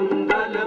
मंगल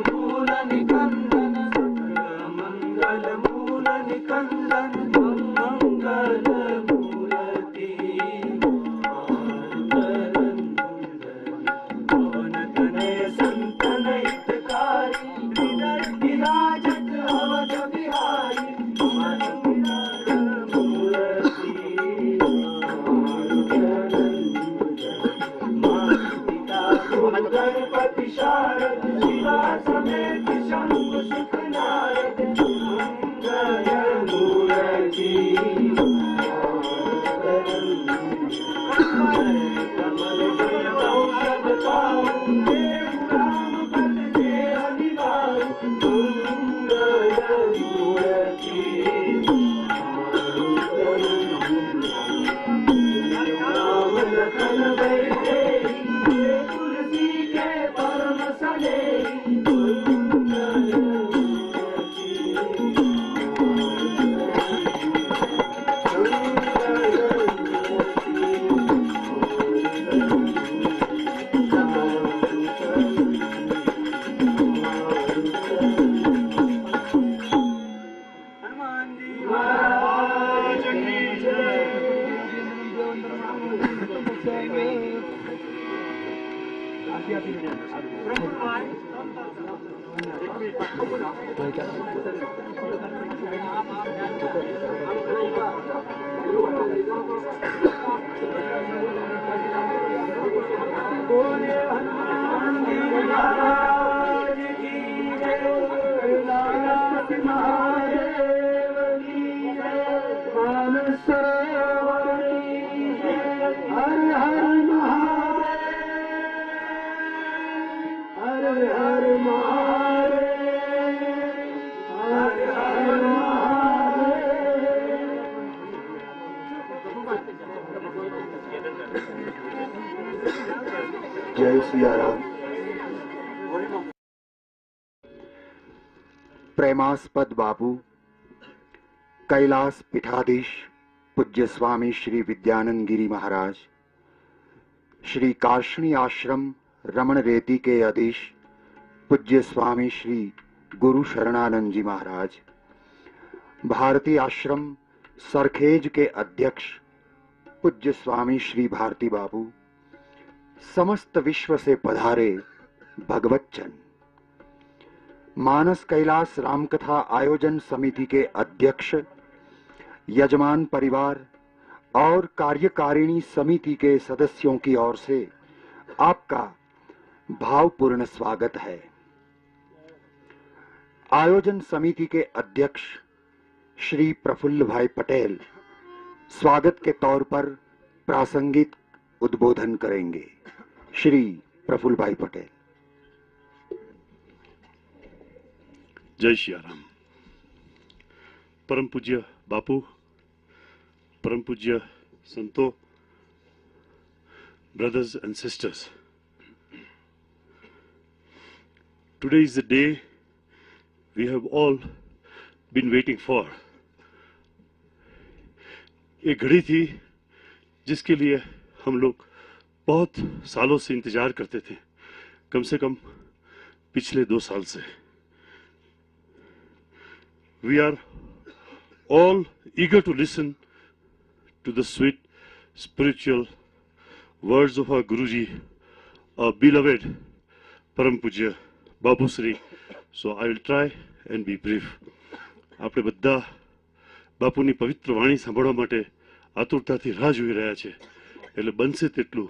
बाबू कैलाश पीठाधीश पूज्य स्वामी श्री विद्यानंद गिरी महाराज, श्री कार्षणी आश्रम रमण रेती के अधीश पूज्य स्वामी श्री गुरु शरणानंद जी महाराज, भारती आश्रम सरखेज के अध्यक्ष पूज्य स्वामी श्री भारती बाबू समस्त विश्व से पधारे भगवच्चन मानस कैलाश रामकथा आयोजन समिति के अध्यक्ष, यजमान परिवार और कार्यकारिणी समिति के सदस्यों की ओर से आपका भावपूर्ण स्वागत है। आयोजन समिति के अध्यक्ष श्री प्रफुल्ल भाई पटेल स्वागत के तौर पर प्रासंगिक उद्बोधन करेंगे। श्री प्रफुल्ल भाई पटेल। जय श्री राम। परम पूज्य बापू, परम पूज्य संतो, brothers and sisters today is the day we have all been waiting for एक घड़ी थी जिसके लिए हम लोग बहुत सालों से इंतज़ार करते थे, कम से कम पिछले दो साल से। We are all eager to listen to the sweet spiritual words of our Guruji, our beloved Param Pujya Babu Sri. So I will try and be brief. આપણે બધા બાપુની પવિત્ર વાણી સાંભળવા માટે આતુરતાથી રાહ જોઈ રહ્યા છે એટલે બનશે તેટલું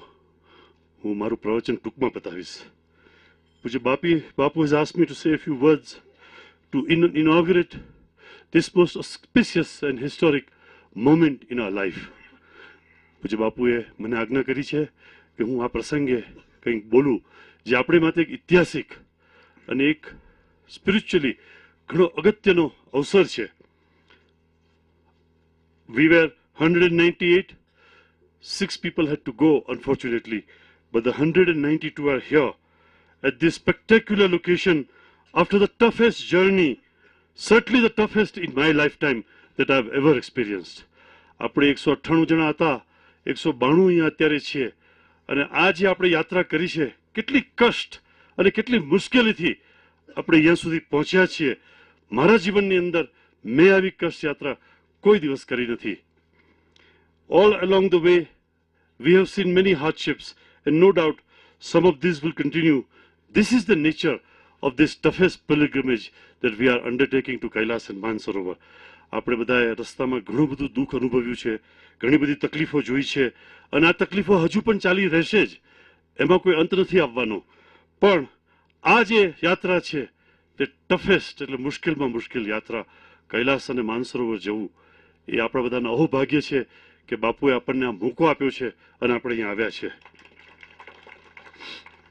હું મારું પ્રવચન ટૂંકમાં બતાવીશ પૂજ્ય બાપી Bapu has ask me to say few words to in inaugurate this most auspicious and historic moment in our life. પૂજ્ય બાપુએ મને આજ્ઞા કરી છે કે હું આ પ્રસંગે કંઈક બોલું જે આપણે માટે એક ઐતિહાસિક અને એક સ્પિરિચ્યુઅલી ઘણો અગત્યનો અવસર છે We were 198, six people had to go, unfortunately, but the 192 are here at this spectacular location after the toughest journey, certainly the toughest in my lifetime that I've ever experienced. આપણે એકસો અઠ્ઠાણું જણા હતા એકસો બાણું અહીંયા અત્યારે છીએ અને આ જે આપણે યાત્રા કરી છે કેટલી કષ્ટ અને કેટલી મુશ્કેલીથી આપણે અહીંયા સુધી પહોંચ્યા છીએ મારા જીવનની અંદર મેં આવી કષ્ટ યાત્રા કોઈ દિવસ કરી નથી all along the way we have seen many hardships and no doubt some of these will continue this is the nature of this toughest pilgrimage that we are undertaking to kailas and mansarovar. આપણે બધાએ રસ્તામાં ઘણું બધું દુઃખ અનુભવ્યું છે, ઘણી બધી તકલીફો જોઈ છે, અને આ તકલીફો હજુ પણ ચાલી રહેશે જ. એમાં કોઈ અંત નથી આવવાનો. પણ આ જે યાત્રા છે, તે ટફેસ્ટ એટલે મુશ્કેલમાં મુશ્કેલ યાત્રા કૈલાસ અને માનસરોવર જવું, એ આપણા બધાના અહોભાગ્ય છે કે બાપુએ આપણને આ મોકો આપ્યો છે અને આપણે અહીંયા આવ્યા છે.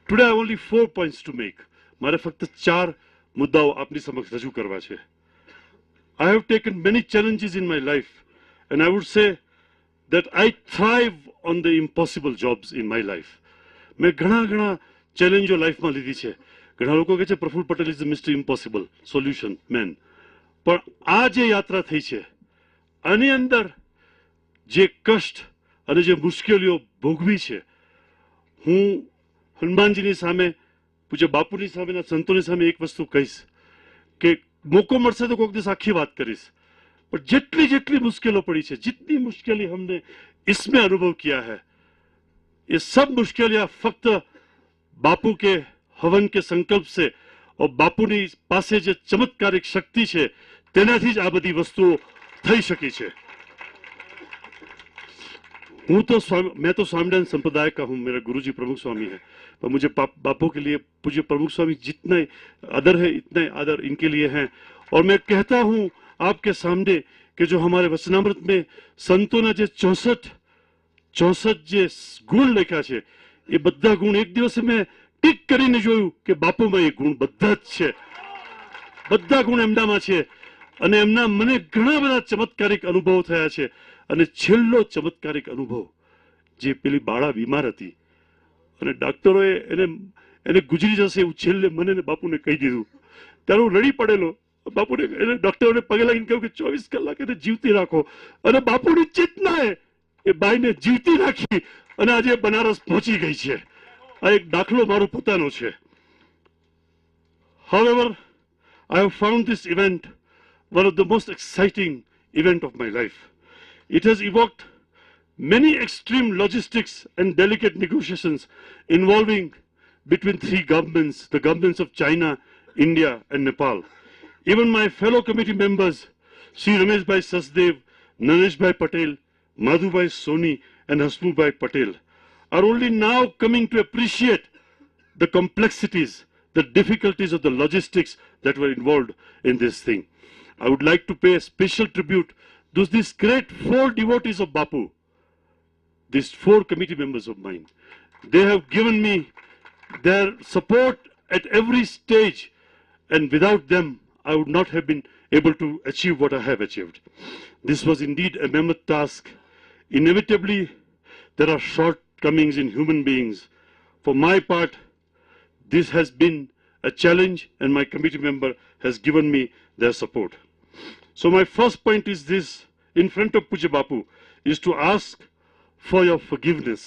Today I only four points to make મારે ફક્ત ચાર મુદ્દાઓ આપની સમક્ષ રજૂ કરવા છે. I have taken many challenges in my life, and I would say that I thrive on the impossible jobs in my life. મેં ઘણા ઘણા ચેલેન્જો લાઈફમાં લીધી છે. ઘણા લોકો કહે છે Praful Patel is mister impossible solution man પણ આ જે યાત્રા થઈ છે આની અંદર જે કષ્ટ અને જે મુશ્કેલીઓ ભોગવી છે હું હનુમાનજીની સામે પૂજ્ય બાપુની સામેના સંતોની સામે એક વસ્તુ કહીશ કે મોકો મળશે તો કોઈક દિવસ આખી વાત કરીશ पर जितनी जितनी मुश्किलों पड़ी है जितनी मुश्किलें हमने इसमें अनुभव किया है ये सब मुश्किलें फक्त बापू के हवन के संकल्प से और બાપુની પાસે જે ચમત્કારિક શક્તિ છે તેનાથી જ આ બધી વસ્તુઓ થઈ શકી છે हूँ तो स्वामी मैं तो स्वामीनारायण संप्रदाय का हूँ मेरा गुरुजी प्रमुख स्वामी है पर मुझे पा- बापू के लिए पूज्य प्रमुख स्वामी जितने आदर है इतने आदर इनके लिए हैं और मैं कहता हूँ आपके सामने कि जो हमारे वचनामृत में સંતોના જે ચોસઠ ચોસઠ જે ગુણ લખ્યા છે એ બધા ગુણ એક દિવસે મેં ટીક કરીને જોયું કે બાપુમાં એ ગુણ બધા જ છે બધા ગુણ એમનામાં છે અને એમના મને ઘણા બધા ચમત્કારિક અનુભવો થયા છે અને છેલ્લો ચમત્કારિક અનુભવ જે પેલી બાળા બીમાર હતી અને ડાક્ટરોએ એને એને ગુજરી જશે એવું છેલ્લે મને બાપુને કહી દીધું. ત્યારે હું રડી પડેલો. બાપુને એને ડોક્ટરોને પગે લાગીને કહ્યું કે ચોવીસ કલાક એને જીવતી રાખો. અને બાપુની ચેતનાએ એ બાઈને જીવતી રાખી અને આજે બનારસ પહોંચી ગઈ છે. આ એક દાખલો મારો પોતાનો છે. However, I have found this event one of the most exciting event of my life. It has evoked many extreme logistics and delicate negotiations involving between three governments, the governments of China, India, and Nepal. Even my fellow committee members, Sri Ramesh Bhai Sasdev, Naresh Bhai Patel, Madhu Bhai Soni, and Hasmu Bhai Patel, are only now coming to appreciate the complexities, the difficulties of the logistics that were involved in this thing. I would like to pay a special tribute to these great four devotees of Bapu, these four committee members of mine. They have given me their support at every stage, and without them, I would not have been able to achieve what I have achieved. This was indeed a mammoth task. Inevitably, there are shortcomings in human beings. For my part, this has been a challenge, and my committee member has given me their support. So, my first point is this in front of Puja Bapu is to ask for your forgiveness.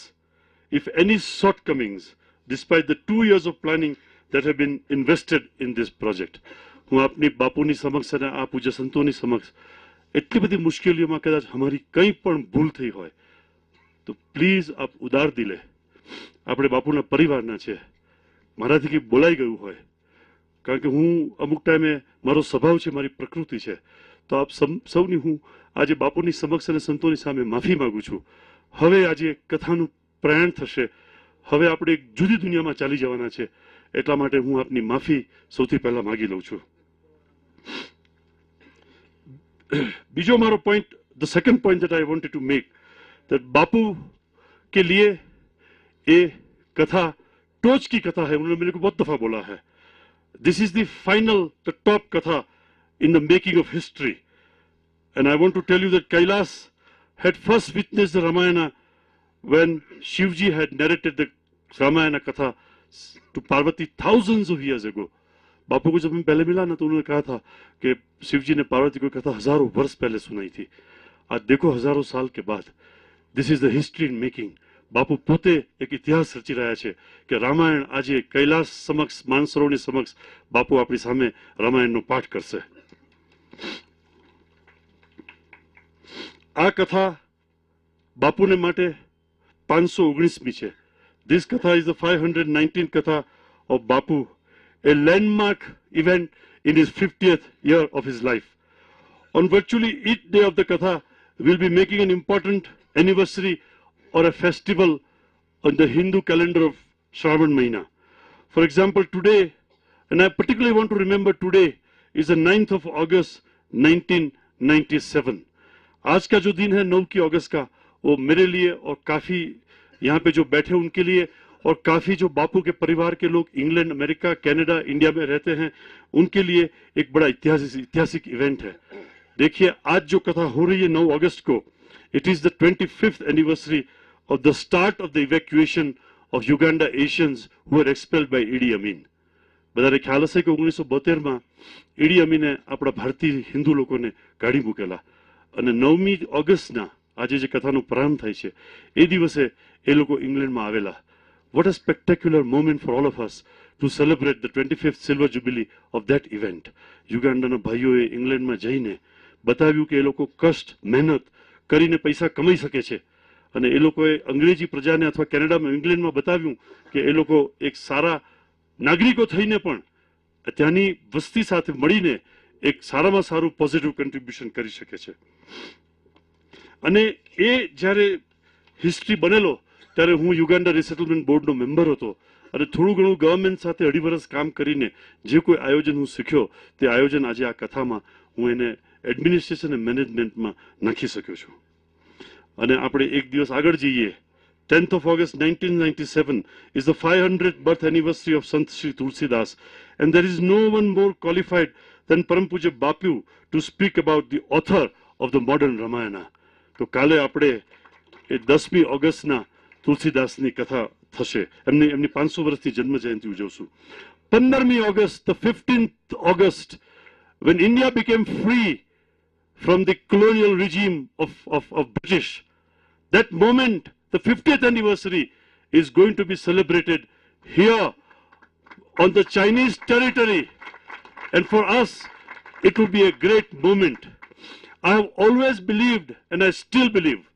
If any shortcomings, despite the two years of planning that have been invested in this project. હું આપની બાપુની સમક્ષ અને આ પૂજ્ય સંતોની સમક્ષ એટલી બધી મુશ્કેલીઓમાં કદાચ અમારી કંઈ પણ ભૂલ થઈ હોય તો પ્લીઝ આપ ઉદાર દિલે. આપણે બાપુના પરિવારના છે. મારાથી કંઈ બોલાઈ ગયું હોય કારણ કે હું અમુક ટાઈમે મારો સ્વભાવ છે મારી પ્રકૃતિ છે તો આપ સૌની હું આજે બાપુની સમક્ષ અને સંતોની સામે માફી માગું છું. હવે આજે કથાનું પ્રયાણ થશે હવે આપણે એક જુદી દુનિયામાં ચાલી જવાના છે એટલા માટે હું આપની માફી સૌથી પહેલા માગી લઉં છું બીજો મારો point the second point that I wanted to make that Bapu के लिए ये कथा टोच की कथा है उन्होंने मेरे को बहुत दफा बोला है this is the final the top कथा in the making of history and I want to tell you that Kailas had first witnessed the Ramayana when Shivji had narrated the Ramayana katha to Parvati thousands of years ago. Bapu को जब हम पहले मिला ना तो उन्होंने कहा था कि शिव जी ने पार्वती को कथा हजारों वर्ष पहले सुनाई थी आज देखो हजारों साल के बाद this is the history in making Bapu પોતે એક ઇતિહાસ રચી રહ્યા છે કે રામાયણ આજે કૈલાસ સમક્ષ માનસરોવરની સમક્ષ બાપુ આપણી સામે રામાયણનો પાઠ કરશે આ કથા બાપુને માટે પાંચસો ઓગણીસમી છે ધીસ કથા is the five hundred nineteen કથા of Bapu a landmark event in his 50th year of his life. On virtually each day of the Katha, we'll be making an important anniversary or a festival on the Hindu calendar of Shravan Mahina. For example, today, and I particularly want to remember today, is the 9th of August 1997. आज का जो दिन है 9 की अगस्त का वो मेरे लिए और काफी यहाँ पे जो बैठे उनके लिए और काफी जो बापू के परिवार के लोग इंग्लैंड अमेरिका कनाडा इंडिया में रहते हैं उनके लिए एक बड़ा ऐतिहासिक ऐतिहासिक इवेंट है देखिए आज जो कथा हो रही है 9 अगस्त को it is the twenty fifth anniversary of the start of the evacuation of Uganda Asians who are expelled by Idi Amin બધાને ખ્યાલ હશે કે ઓગણીસો બોતેરમાં ઈડી અમીને આપણા ભારતીય હિન્દુ લોકોને કાઢી મૂકેલા અને નવમી ઓગસ્ટના આજે જે કથાનો પ્રારંભ થાય છે, એ દિવસે એ લોકો ઇંગ્લેન્ડમાં આવેલા. What a spectacular moment for all of us to celebrate the twenty fifth silver jubilee of that event યુગાન્ડાના ભાઈઓએ ઇંગ્લેન્ડમાં જઈને બતાવ્યું કે એ લોકો કષ્ટ, મહેનત કરીને પૈસા કમાઈ શકે છે. અને એ લોકોએ અંગ્રેજી પ્રજાને અથવા કેનેડામાં ઇંગ્લેન્ડમાં બતાવ્યું કે એ લોકો એક સારા નાગરિકો થઈને પણ ત્યાંની વસ્તી સાથે મળીને એક સારામાં સારું પોઝિટિવ કન્ટ્રીબ્યુશન કરી શકે છે. અને એ જ્યારે હિસ્ટ્રી બનેલો ત્યારે હું યુગાન્ડા રિસેટલમેન્ટ બોર્ડનો મેમ્બર હતો અને થોડું ઘણું ગવર્મેન્ટ સાથે અઢી વર્ષ કામ કરીને જે કોઈ આયોજન હું શીખ્યો તે આયોજન આજે આ કથામાં હું એને એડમિનિસ્ટ્રેશન અને મેનેજમેન્ટમાં નાખી શક્યો છું. અને આપણે એક દિવસ આગળ જઈએ. 10th of August 1997 is the 500th birth anniversary of Sant Sri Tulsidas, and there is no one more qualified than Param Puja Bapu to speak about the author of the modern Ramayana. તો કાલે આપણે એ દસમી ઓગસ્ટના તુલસીદાસની કથા થશે એમની એમની પાંચસો વર્ષથી જન્મ જયંતિ ઉજવશું પંદરમી August the fifteenth August when India became free from the colonial regime of, of, of British, that moment, the 50th anniversary, is going to be celebrated here on the Chinese territory. And for us, it will be a great moment. I have always believed, and I still believe,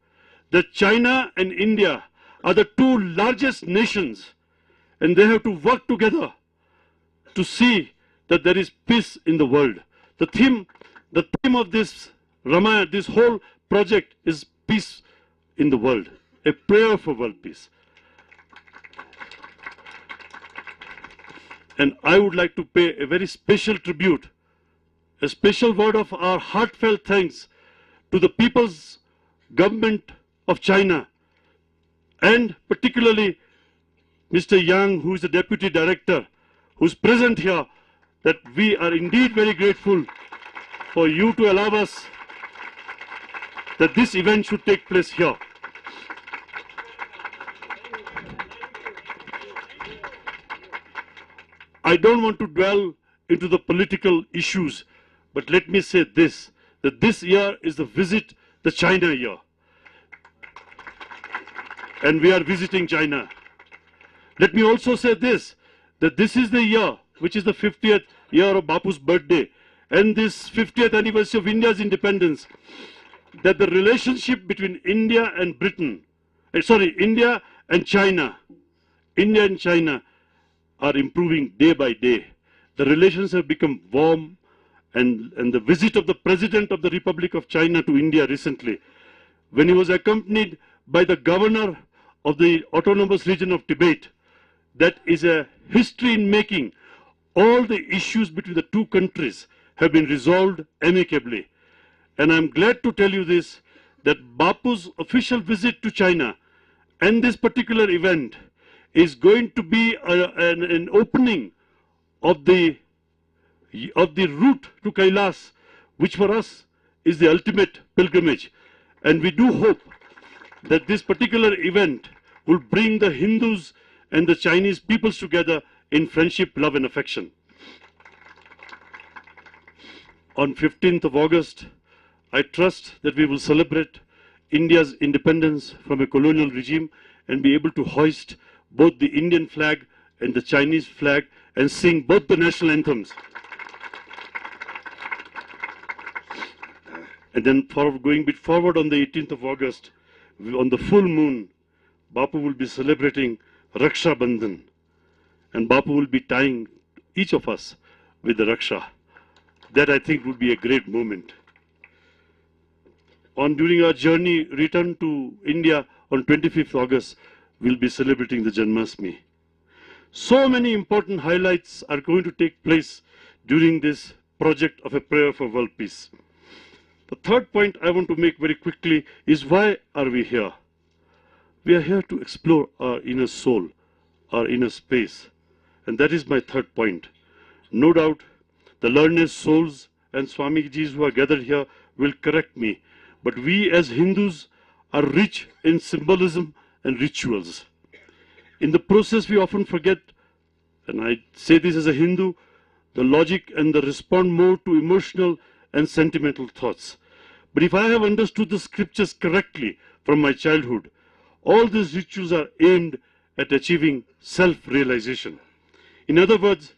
that China and India are the two largest nations, and they have to work together to see that there is peace in the world. The theme, the theme of this Ramayana, this whole project is peace in the world, a prayer for world peace. And I would like to pay a very special tribute, a special word of our heartfelt thanks to the People's Government of China and particularly Mr. Yang, who is the Deputy Director, who's present here, that we are indeed very grateful for you to allow us that this event should take place here. I don't want to dwell into the political issues, but let me say this, that this year is the visit the China year. And we are visiting China. Let me also say this, that this is the year, which is the 50th year of Bapu's birthday, and this 50th anniversary of India's independence, that the relationship between India and Britain, eh, sorry, India and China, India and China are improving day by day. The relations have become warm, and, and the visit of the President of the Republic of China to India recently, when he was accompanied by the governor of the autonomous region of Tibet, that is a history in making. All the issues between the two countries have been resolved amicably. And I'm glad to tell you this, that Bapu's official visit to China and this particular event is going to be a, an, an opening of the of the route to Kailas, which for us is the ultimate pilgrimage. And we do hope that this particular event will bring the Hindus and the Chinese peoples together in friendship, love, and affection. On 15th of August, I trust that we will celebrate India's independence from a colonial regime and be able to hoist both the Indian flag and the Chinese flag and sing both the national anthems. And then for going bit forward on the 18th of August, on the full moon, Bapu will be celebrating Raksha Bandhan. And Bapu will be tying each of us with the Raksha. That I think would be a great moment. On during our journey return to India on 25th August, we'll be celebrating the Janmashtami. So many important highlights are going to take place during this project of a prayer for world peace. The third point I want to make very quickly is why are we here? We are here to explore our inner soul, our inner space. And that is my third point. No doubt, the learned souls and Swamijis who are gathered here will correct me. But we as Hindus are rich in symbolism and rituals. In the process, we often forget, and I say this as a Hindu, the logic and the respond more to emotional and sentimental thoughts. But if I have understood the scriptures correctly from my childhood, all these rituals are aimed at achieving self-realization. In other words,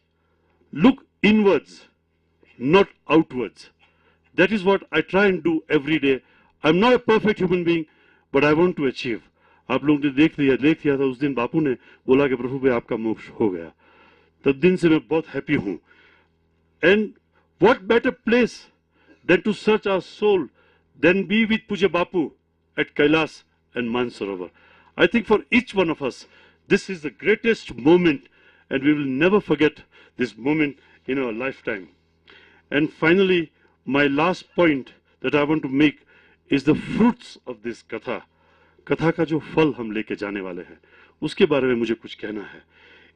look inwards, not outwards. That is what I try and do every day. I'm not a perfect human being, but I want to achieve. आप लोगों ने देख लिया देख लिया था उस दिन बापू ने बोला कि प्रभु भाई, आपका मोक्ष हो गया। तब दिन से मैं बहुत हैप्पी हूँ। And what better place than to search our soul than be with Pujya Bapu at Kailash and Mansarovar I think for each one of us this is the greatest moment and we will never forget this moment in our life time and finally my last point that I want to make is the fruits of this katha कथा का जो फल हम लेके जाने वाले हैं, उसके बारे में मुझे कुछ कहना है।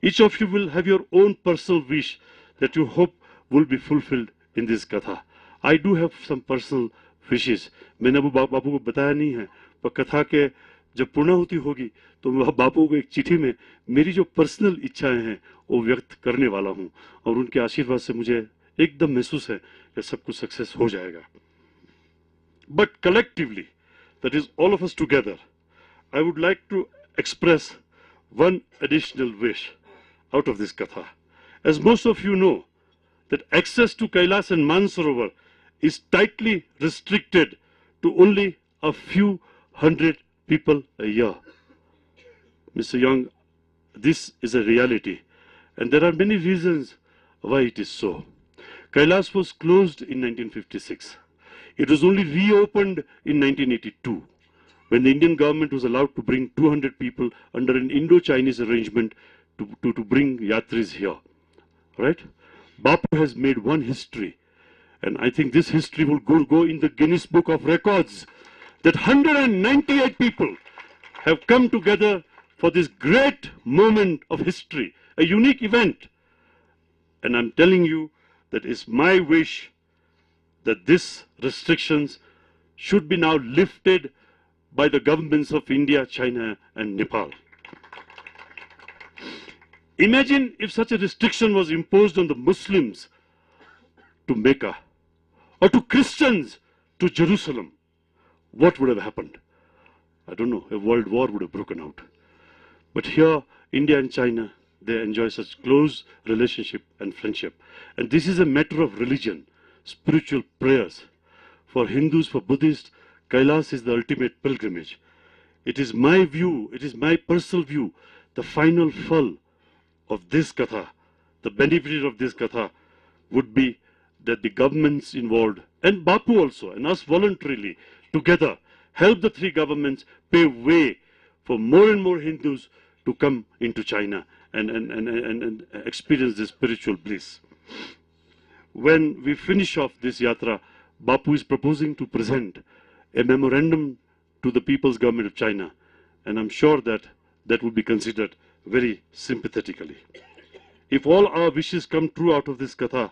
Each of you will have your own personal wish that you hope will be fulfilled in this katha I do have some personal wishes मैंने अब बापू को बताया नहीं है, पर कथा के जब पूर्णाहुति होगी तो मैं बापू को एक चिट्ठी में मेरी जो पर्सनल इच्छाएँ हैं, वो व्यक्त करने वाला हूँ, और उनके आशीर्वाद से मुझे एकदम महसूस है कि सब कुछ सक्सेस हो जाएगा। But collectively that is all of us together I would like to express one additional wish out of this katha. As most of you know, that access to Kailas and Mansarovar is tightly restricted to only a few hundred people a year. Mr. Young, this is a reality, and there are many reasons why it is so. Kailas was closed in 1956. It was only reopened in 1982 when the Indian government was allowed to bring 200 people under an Indo-Chinese arrangement to, to, to bring yatris here. Right? Bapu has made one history, and I think this history will go, go in the Guinness Book of Records that 198 people have come together for this great moment of history, a unique event. And I'm telling you that it's my wish that these restrictions should be now lifted by the governments of India, China, and Nepal. Imagine if such a restriction was imposed on the Muslims to Mecca or to Christians to Jerusalem. What would have happened? I don't know, a world war would have broken out. But here, India and China, they enjoy such close relationship and friendship. And this is a matter of religion, spiritual prayers. For Hindus, for Buddhists, Kailas is the ultimate pilgrimage. It is my view, it is my personal view, the final fall of this katha, the benefit of this katha would be that the governments involved and Bapu also and us voluntarily together help the three governments pave way for more and more Hindus to come into China and, and, and, and, and experience this spiritual bliss. When we finish off this yatra, Bapu is proposing to present a memorandum to the People's Government of China, and I'm sure that that will be considered very sympathetically. If all our wishes come true out of this katha,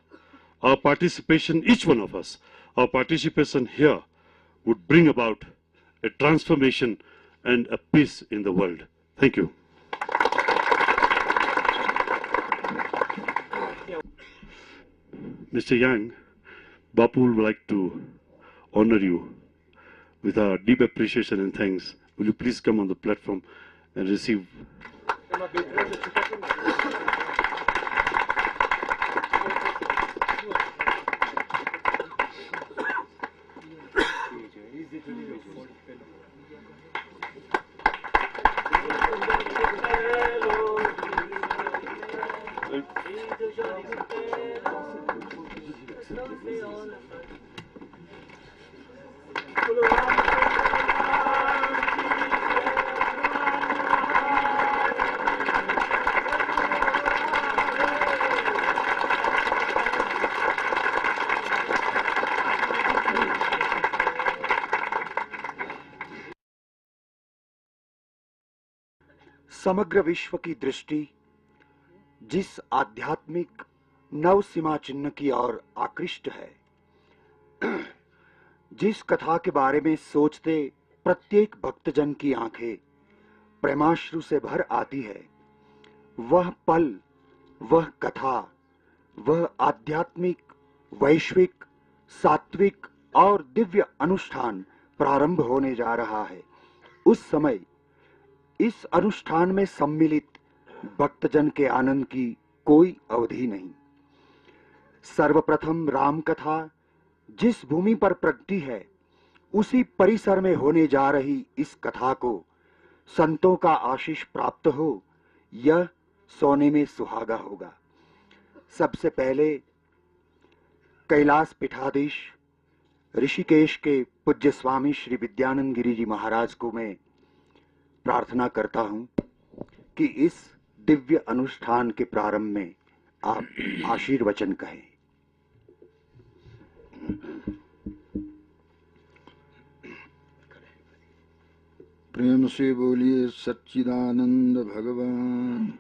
our participation, each one of us, our participation here would bring about a transformation and a peace in the world. Thank you. Mr. Yang, Bapu would like to honor you with our deep appreciation and thanks. Will you please come on the platform and receive. समग्र विश्व की दृष्टि, जिस आध्यात्मिक नव सीमा चिन्ह की ओर आकृष्ट है, जिस कथा के बारे में सोचते प्रत्येक भक्तजन की आँखें प्रेमाश्रु से भर आती है, वह पल, वह कथा, वह आध्यात्मिक, वैश्विक, सात्विक और दिव्य अनुष्ठान प्रारंभ होने जा रहा है। उस समय इस अनुष्ठान में सम्मिलित भक्तजन के आनंद की कोई अवधि नहीं। सर्वप्रथम राम कथा जिस भूमि पर प्रगति है, उसी परिसर में होने जा रही इस कथा को संतों का आशीष प्राप्त हो, यह सोने में सुहागा होगा। सबसे पहले कैलाश पीठाधीश ऋषिकेश के पूज्य स्वामी श्री विद्यानंद गिरी जी महाराज को मैं प्रार्थना करता हूँ कि इस दिव्य अनुष्ठान के प्रारंभ में आप आशीर्वचन कहें। प्रेम से बोलिए सच्चिदानंद भगवान,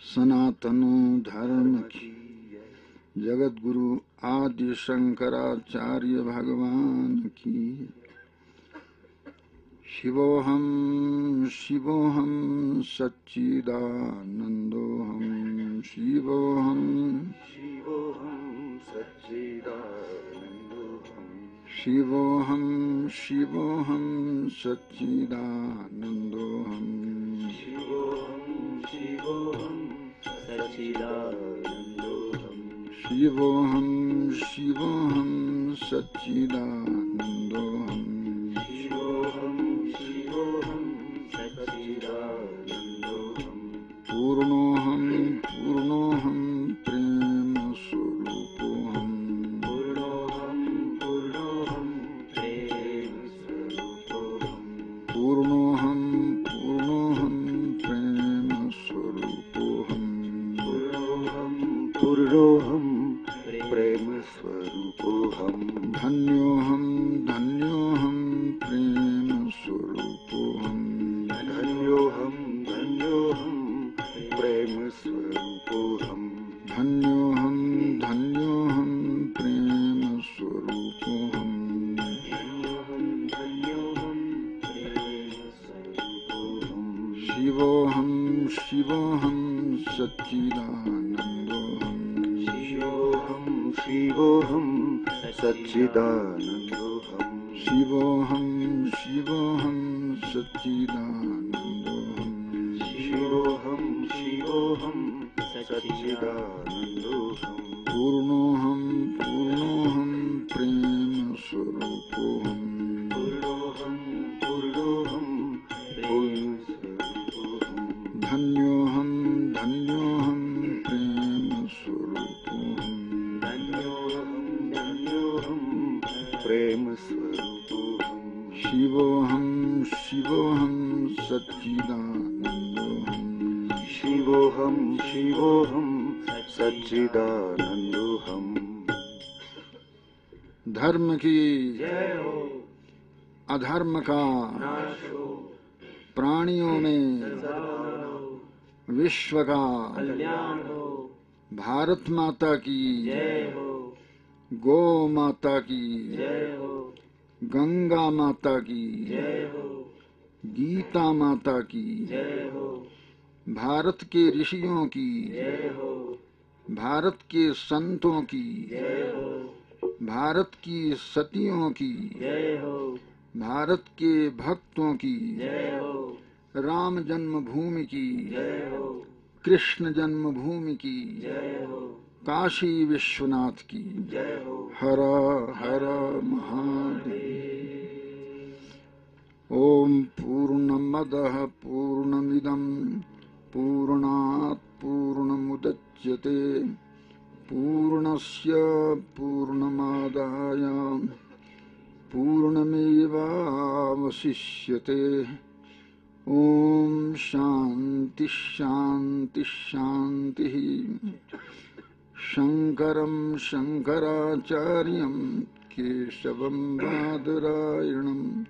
सनातन धर्म की। जगत गुरु आदि शंकराचार्य भगवान की। शिवोहम शिवोहम सच्चिदानंदोहम शिवोहम शिवोहम सच्चिदानंदोहम शिवोहम शिवोहम सच्चिदानंदोहम शिवोहम शिवोहम सच्चिदानंदोहम शिवोहम शिवोहम सच्चिदानंदोहम भारत माता की। जय हो। गौ माता की। जय हो। गंगा माता की। जय हो। गीता माता की। जय हो। भारत के ऋषियों की। जय हो। भारत के संतों की। जय हो। भारत की सतियों की। जय हो। भारत के भक्तों की। जय हो। राम जन्मभूमि की। जय हो। कृष्ण जन्मभूमि की। काशी विश्वनाथ की। हर हर महादेव। ॐ पूर्णमदः पूर्णमिदं। पूर्णात् पूर्णमुदच्यते। पूर्णस्य पूर्णमादाय। पूर्णमेवावशिष्यते। ॐ शान्तिः शान्तिः शान्तिः शङ्करं शङ्कराचार्यं केशवं बादरायणं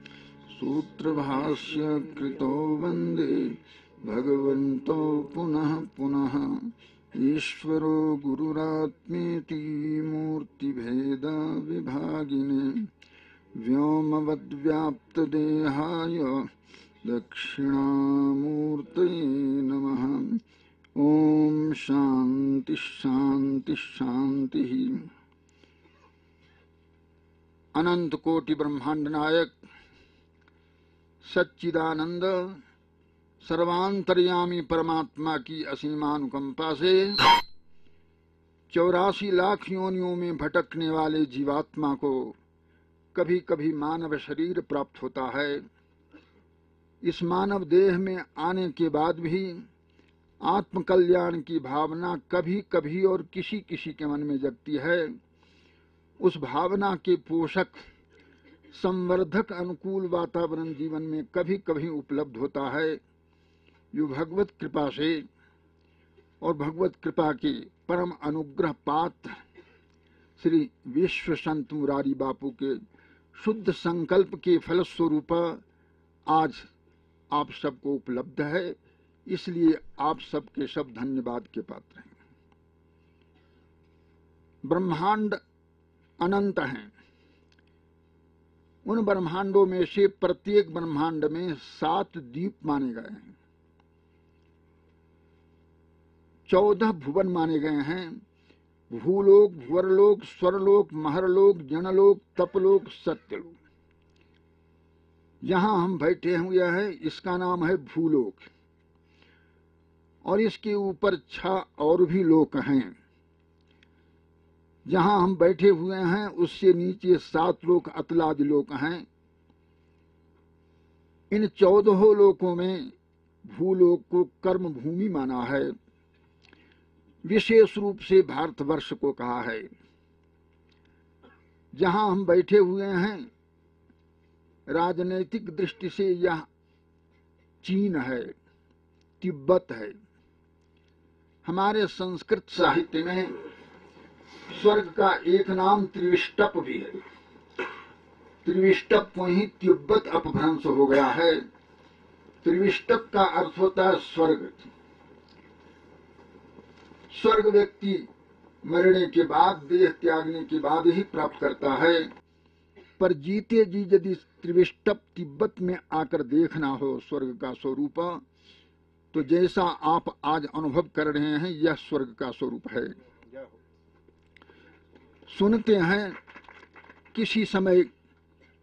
सूत्रभाष्य कृतो वंदे। भगवन्तो पुनः पुनः। ईश्वरो गुरुरात्मेति मूर्तिभेदविभागिने। व्योमवद्व्याप्तदेहाय दक्षिणामूर्तये नमः। ॐ शान्ति शान्ति शान्तिः। अनंत कोटि ब्रह्मांड नायक, सच्चिदानंद, सर्वांतर्यामी परमात्मा की असीमानुकंपा से चौरासी लाख योनियों में भटकने वाले जीवात्मा को कभी कभी मानव शरीर प्राप्त होता है। इस मानव देह में आने के बाद भी आत्म कल्याण की भावना कभी कभी और किसी किसी के मन में जगती है। उस भावना के पोषक, संवर्धक, अनुकूल वातावरण जीवन में कभी कभी उपलब्ध होता है। जो भगवत कृपा से और भगवत कृपा के परम अनुग्रह पात्र श्री विश्व संत मुरारी बापू के शुद्ध संकल्प के फलस्वरूप आज आप सबको उपलब्ध है, इसलिए आप सबके सब धन्यवाद के पात्र हैं। ब्रह्मांड अनंत हैं। उन ब्रह्मांडों में से प्रत्येक ब्रह्मांड में सात द्वीप माने गए हैं। चौदह भुवन माने गए हैं। भूलोक, भुवरलोक, स्वरलोक, महरलोक, जनलोक, तपलोक, सत्यलोक। यहाँ हम बैठे हुए हैं, इसका नाम है भूलोक। और इसके ऊपर छह और भी लोक हैं। जहाँ हम बैठे हुए हैं, उससे नीचे सात लोक अतलाद लोक हैं। इन चौदह लोकों में भूलोक को कर्म भूमि माना है। विशेष रूप से भारतवर्ष को कहा है। जहाँ हम बैठे हुए हैं राजनैतिक दृष्टि से यह चीन है, तिब्बत है। हमारे संस्कृत साहित्य में स्वर्ग का एक नाम त्रिविष्टप भी है। त्रिविष्टप को ही तिब्बत अपभ्रंश हो गया है। त्रिविष्टप का अर्थ होता है स्वर्ग। स्वर्ग व्यक्ति मरने के बाद, देह त्यागने के बाद ही प्राप्त करता है। पर जीते जी यदि त्रिविष्टप तिब्बत में आकर देखना हो स्वर्ग का स्वरूप तो जैसा आप आज अनुभव कर रहे हैं, यह स्वर्ग का स्वरूप है। सुनते हैं, किसी समय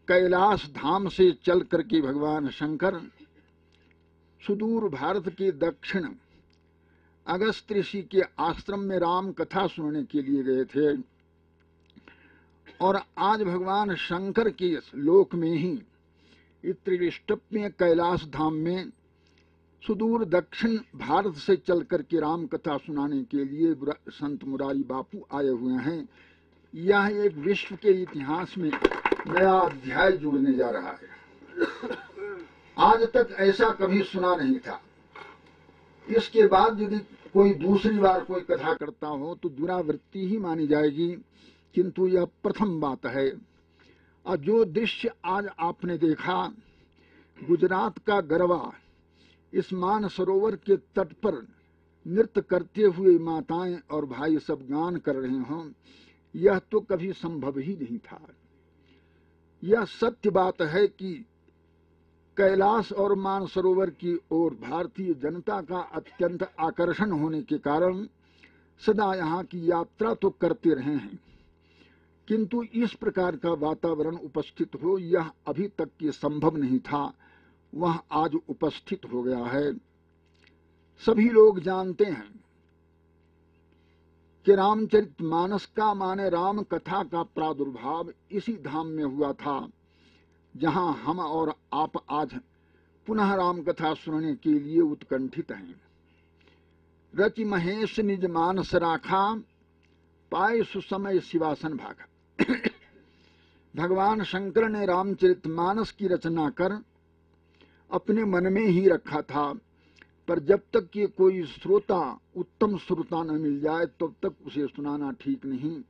कैलाश धाम से चल करके भगवान शंकर, सुदूर भारत के दक्षिण अगस्त ऋषि के आश्रम में राम कथा सुनने के लिए गए थे। और आज भगवान शंकर के लोक में ही त्रिविष्टप में कैलाश धाम में सुदूर दक्षिण भारत से चल करके राम कथा सुनाने के लिए संत मुरारी बापू आए हुए हैं। यह एक विश्व के इतिहास में नया अध्याय जुड़ने जा रहा है। आज तक ऐसा कभी सुना नहीं था। इसके बाद यदि कोई दूसरी बार कोई कथा करता हो तो दुरावृत्ति ही मानी जाएगी। किंतु यह प्रथम बात है। और जो दृश्य आज आपने देखा, गुजरात का गरबा इस मान सरोवर के तट पर नृत्य करते हुए माताएँ और भाई सब गान कर रहे हों, यह तो कभी संभव ही नहीं था। यह सत्य बात है कि कैलाश और मानसरोवर की ओर भारतीय जनता का अत्यंत आकर्षण होने के कारण सदा यहाँ की यात्रा तो करते रहे हैं। किंतु इस प्रकार का वातावरण उपस्थित हो, यह अभी तक के संभव नहीं था। वह आज उपस्थित हो गया है। सभी लोग जानते हैं कि रामचरित मानस का माने राम कथा का प्रादुर्भाव इसी धाम में हुआ था, जहाँ हम और आप आज पुनः राम कथा सुनने के लिए उत्कंठित हैं। रचि महेश निज मानस राखा, पाए सुसमय शिवासन भागा। भगवान शंकर ने रामचरित मानस की रचना कर अपने मन में ही रखा था। पर जब तक कि कोई श्रोता, उत्तम श्रोता न मिल जाए, तब तो तक उसे सुनाना ठीक नहीं।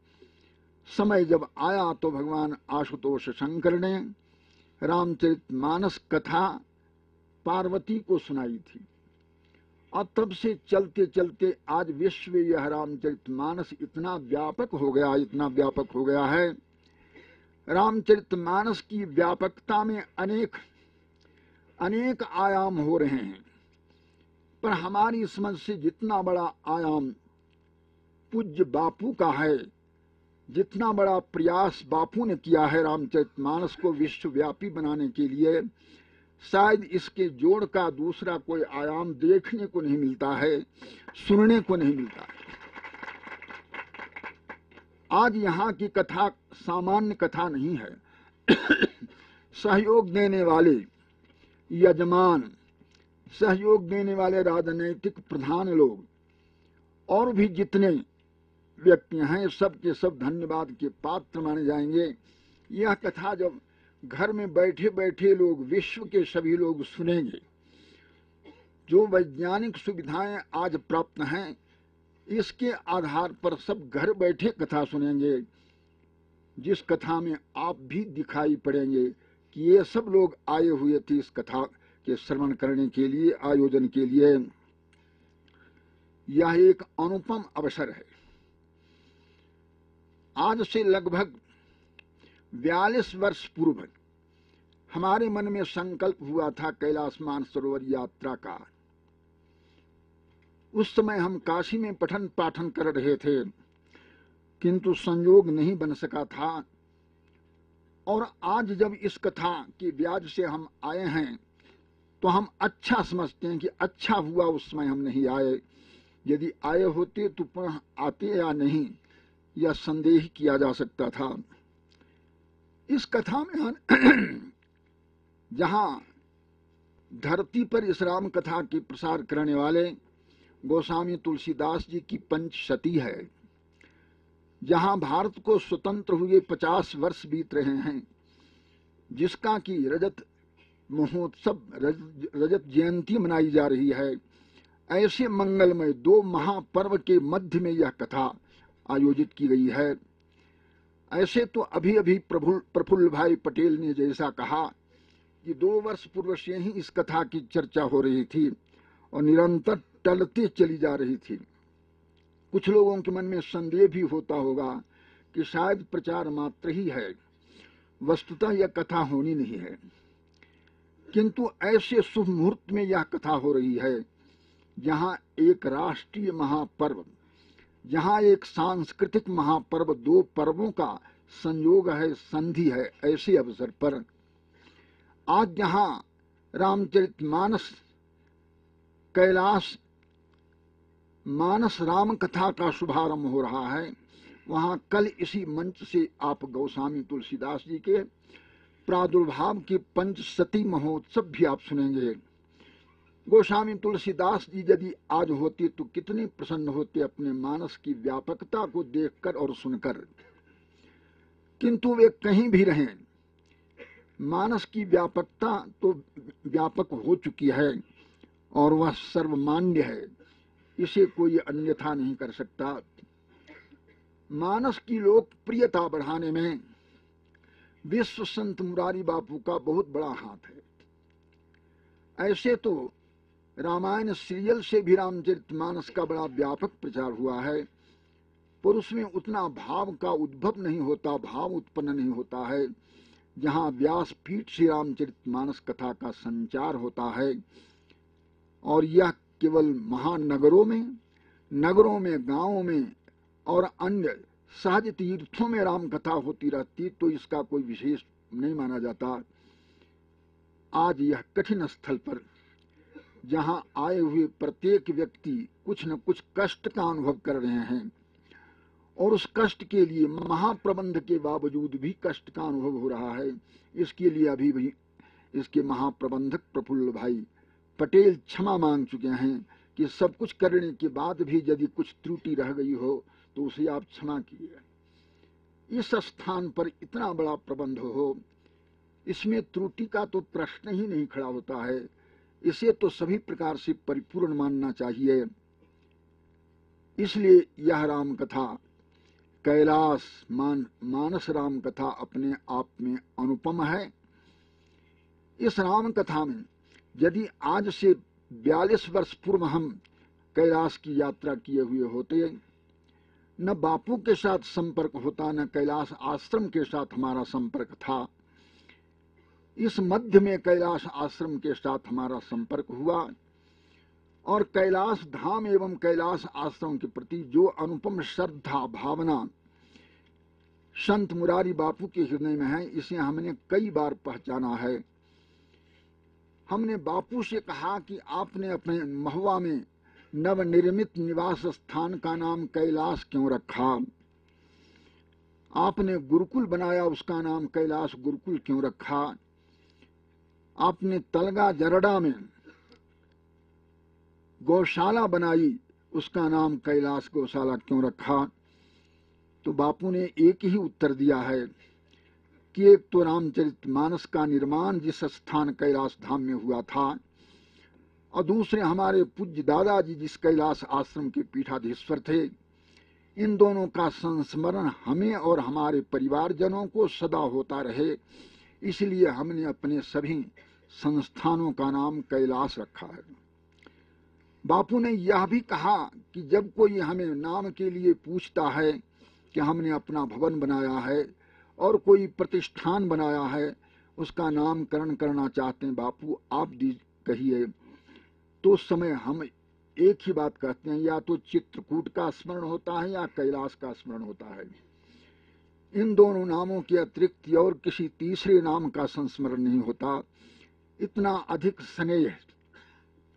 समय जब आया तो भगवान आशुतोष शंकर ने रामचरित मानस कथा पार्वती को सुनाई थी। और तब से चलते चलते आज विश्व यह रामचरित मानस इतना व्यापक हो गया, इतना व्यापक हो गया है। रामचरित मानस की व्यापकता में अनेक अनेक आयाम हो रहे हैं। पर हमारी समझ से जितना बड़ा आयाम पूज्य बापू का है, जितना बड़ा प्रयास बापू ने किया है रामचरित मानस को विश्वव्यापी बनाने के लिए शायद इसके जोड़ का दूसरा कोई आयाम देखने को नहीं मिलता है, सुनने को नहीं मिलता है। आज यहाँ की कथा सामान्य कथा नहीं है। सहयोग देने वाले यजमान, सहयोग देने वाले राजनैतिक प्रधान लोग, और भी जितने व्यक्ति हैं सब के सब धन्यवाद के पात्र माने जाएँगे। यह कथा जब घर में बैठे बैठे लोग, विश्व के सभी लोग सुनेंगे। जो वैज्ञानिक सुविधाएँ आज प्राप्त हैं, इसके आधार पर सब घर बैठे कथा सुनेंगे, जिस कथा में आप भी दिखाई पड़ेंगे कि ये सब लोग आए हुए थे इस कथा के श्रवण करने के लिए, आयोजन के लिए। यह एक अनुपम अवसर है। आज से लगभग बयालीस वर्ष पूर्व हमारे मन में संकल्प हुआ था कैलाश मानसरोवर यात्रा का। उस समय हम काशी में पठन पाठन कर रहे थे, किंतु संयोग नहीं बन सका था। और आज जब इस कथा की ब्याज से हम आए हैं तो हम अच्छा समझते हैं कि अच्छा हुआ उस समय हम नहीं आए। यदि आए होते तो पुनः आते या नहीं, यह संदेह किया जा सकता था। इस कथा में जहाँ धरती पर इस राम कथा के प्रसार करने वाले गोस्वामी तुलसीदास जी की पंचशती है, जहाँ भारत को स्वतंत्र हुए पचास वर्ष बीत रहे हैं, जिसका की रजत महोत्सव रजत जयंती मनाई जा रही है। ऐसे मंगलमय दो महापर्व के मध्य में यह कथा आयोजित की गई है। ऐसे तो अभी अभी प्रफुल्ल भाई पटेल ने जैसा कहा कि दो वर्ष पूर्व से ही इस कथा की चर्चा हो रही थी और निरंतर टलती चली जा रही थी। कुछ लोगों के मन में संदेह भी होता होगा कि शायद प्रचार मात्र ही है। वस्तुतः यह कथा होनी नहीं है। किंतु ऐसे शुभ मुहूर्त में यह कथा हो रही है। जहाँ एक राष्ट्रीय महापर्व जहाँ एक सांस्कृतिक महापर्व, दो पर्वों का संयोग है, संधि है ऐसे अवसर पर। आज जहाँ रामचरित मानस, कैलाश, मानस राम कथा का शुभारंभ हो रहा है। वहाँ कल इसी मंच से आप गौस्वामी तुलसीदास जी के प्रादुर्भाव के पंचसती महोत्सव भी आप सुनेंगे। गोस्वामी तुलसीदास जी यदि आज होते तो कितने प्रसन्न होते अपने मानस की व्यापकता को देखकर और सुनकर। किंतु वे कहीं भी रहें मानस की व्यापकता तो व्यापक हो चुकी है और वह सर्वमान्य है। इसे कोई अन्यथा नहीं कर सकता। मानस की लोकप्रियता बढ़ाने में विश्व संत मुरारी बापू का बहुत बड़ा हाथ है। ऐसे तो रामायण सीरियल से भी रामचरित मानस का बड़ा व्यापक प्रचार हुआ है, पर उसमें उतना भाव का उद्भव नहीं होता, भाव उत्पन्न नहीं होता है। जहाँ व्यास पीठ से रामचरित मानस कथा का संचार होता है, और यह केवल महानगरों में, नगरों में, गाँवों में और अन्य सहज तीर्थों में राम कथा होती रहती तो इसका कोई विशेष नहीं माना जाता। आज यह कठिन स्थल पर, जहाँ आए हुए प्रत्येक व्यक्ति कुछ न कुछ कष्ट का अनुभव कर रहे हैं। और उस कष्ट के लिए, महाप्रबंध के बावजूद भी कष्ट का अनुभव हो रहा है। इसके लिए अभी भी इसके महाप्रबंधक प्रफुल्ल भाई पटेल क्षमा मांग चुके हैं कि सब कुछ करने के बाद भी यदि कुछ त्रुटि रह गई हो तो उसे आप क्षमा किए इस स्थान पर इतना बड़ा प्रबंध हो, इसमें त्रुटि का तो प्रश्न ही नहीं खड़ा होता है। इसे तो सभी प्रकार से परिपूर्ण मानना चाहिए। इसलिए यह राम कथा कैलाश मान मानस राम कथा अपने आप में अनुपम है। इस राम कथा में, यदि आज से बयालीस वर्ष पूर्व हम कैलाश की यात्रा किए हुए होते, न बापू के साथ संपर्क होता, न कैलाश आश्रम के साथ हमारा संपर्क था। इस मध्य में कैलाश आश्रम के साथ हमारा संपर्क हुआ। और कैलाश धाम एवं कैलाश आश्रम के प्रति जो अनुपम श्रद्धा भावना संत मुरारी बापू के हृदय में है, इसे हमने कई बार पहचाना है। हमने बापू से कहा कि आपने अपने महुआ में नवनिर्मित निवास स्थान का नाम कैलाश क्यों रखा? आपने गुरुकुल बनाया, उसका नाम कैलाश गुरुकुल क्यों रखा? आपने तलगा जरडा में गौशाला बनाई। उसका नाम कैलाश गौशाला क्यों रखा? तो बापू ने एक ही उत्तर दिया है कि एक तो रामचरित मानस का निर्माण जिस स्थान कैलाश धाम में हुआ था, और दूसरे हमारे पूज्य दादाजी जिस कैलाश आश्रम के पीठाधीश्वर थे, इन दोनों का संस्मरण हमें और हमारे परिवारजनों को सदा होता रहे। इसलिए हमने अपने सभी संस्थानों का नाम कैलाश रखा है। बापू ने यह भी कहा कि जब कोई हमें नाम के लिए पूछता है कि हमने अपना भवन बनाया है और कोई प्रतिष्ठान बनाया है, उसका नामकरण करना चाहते हैं, बापू, आप कहिए। तो उस समय हम एक ही बात कहते हैं, या तो चित्रकूट का स्मरण होता है या कैलाश का स्मरण होता है। इन दोनों नामों के अतिरिक्त और किसी तीसरे नाम का संस्मरण नहीं होता। इतना अधिक स्नेह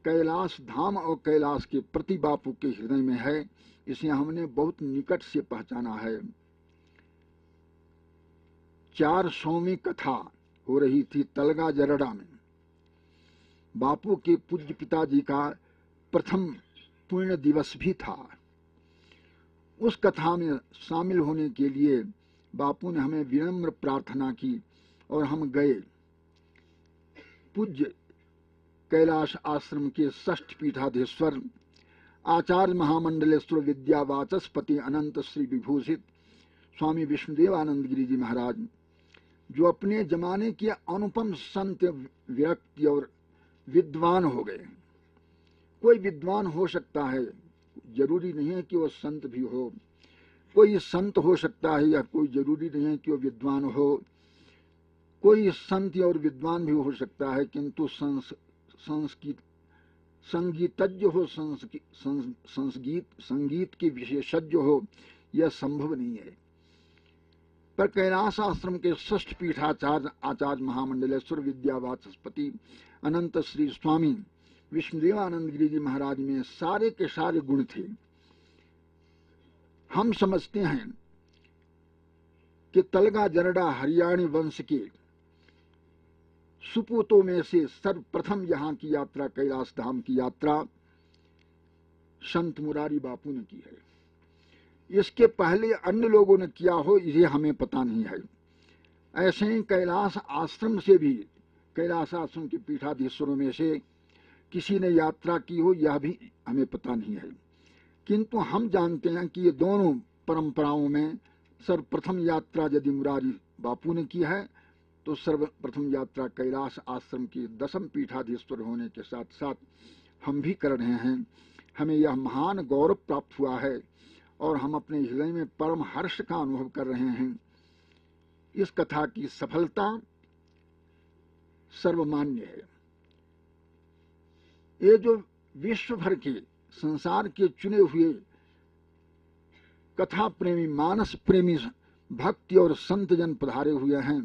कैलाश धाम और कैलाश के प्रति बापू के हृदय में है। इसे हमने बहुत निकट से पहचाना है। चार सौवीं कथा हो रही थी तलगा जरडा में। बापू के पूज्य पिताजी का प्रथम पुण्य दिवस भी था। उस कथा में शामिल होने के लिए बापू ने हमें विनम्र प्रार्थना की और हम गए। पूज्य कैलाश आश्रम के ष्ठ पीठाधीश्वर, आचार्य महामंडलेश्वर विद्या वाचस्पति अनंत श्री विभूषित स्वामी विष्णुदेवानंद गिरी जी महाराज, जो अपने जमाने के अनुपम संत व्यक्ति और विद्वान हो गए। कोई विद्वान हो सकता है, ज़रूरी नहीं है कि वह संत भी हो। कोई संत हो सकता है या कोई ज़रूरी नहीं है कि वह विद्वान हो। कोई संत और विद्वान भी हो सकता है, किंतु संस्कृत, संगीतज्ञ हो संगीत संगीत के विशेषज्ञ हो, यह संभव नहीं है। पर कैलाश आश्रम के ष्ठ पीठाचार्य आचार्य महामंडलेश्वर विद्या वाचस्पति अनंत श्री स्वामी विष्णुदेवानंद गिरी जी महाराज में सारे के सारे गुण थे। हम समझते हैं कि तलगा जरडा हरियाणी वंश के सुपूतों में से सर्वप्रथम यहाँ की यात्रा कैलाश धाम की यात्रा संत मुरारी बापू ने की है। इसके पहले अन्य लोगों ने किया हो, ये हमें पता नहीं है। ऐसे ही कैलाश आश्रम से भी, कैलाश आश्रम के पीठाधीश्वरों में से किसी ने यात्रा की हो, यह भी हमें पता नहीं है। किंतु हम जानते हैं कि ये दोनों परंपराओं में सर्वप्रथम यात्रा यदि मुरारी बापू ने की है तो सर्वप्रथम यात्रा कैलाश आश्रम की दसम पीठाधीश्वर होने के साथ साथ हम भी कर रहे हैं। हमें यह महान गौरव प्राप्त हुआ है और हम अपने हृदय में परम हर्ष का अनुभव कर रहे हैं। इस कथा की सफलता सर्वमान्य है। ये जो विश्व भर के संसार के चुने हुए कथा प्रेमी मानस प्रेमी भक्ति और संत जन पधारे हुए हैं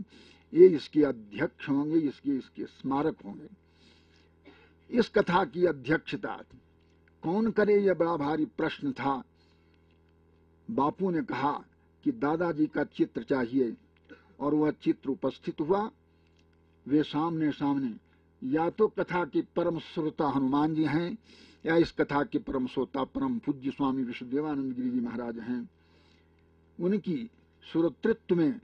ये इसके अध्यक्ष होंगे, इसके इसके स्मारक होंगे। इस कथा की अध्यक्षता कौन करे, यह बड़ा भारी प्रश्न था। बापू ने कहा कि दादाजी का चित्र चाहिए और वह चित्र उपस्थित हुआ। वे सामने सामने या तो कथा के परम श्रोता हनुमान जी हैं, या इस कथा के परम श्रोता, परम पूज्य स्वामी विश्वदेवानंद गिरी जी महाराज हैं। उनकी श्रोतृत्व में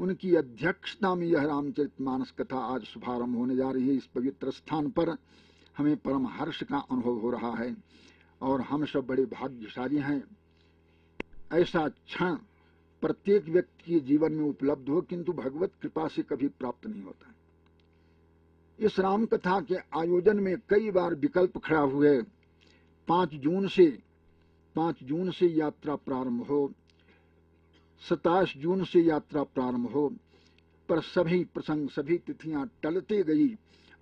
उनकी अध्यक्षता में यह रामचरित मानस कथा आज शुभारंभ होने जा रही है। इस पवित्र स्थान पर हमें परम हर्ष का अनुभव हो रहा है और हम सब बड़े भाग्यशाली हैं। ऐसा क्षण प्रत्येक व्यक्ति के जीवन में उपलब्ध हो, किंतु भगवत कृपा से कभी प्राप्त नहीं होता। इस राम कथा के आयोजन में कई बार विकल्प खड़ा हुए। पाँच जून से, पाँच जून से यात्रा प्रारंभ हो। सताईस जून से यात्रा प्रारंभ हो, पर सभी प्रसंग, सभी तिथियाँ टलते गई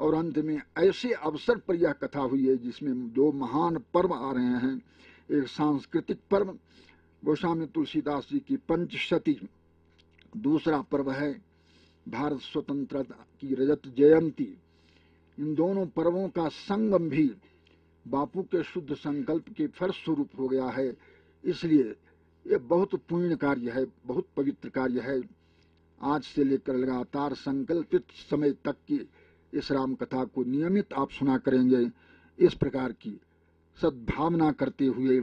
और अंत में ऐसे अवसर पर यह कथा हुई है जिसमें दो महान पर्व आ रहे हैं। एक सांस्कृतिक पर्व, गोस्वामी तुलसीदास जी की पंचशती। दूसरा पर्व है भारत स्वतंत्रता की रजत जयंती। इन दोनों पर्वों का संगम भी बापू के शुद्ध संकल्प के फर्श फलस्वरूप हो गया है, इसलिए ये बहुत पुण्य कार्य है, बहुत पवित्र कार्य है। आज से लेकर लगातार संकल्पित समय तक की इस राम कथा को नियमित आप सुना करेंगे। इस प्रकार की सद्भावना करते हुए,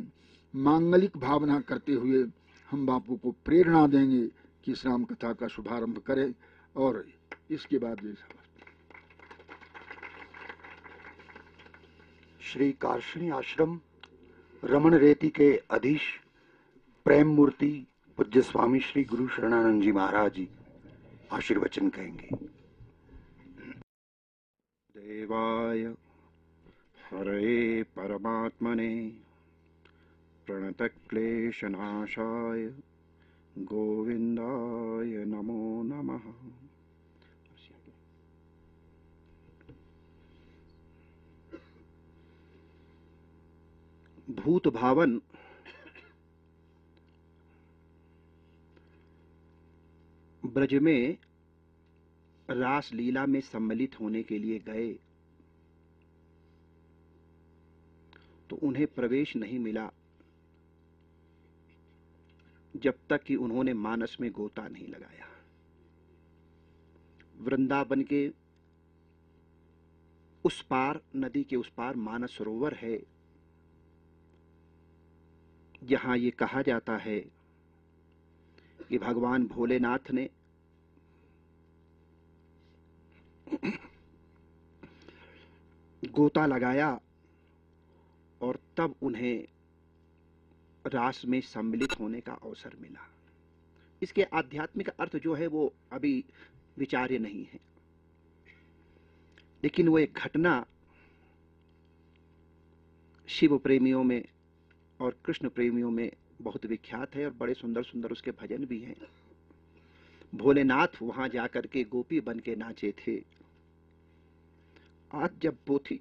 मांगलिक भावना करते हुए हम बापू को प्रेरणा देंगे कि इस राम कथा का शुभारंभ करें और इसके बाद जैसा श्री कार्षणी आश्रम रमन रेती के अधीश प्रेम मूर्ति पूज्य स्वामी श्री गुरु शरणानंद जी महाराज जी आशीर्वचन कहेंगे। देवाय, हरे परमात्मने, प्रणतक्लेशनाशाय गोविन्दाय नमो नमः। भूत भावन ब्रज में रास लीला में सम्मिलित होने के लिए गए तो उन्हें प्रवेश नहीं मिला, जब तक कि उन्होंने मानस में गोता नहीं लगाया। वृंदावन के उस पार, नदी के उस पार मानस सरोवर है। जहाँ ये कहा जाता है कि भगवान भोलेनाथ ने गोता लगाया और तब उन्हें रास में सम्मिलित होने का अवसर मिला। इसके आध्यात्मिक अर्थ जो है वो अभी विचार्य नहीं है। लेकिन वो एक घटना शिव प्रेमियों में और कृष्ण प्रेमियों में बहुत विख्यात है और बड़े सुंदर सुंदर उसके भजन भी हैं। भोलेनाथ वहाँ जाकर के गोपी बन के नाचे थे। आज जब पोथी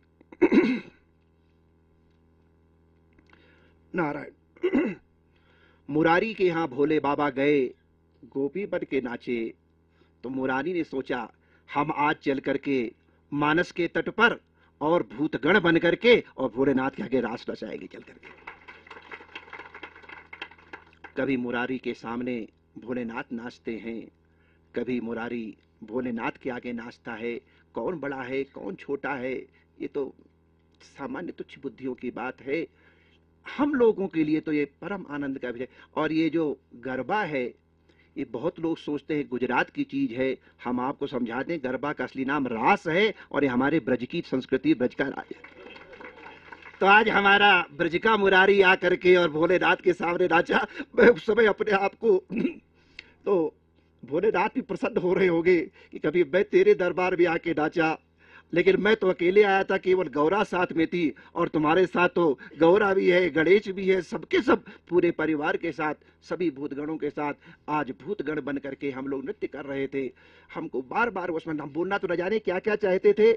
नारायण, मुरारी के यहाँ भोले बाबा गए, गोपी बन के नाचे। तो मुरारी ने सोचा, हम आज चल करके मानस के तट पर और भूतगण बन करके और भोलेनाथ के आगे रास रचाएँगे चल करके। कभी मुरारी के सामने भोलेनाथ नाचते हैं, कभी मुरारी भोलेनाथ के आगे नाचता है, कौन बड़ा है, कौन छोटा है, ये तो सामान्य तुच्छ बुद्धियों की बात है। हम लोगों के लिए तो ये परम आनंद का विषय। और ये जो गरबा है, ये बहुत लोग सोचते हैं गुजरात की चीज़ है, हम आपको समझा दें, गरबा का असली नाम रास है, और ये हमारे ब्रज की संस्कृति, ब्रज का राज है तो आज हमारा ब्रज का मुरारी आकर के और भोलेनाथ के सामने नाचा मैं उस समय अपने आप को तो भोलेनाथ भी प्रसन्न हो रहे होंगे कि कभी मैं तेरे दरबार में आके नाचा लेकिन मैं तो अकेले आया था, केवल गौरा साथ में थी, और तुम्हारे साथ तो गौरा भी है, गणेश भी है, सबके सब पूरे परिवार के साथ, सभी भूतगणों के साथ आज भूतगण बन करके हम लोग नृत्य कर रहे थे। हमको बार बार उसमें हम बोलना तो न जाने क्या क्या चाहते थे।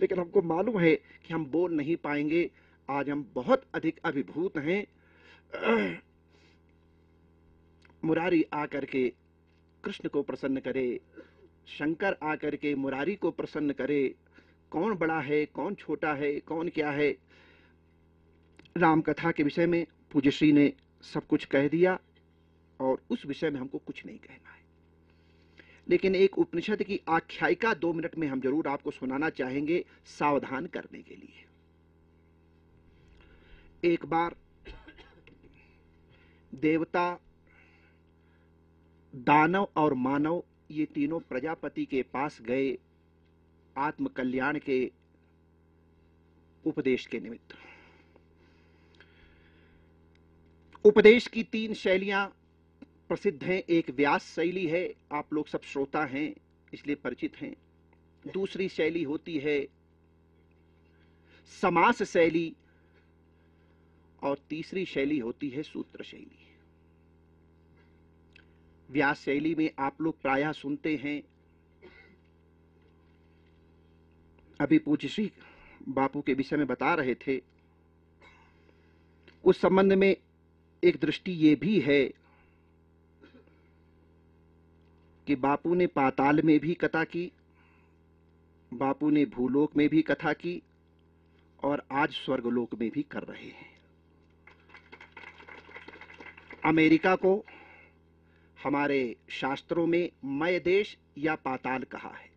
लेकिन हमको मालूम है कि हम बोल नहीं पाएँगे। आज हम बहुत अधिक अभिभूत हैं। मुरारी आकर के कृष्ण को प्रसन्न करे, शंकर आकर के मुरारी को प्रसन्न करे। कौन बड़ा है, कौन छोटा है, कौन क्या है? राम कथा के विषय में पूज्य श्री ने सब कुछ कह दिया और उस विषय में हमको कुछ नहीं कहना है। लेकिन एक उपनिषद की आख्यायिका दो मिनट में हम ज़रूर आपको सुनाना चाहेंगे सावधान करने के लिए। एक बार देवता दानव और मानव ये तीनों प्रजापति के पास गए आत्मकल्याण के उपदेश के निमित्त। उपदेश की तीन शैलियाँ प्रसिद्ध हैं, एक व्यास शैली है, आप लोग सब श्रोता हैं, इसलिए परिचित हैं। दूसरी शैली होती है समास शैली और तीसरी शैली होती है सूत्र शैली। व्यास शैली में आप लोग प्रायः सुनते हैं। अभी पूज्य श्री बापू के विषय में बता रहे थे। उस संबंध में एक दृष्टि ये भी है कि बापू ने पाताल में भी कथा की, बापू ने भूलोक में भी कथा की और आज स्वर्गलोक में भी कर रहे हैं। अमेरिका को हमारे शास्त्रों में मय देश या पाताल कहा है।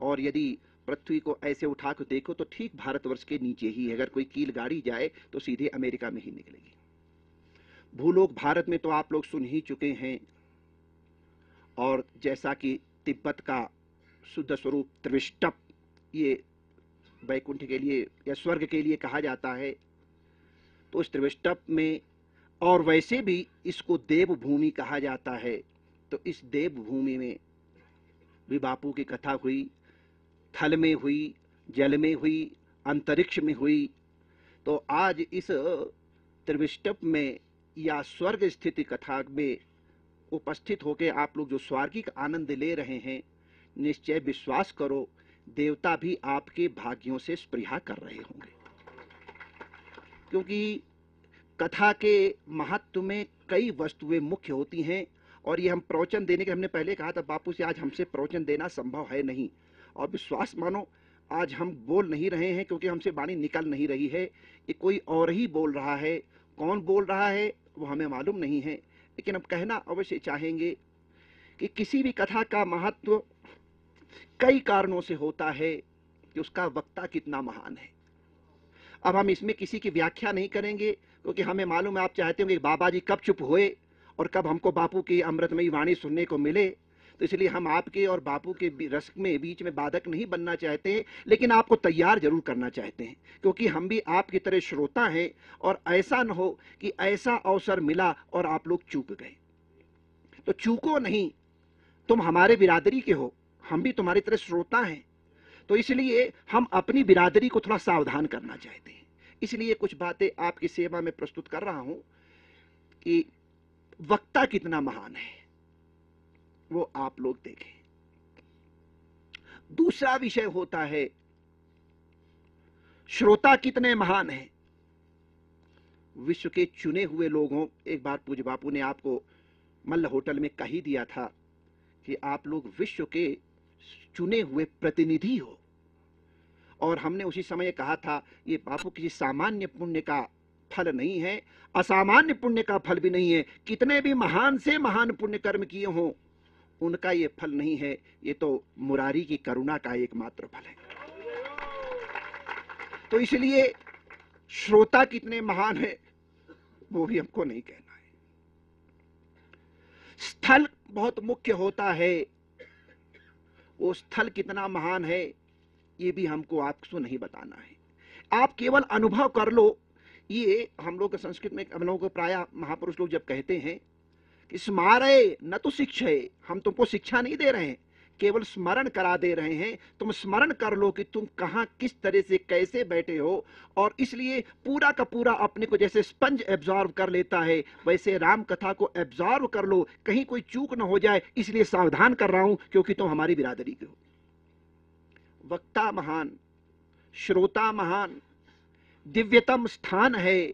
और यदि पृथ्वी को ऐसे उठा कर देखो तो ठीक भारतवर्ष के नीचे ही अगर कोई कील गाड़ी जाए तो सीधे अमेरिका में ही निकलेगी। भूलोक भारत में तो आप लोग सुन ही चुके हैं और जैसा कि तिब्बत का शुद्ध स्वरूप त्रिविष्टप ये वैकुंठ के लिए या स्वर्ग के लिए कहा जाता है तो उस त्रिविष्टप में और वैसे भी इसको देव भूमि कहा जाता है। तो इस देव भूमि में भी बापू की कथा हुई, थल में हुई, जल में हुई, अंतरिक्ष में हुई। तो आज इस त्रिविष्टप में या स्वर्ग स्थिति कथा में उपस्थित होकर आप लोग जो स्वार्गिक आनंद ले रहे हैं, निश्चय विश्वास करो, देवता भी आपके भाग्यों से स्पृहा कर रहे होंगे। क्योंकि कथा के महत्व में कई वस्तुएँ मुख्य होती हैं, और ये हम प्रवचन देने के, हमने पहले कहा था, बापू से आज हमसे प्रवचन देना संभव है नहीं। और विश्वास मानो, आज हम बोल नहीं रहे हैं, क्योंकि हमसे वाणी निकल नहीं रही है। ये कोई और ही बोल रहा है। कौन बोल रहा है, वो हमें मालूम नहीं है। लेकिन हम कहना अवश्य चाहेंगे कि किसी भी कथा का महत्व कई कारणों से होता है कि उसका वक्ता कितना महान है। अब हम इसमें किसी की व्याख्या नहीं करेंगे, क्योंकि हमें मालूम है आप चाहते होंगे बाबा जी कब चुप हुए और कब हमको बापू की अमृतमयी वाणी सुनने को मिले। तो इसलिए हम आपके और बापू के रस में, बीच में बाधक नहीं बनना चाहते लेकिन आपको तैयार ज़रूर करना चाहते हैं, क्योंकि हम भी आपकी तरह श्रोता हैं और ऐसा न हो कि ऐसा अवसर मिला और आप लोग चूक गए। तो चूको नहीं, तुम हमारे बिरादरी के हो, हम भी तुम्हारी तरह श्रोता हैं। तो इसलिए हम अपनी बिरादरी को थोड़ा सावधान करना चाहते हैं। इसलिए कुछ बातें आपकी सेवा में प्रस्तुत कर रहा हूँ कि वक्ता कितना महान है। वो आप लोग देखें। दूसरा विषय होता है, श्रोता कितने महान हैं। विश्व के चुने हुए लोगों, एक बार पूज्य बापू ने आपको मल्ल होटल में कही दिया था कि आप लोग विश्व के चुने हुए प्रतिनिधि हो। और हमने उसी समय कहा था, ये बापू किसी सामान्य पुण्य का फल नहीं है, असामान्य पुण्य का फल भी नहीं है। कितने भी महान से महान पुण्य कर्म किए हों उनका ये फल नहीं है, ये तो मुरारी की करुणा का एकमात्र फल है। तो इसलिए श्रोता कितने महान है, वो भी हमको नहीं कहना है। स्थल बहुत मुख्य होता है। वो स्थल कितना महान है, ये भी हमको आपको नहीं बताना है। आप केवल अनुभव कर लो। ये हम लोग संस्कृत में, हम लोगों को प्राय महापुरुष लोग जब कहते हैं कि स्मारय न तो शिक्षा हम तुमको शिक्षा नहीं दे रहे हैं, केवल स्मरण करा दे रहे हैं। तुम स्मरण कर लो कि तुम कहाँ, किस तरह से, कैसे बैठे हो। और इसलिए पूरा का पूरा अपने को जैसे स्पंज एब्जॉर्व कर लेता है, वैसे राम कथा को एब्जॉर्व कर लो। कहीं कोई चूक ना हो जाए, इसलिए सावधान कर रहा हूँ, क्योंकि तुम हमारी बिरादरी के हो। वक्ता महान, श्रोता महान, दिव्यतम स्थान है।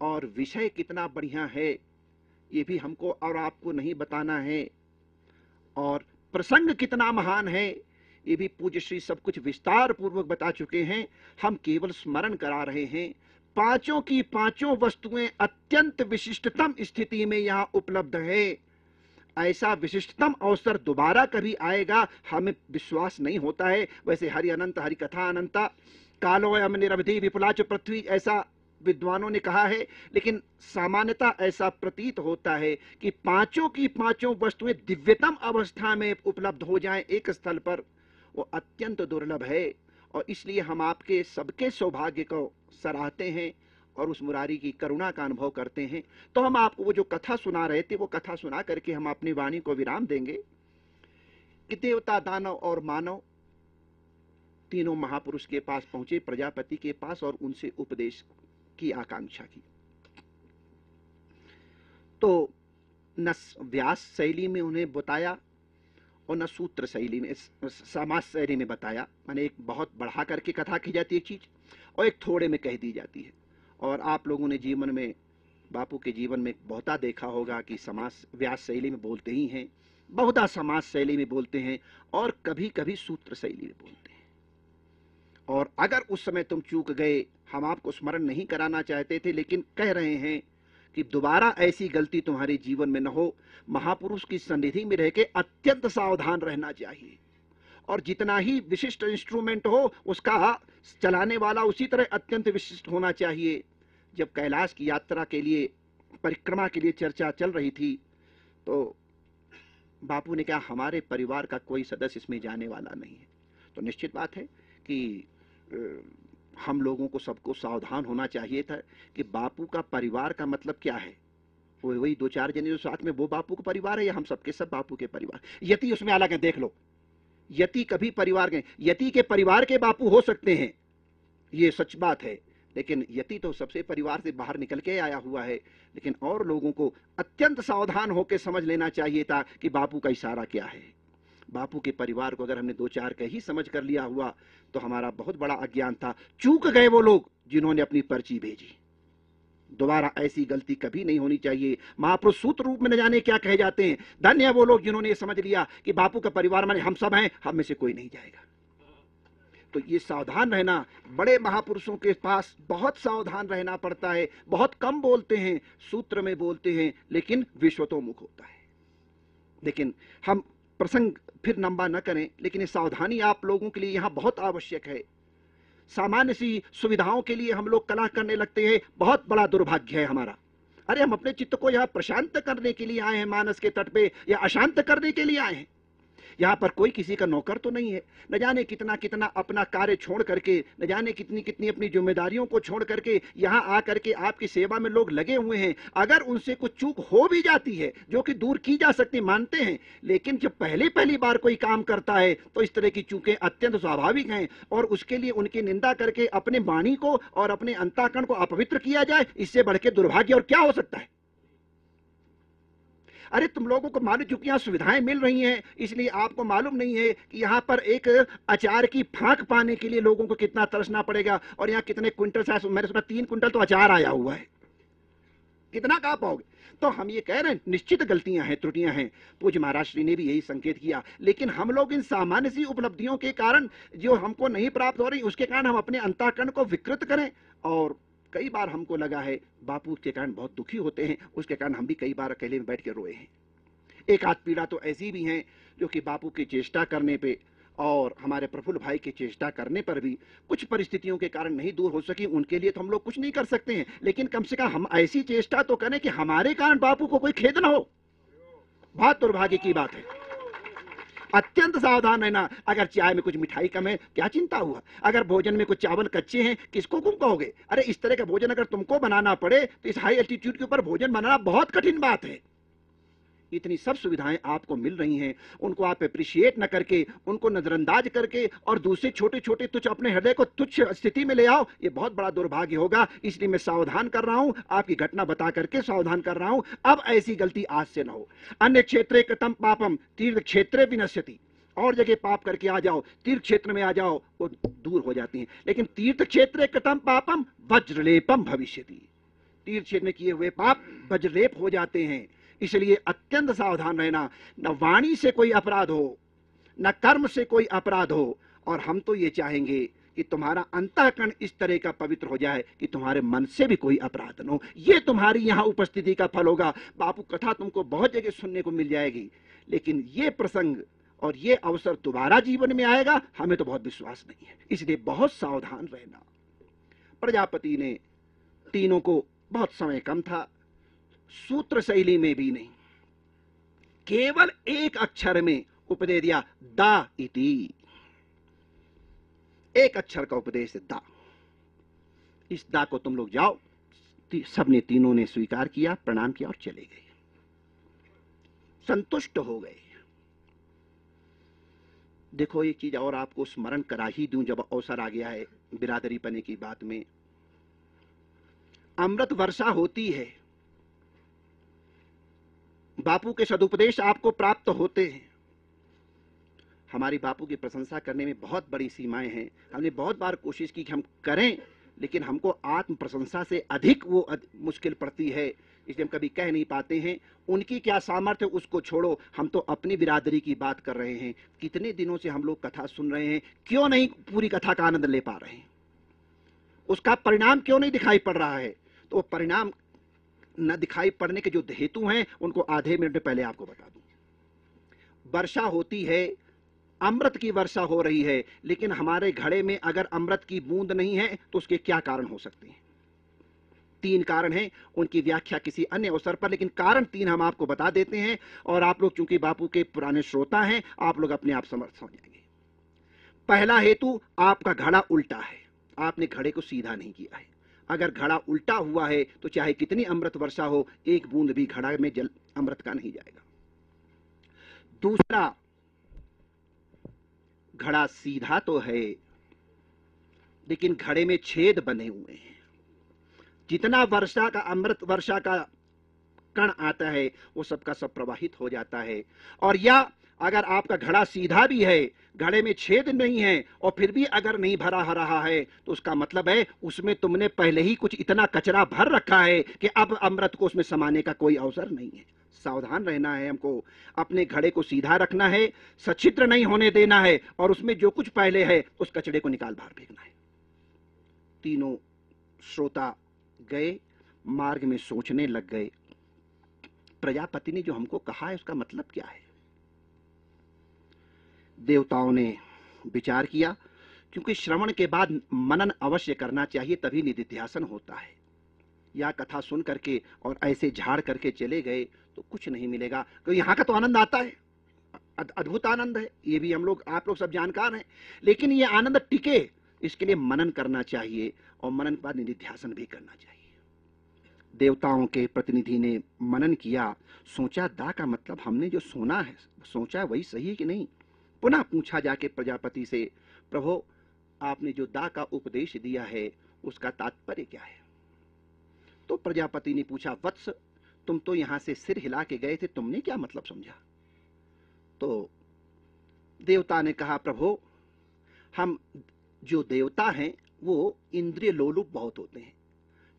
और विषय कितना बढ़िया है। ये भी हमको और आपको नहीं बताना है। और प्रसंग कितना महान है, ये भी पूज्य श्री सब कुछ विस्तार पूर्वक बता चुके हैं। हम केवल स्मरण करा रहे हैं। पाँचों की पाँचों वस्तुएँ अत्यंत विशिष्टतम स्थिति में यहाँ उपलब्ध है। ऐसा विशिष्टतम अवसर दोबारा कभी आएगा, हमें विश्वास नहीं होता है। वैसे हरि अनंत, हरि कथा अनंता, कालोयम निरवधि विपुलाच पृथ्वी, ऐसा विद्वानों ने कहा है, लेकिन सामान्यता ऐसा प्रतीत होता है कि पाँचों की पाँचों वस्तुएँ दिव्यतम अवस्था में उपलब्ध हो जाएँ एक स्थल पर। वो अत्यंत दुर्लभ है, और इसलिए हम आपके सबके सौभाग्य को सराहते हैं और उस मुरारी की करुणा का अनुभव करते हैं। तो हम आपको वो जो कथा सुना रहे थे, वो कथा सुना करके हम अपनी वाणी को विराम देंगे। कि देवता दानव और मानव तीनों महापुरुष के पास पहुँचे, प्रजापति के पास, और उनसे उपदेश की आकांक्षा की। तो न व्यास शैली में उन्हें बताया और न सूत्र शैली में समाज शैली में बताया। मैंने एक बहुत बढ़ा करके कथा की जाती है चीज़ और एक थोड़े में कह दी जाती है। और आप लोगों ने जीवन में, बापू के जीवन में बहुता देखा होगा कि समाज व्यास शैली में बोलते ही हैं, बहुता समाज शैली में बोलते हैं और कभी कभी सूत्र शैली में बोलते हैं। और अगर उस समय तुम चूक गए, हम आपको स्मरण नहीं कराना चाहते थे, लेकिन कह रहे हैं कि दोबारा ऐसी गलती तुम्हारे जीवन में न हो। महापुरुष की सन्निधि में रह के अत्यंत सावधान रहना चाहिए। और जितना ही विशिष्ट इंस्ट्रूमेंट हो, उसका चलाने वाला उसी तरह अत्यंत विशिष्ट होना चाहिए। जब कैलाश की यात्रा के लिए, परिक्रमा के लिए चर्चा चल रही थी तो बापू ने कहा, हमारे परिवार का कोई सदस्य इसमें जाने वाला नहीं है। तो निश्चित बात है कि हम लोगों को सबको सावधान होना चाहिए था कि बापू का परिवार का मतलब क्या है? वो वही दो चार जने जो साथ में, वो बापू का परिवार है या हम सबके, सब बापू के परिवार? यति उसमें अलग है, देख लो। यति कभी परिवार के, यति के परिवार के बापू हो सकते हैं, ये सच बात है। लेकिन यति तो सबसे परिवार से बाहर निकल के आया हुआ है। लेकिन और लोगों को अत्यंत सावधान होकर समझ लेना चाहिए था कि बापू का इशारा क्या है। बापू के परिवार को अगर हमने दो चार का ही समझ कर लिया हुआ तो हमारा बहुत बड़ा अज्ञान था। चूक गए वो लोग जिन्होंने अपनी पर्ची भेजी। दोबारा ऐसी गलती कभी नहीं होनी चाहिए। महापुरुष सूत्र रूप में न जाने क्या कहे जाते हैं। धन्य वो लोग जिन्होंने ये समझ लिया कि बापू का परिवार, माने हम सब हैं, हम में से कोई नहीं जाएगा। तो ये सावधान रहना, बड़े महापुरुषों के पास बहुत सावधान रहना पड़ता है। बहुत कम बोलते हैं, सूत्र में बोलते हैं, लेकिन विश्वतोमुख होता है। लेकिन हम प्रसंग फिर लंबा न करें, लेकिन ये सावधानी आप लोगों के लिए यहाँ बहुत आवश्यक है। सामान्य सी सुविधाओं के लिए हम लोग कला करने लगते हैं, बहुत बड़ा दुर्भाग्य है हमारा। अरे हम अपने चित्त को यहाँ प्रशांत करने के लिए आए हैं, मानस के तट पे, या अशांत करने के लिए आए हैं। यहाँ पर कोई किसी का नौकर तो नहीं है। न जाने कितना कितना अपना कार्य छोड़ करके, न जाने कितनी कितनी अपनी जिम्मेदारियों को छोड़ करके यहाँ आ करके आपकी सेवा में लोग लगे हुए हैं। अगर उनसे कुछ चूक हो भी जाती है, जो कि दूर की जा सकती, मानते हैं, लेकिन जब पहले पहली बार कोई काम करता है तो इस तरह की चूकें अत्यंत स्वाभाविक हैं और उसके लिए उनकी निंदा करके अपने वाणी को और अपने अंताकरण को अपवित्र किया जाए, इससे बढ़ के दुर्भाग्य और क्या हो सकता है? अरे तुम लोगों को मालूम, चूँकि यहाँ सुविधाएँ मिल रही हैं, इसलिए आपको मालूम नहीं है कि यहाँ पर एक अचार की फांक पाने के लिए लोगों को कितना तरसना पड़ेगा और यहाँ कितने क्विंटल मेरे सुना तीन क्विंटल तो अचार आया हुआ है। कितना कहा पाओगे? तो हम ये कह रहे हैं, निश्चित गलतियाँ हैं, त्रुटियाँ हैं। पूज महाराज श्री ने भी यही संकेत किया। लेकिन हम लोग इन सामान्य सी उपलब्धियों के कारण जो हमको नहीं प्राप्त हो रही, उसके कारण हम अपने अंताकरण को विकृत करें और कई बार हमको लगा है, बापू के कारण बहुत दुखी होते हैं, उसके कारण हम भी कई बार अकेले में बैठ के रोए हैं। एक आध पीड़ा तो ऐसी भी हैं, जो कि बापू की चेष्टा करने पे और हमारे प्रफुल्ल भाई की चेष्टा करने पर भी कुछ परिस्थितियों के कारण नहीं दूर हो सकी, उनके लिए तो हम लोग कुछ नहीं कर सकते हैं। लेकिन कम से कम हम ऐसी चेष्टा तो करें कि हमारे कारण बापू को कोई खेद ना हो। बहुत दुर्भाग्य की बात है। अत्यंत सावधान रहना। अगर चाय में कुछ मिठाई कम है, क्या चिंता हुआ? अगर भोजन में कुछ चावल कच्चे हैं, किसको तुम कहोगे? अरे, इस तरह का भोजन अगर तुमको बनाना पड़े तो इस हाई एल्टीट्यूड के ऊपर भोजन बनाना बहुत कठिन बात है। इतनी सब सुविधाएँ आपको मिल रही हैं। उनको आप अप्रिशिएट न करके, उनको नजरअंदाज करके और दूसरे छोटे छोटे तुच्छ अपने हृदय को तुच्छ स्थिति में ले आओ, ये बहुत बड़ा दुर्भाग्य होगा। इसलिए मैं सावधान कर रहा हूँ, आपकी घटना बता करके सावधान कर रहा हूँ। अब ऐसी गलती आज से न हो। अन्य क्षेत्र कतम पापम तीर्थ क्षेत्र विनश्यति। और जगह पाप करके आ जाओ तीर्थ क्षेत्र में आ जाओ, वो दूर हो जाती हैं। लेकिन तीर्थ क्षेत्र कतम पापम, वज्रलेपम भविष्य तीर्थ क्षेत्र में किए हुए पाप वज्रलेप हो जाते हैं। इसलिए अत्यंत सावधान रहना। न वाणी से कोई अपराध हो, न कर्म से कोई अपराध हो, और हम तो ये चाहेंगे कि तुम्हारा अंतःकरण इस तरह का पवित्र हो जाए कि तुम्हारे मन से भी कोई अपराध न हो। ये तुम्हारी यहाँ उपस्थिति का फल होगा। बापू, कथा तुमको बहुत जगह सुनने को मिल जाएगी। लेकिन ये प्रसंग और ये अवसर दोबारा जीवन में आएगा, हमें तो बहुत विश्वास नहीं है। इसलिए बहुत सावधान रहना। प्रजापति ने तीनों को, बहुत समय कम था सूत्र शैली में भी नहीं। केवल एक अक्षर में उपदेश दिया, दा इति। एक अक्षर का उपदेश, दा। इस दा को तुम लोग जाओ सबने तीनों ने स्वीकार किया, प्रणाम किया और चले गए। संतुष्ट हो गए। देखो, एक चीज़ और आपको स्मरण करा ही दूँ, जब अवसर आ गया है, बिरादरी पने की बात में। अमृत वर्षा होती है। बापू के सदुपदेश आपको प्राप्त होते हैं। हमारी बापू की प्रशंसा करने में बहुत बड़ी सीमाएँ हैं। हमने बहुत बार कोशिश की कि हम करें लेकिन हमको आत्म प्रशंसा से अधिक वो अध, मुश्किल पड़ती है। इसलिए हम कभी कह नहीं पाते हैं उनकी क्या सामर्थ्य उसको छोड़ो। हम तो अपनी बिरादरी की बात कर रहे हैं। कितने दिनों से हम लोग कथा सुन रहे हैं। क्यों नहीं पूरी कथा का आनंद ले पा रहे हैं? उसका परिणाम क्यों नहीं दिखाई पड़ रहा है? तो परिणाम न दिखाई पड़ने के जो हेतु हैं, उनको आधे मिनट पहले आपको बता दूँ। वर्षा होती है, अमृत की वर्षा हो रही है, लेकिन हमारे घड़े में अगर अमृत की बूंद नहीं है तो उसके क्या कारण हो सकते हैं? तीन कारण हैं, उनकी व्याख्या किसी अन्य अवसर पर, लेकिन कारण तीन हम आपको बता देते हैं, और आप लोग चूँकि बापू के पुराने श्रोता हैं, आप लोग अपने आप समर्थ हो जाएँगे। पहला हेतु, आपका घड़ा उल्टा है। आपने घड़े को सीधा नहीं किया है। अगर घड़ा उल्टा हुआ है तो चाहे कितनी अमृत वर्षा हो, एक बूंद भी घड़ा में जल, अमृत का नहीं जाएगा। दूसरा, घड़ा सीधा तो है, लेकिन घड़े में छेद बने हुए हैं। जितना वर्षा का, अमृत वर्षा का कण आता है, वो सबका सब प्रवाहित हो जाता है। और या अगर आपका घड़ा सीधा भी है, घड़े में छेद नहीं है और फिर भी अगर नहीं भरा रहा है तो उसका मतलब है उसमें तुमने पहले ही कुछ इतना कचरा भर रखा है कि अब अमृत को उसमें समाने का कोई अवसर नहीं है। सावधान रहना है हमको। अपने घड़े को सीधा रखना है सचित्र नहीं होने देना है और उसमें जो कुछ पहले है, उस कचड़े को निकाल बाहर फेंकना है। तीनों श्रोता गए, मार्ग में सोचने लग गए। प्रजापति ने जो हमको कहा है, उसका मतलब क्या है? देवताओं ने विचार किया, क्योंकि श्रवण के बाद मनन अवश्य करना चाहिए, तभी निधिध्यासन होता है। या कथा सुन करके और ऐसे झाड़ करके चले गए तो कुछ नहीं मिलेगा। क्योंकि यहाँ का तो आनंद आता है। अद्भुत आनंद है। ये भी हम लोग, आप लोग सब जानकार हैं। लेकिन ये आनंद टिके, इसके लिए मनन करना चाहिए और मनन के बाद निधिध्यासन भी करना चाहिए। देवताओं के प्रतिनिधि ने मनन किया। सोचा, दा का मतलब हमने जो सुना है, सोचा वही सही है कि नहीं? पुनः पूछा जाके प्रजापति से, प्रभो, आपने जो दा का उपदेश दिया है, उसका तात्पर्य क्या है? तो प्रजापति ने पूछा, वत्स, तुम तो यहाँ से सिर हिला के गए थे, तुमने क्या मतलब समझा? तो देवता ने कहा, प्रभो, हम जो देवता हैं, वो इंद्रिय लोलुप बहुत होते हैं।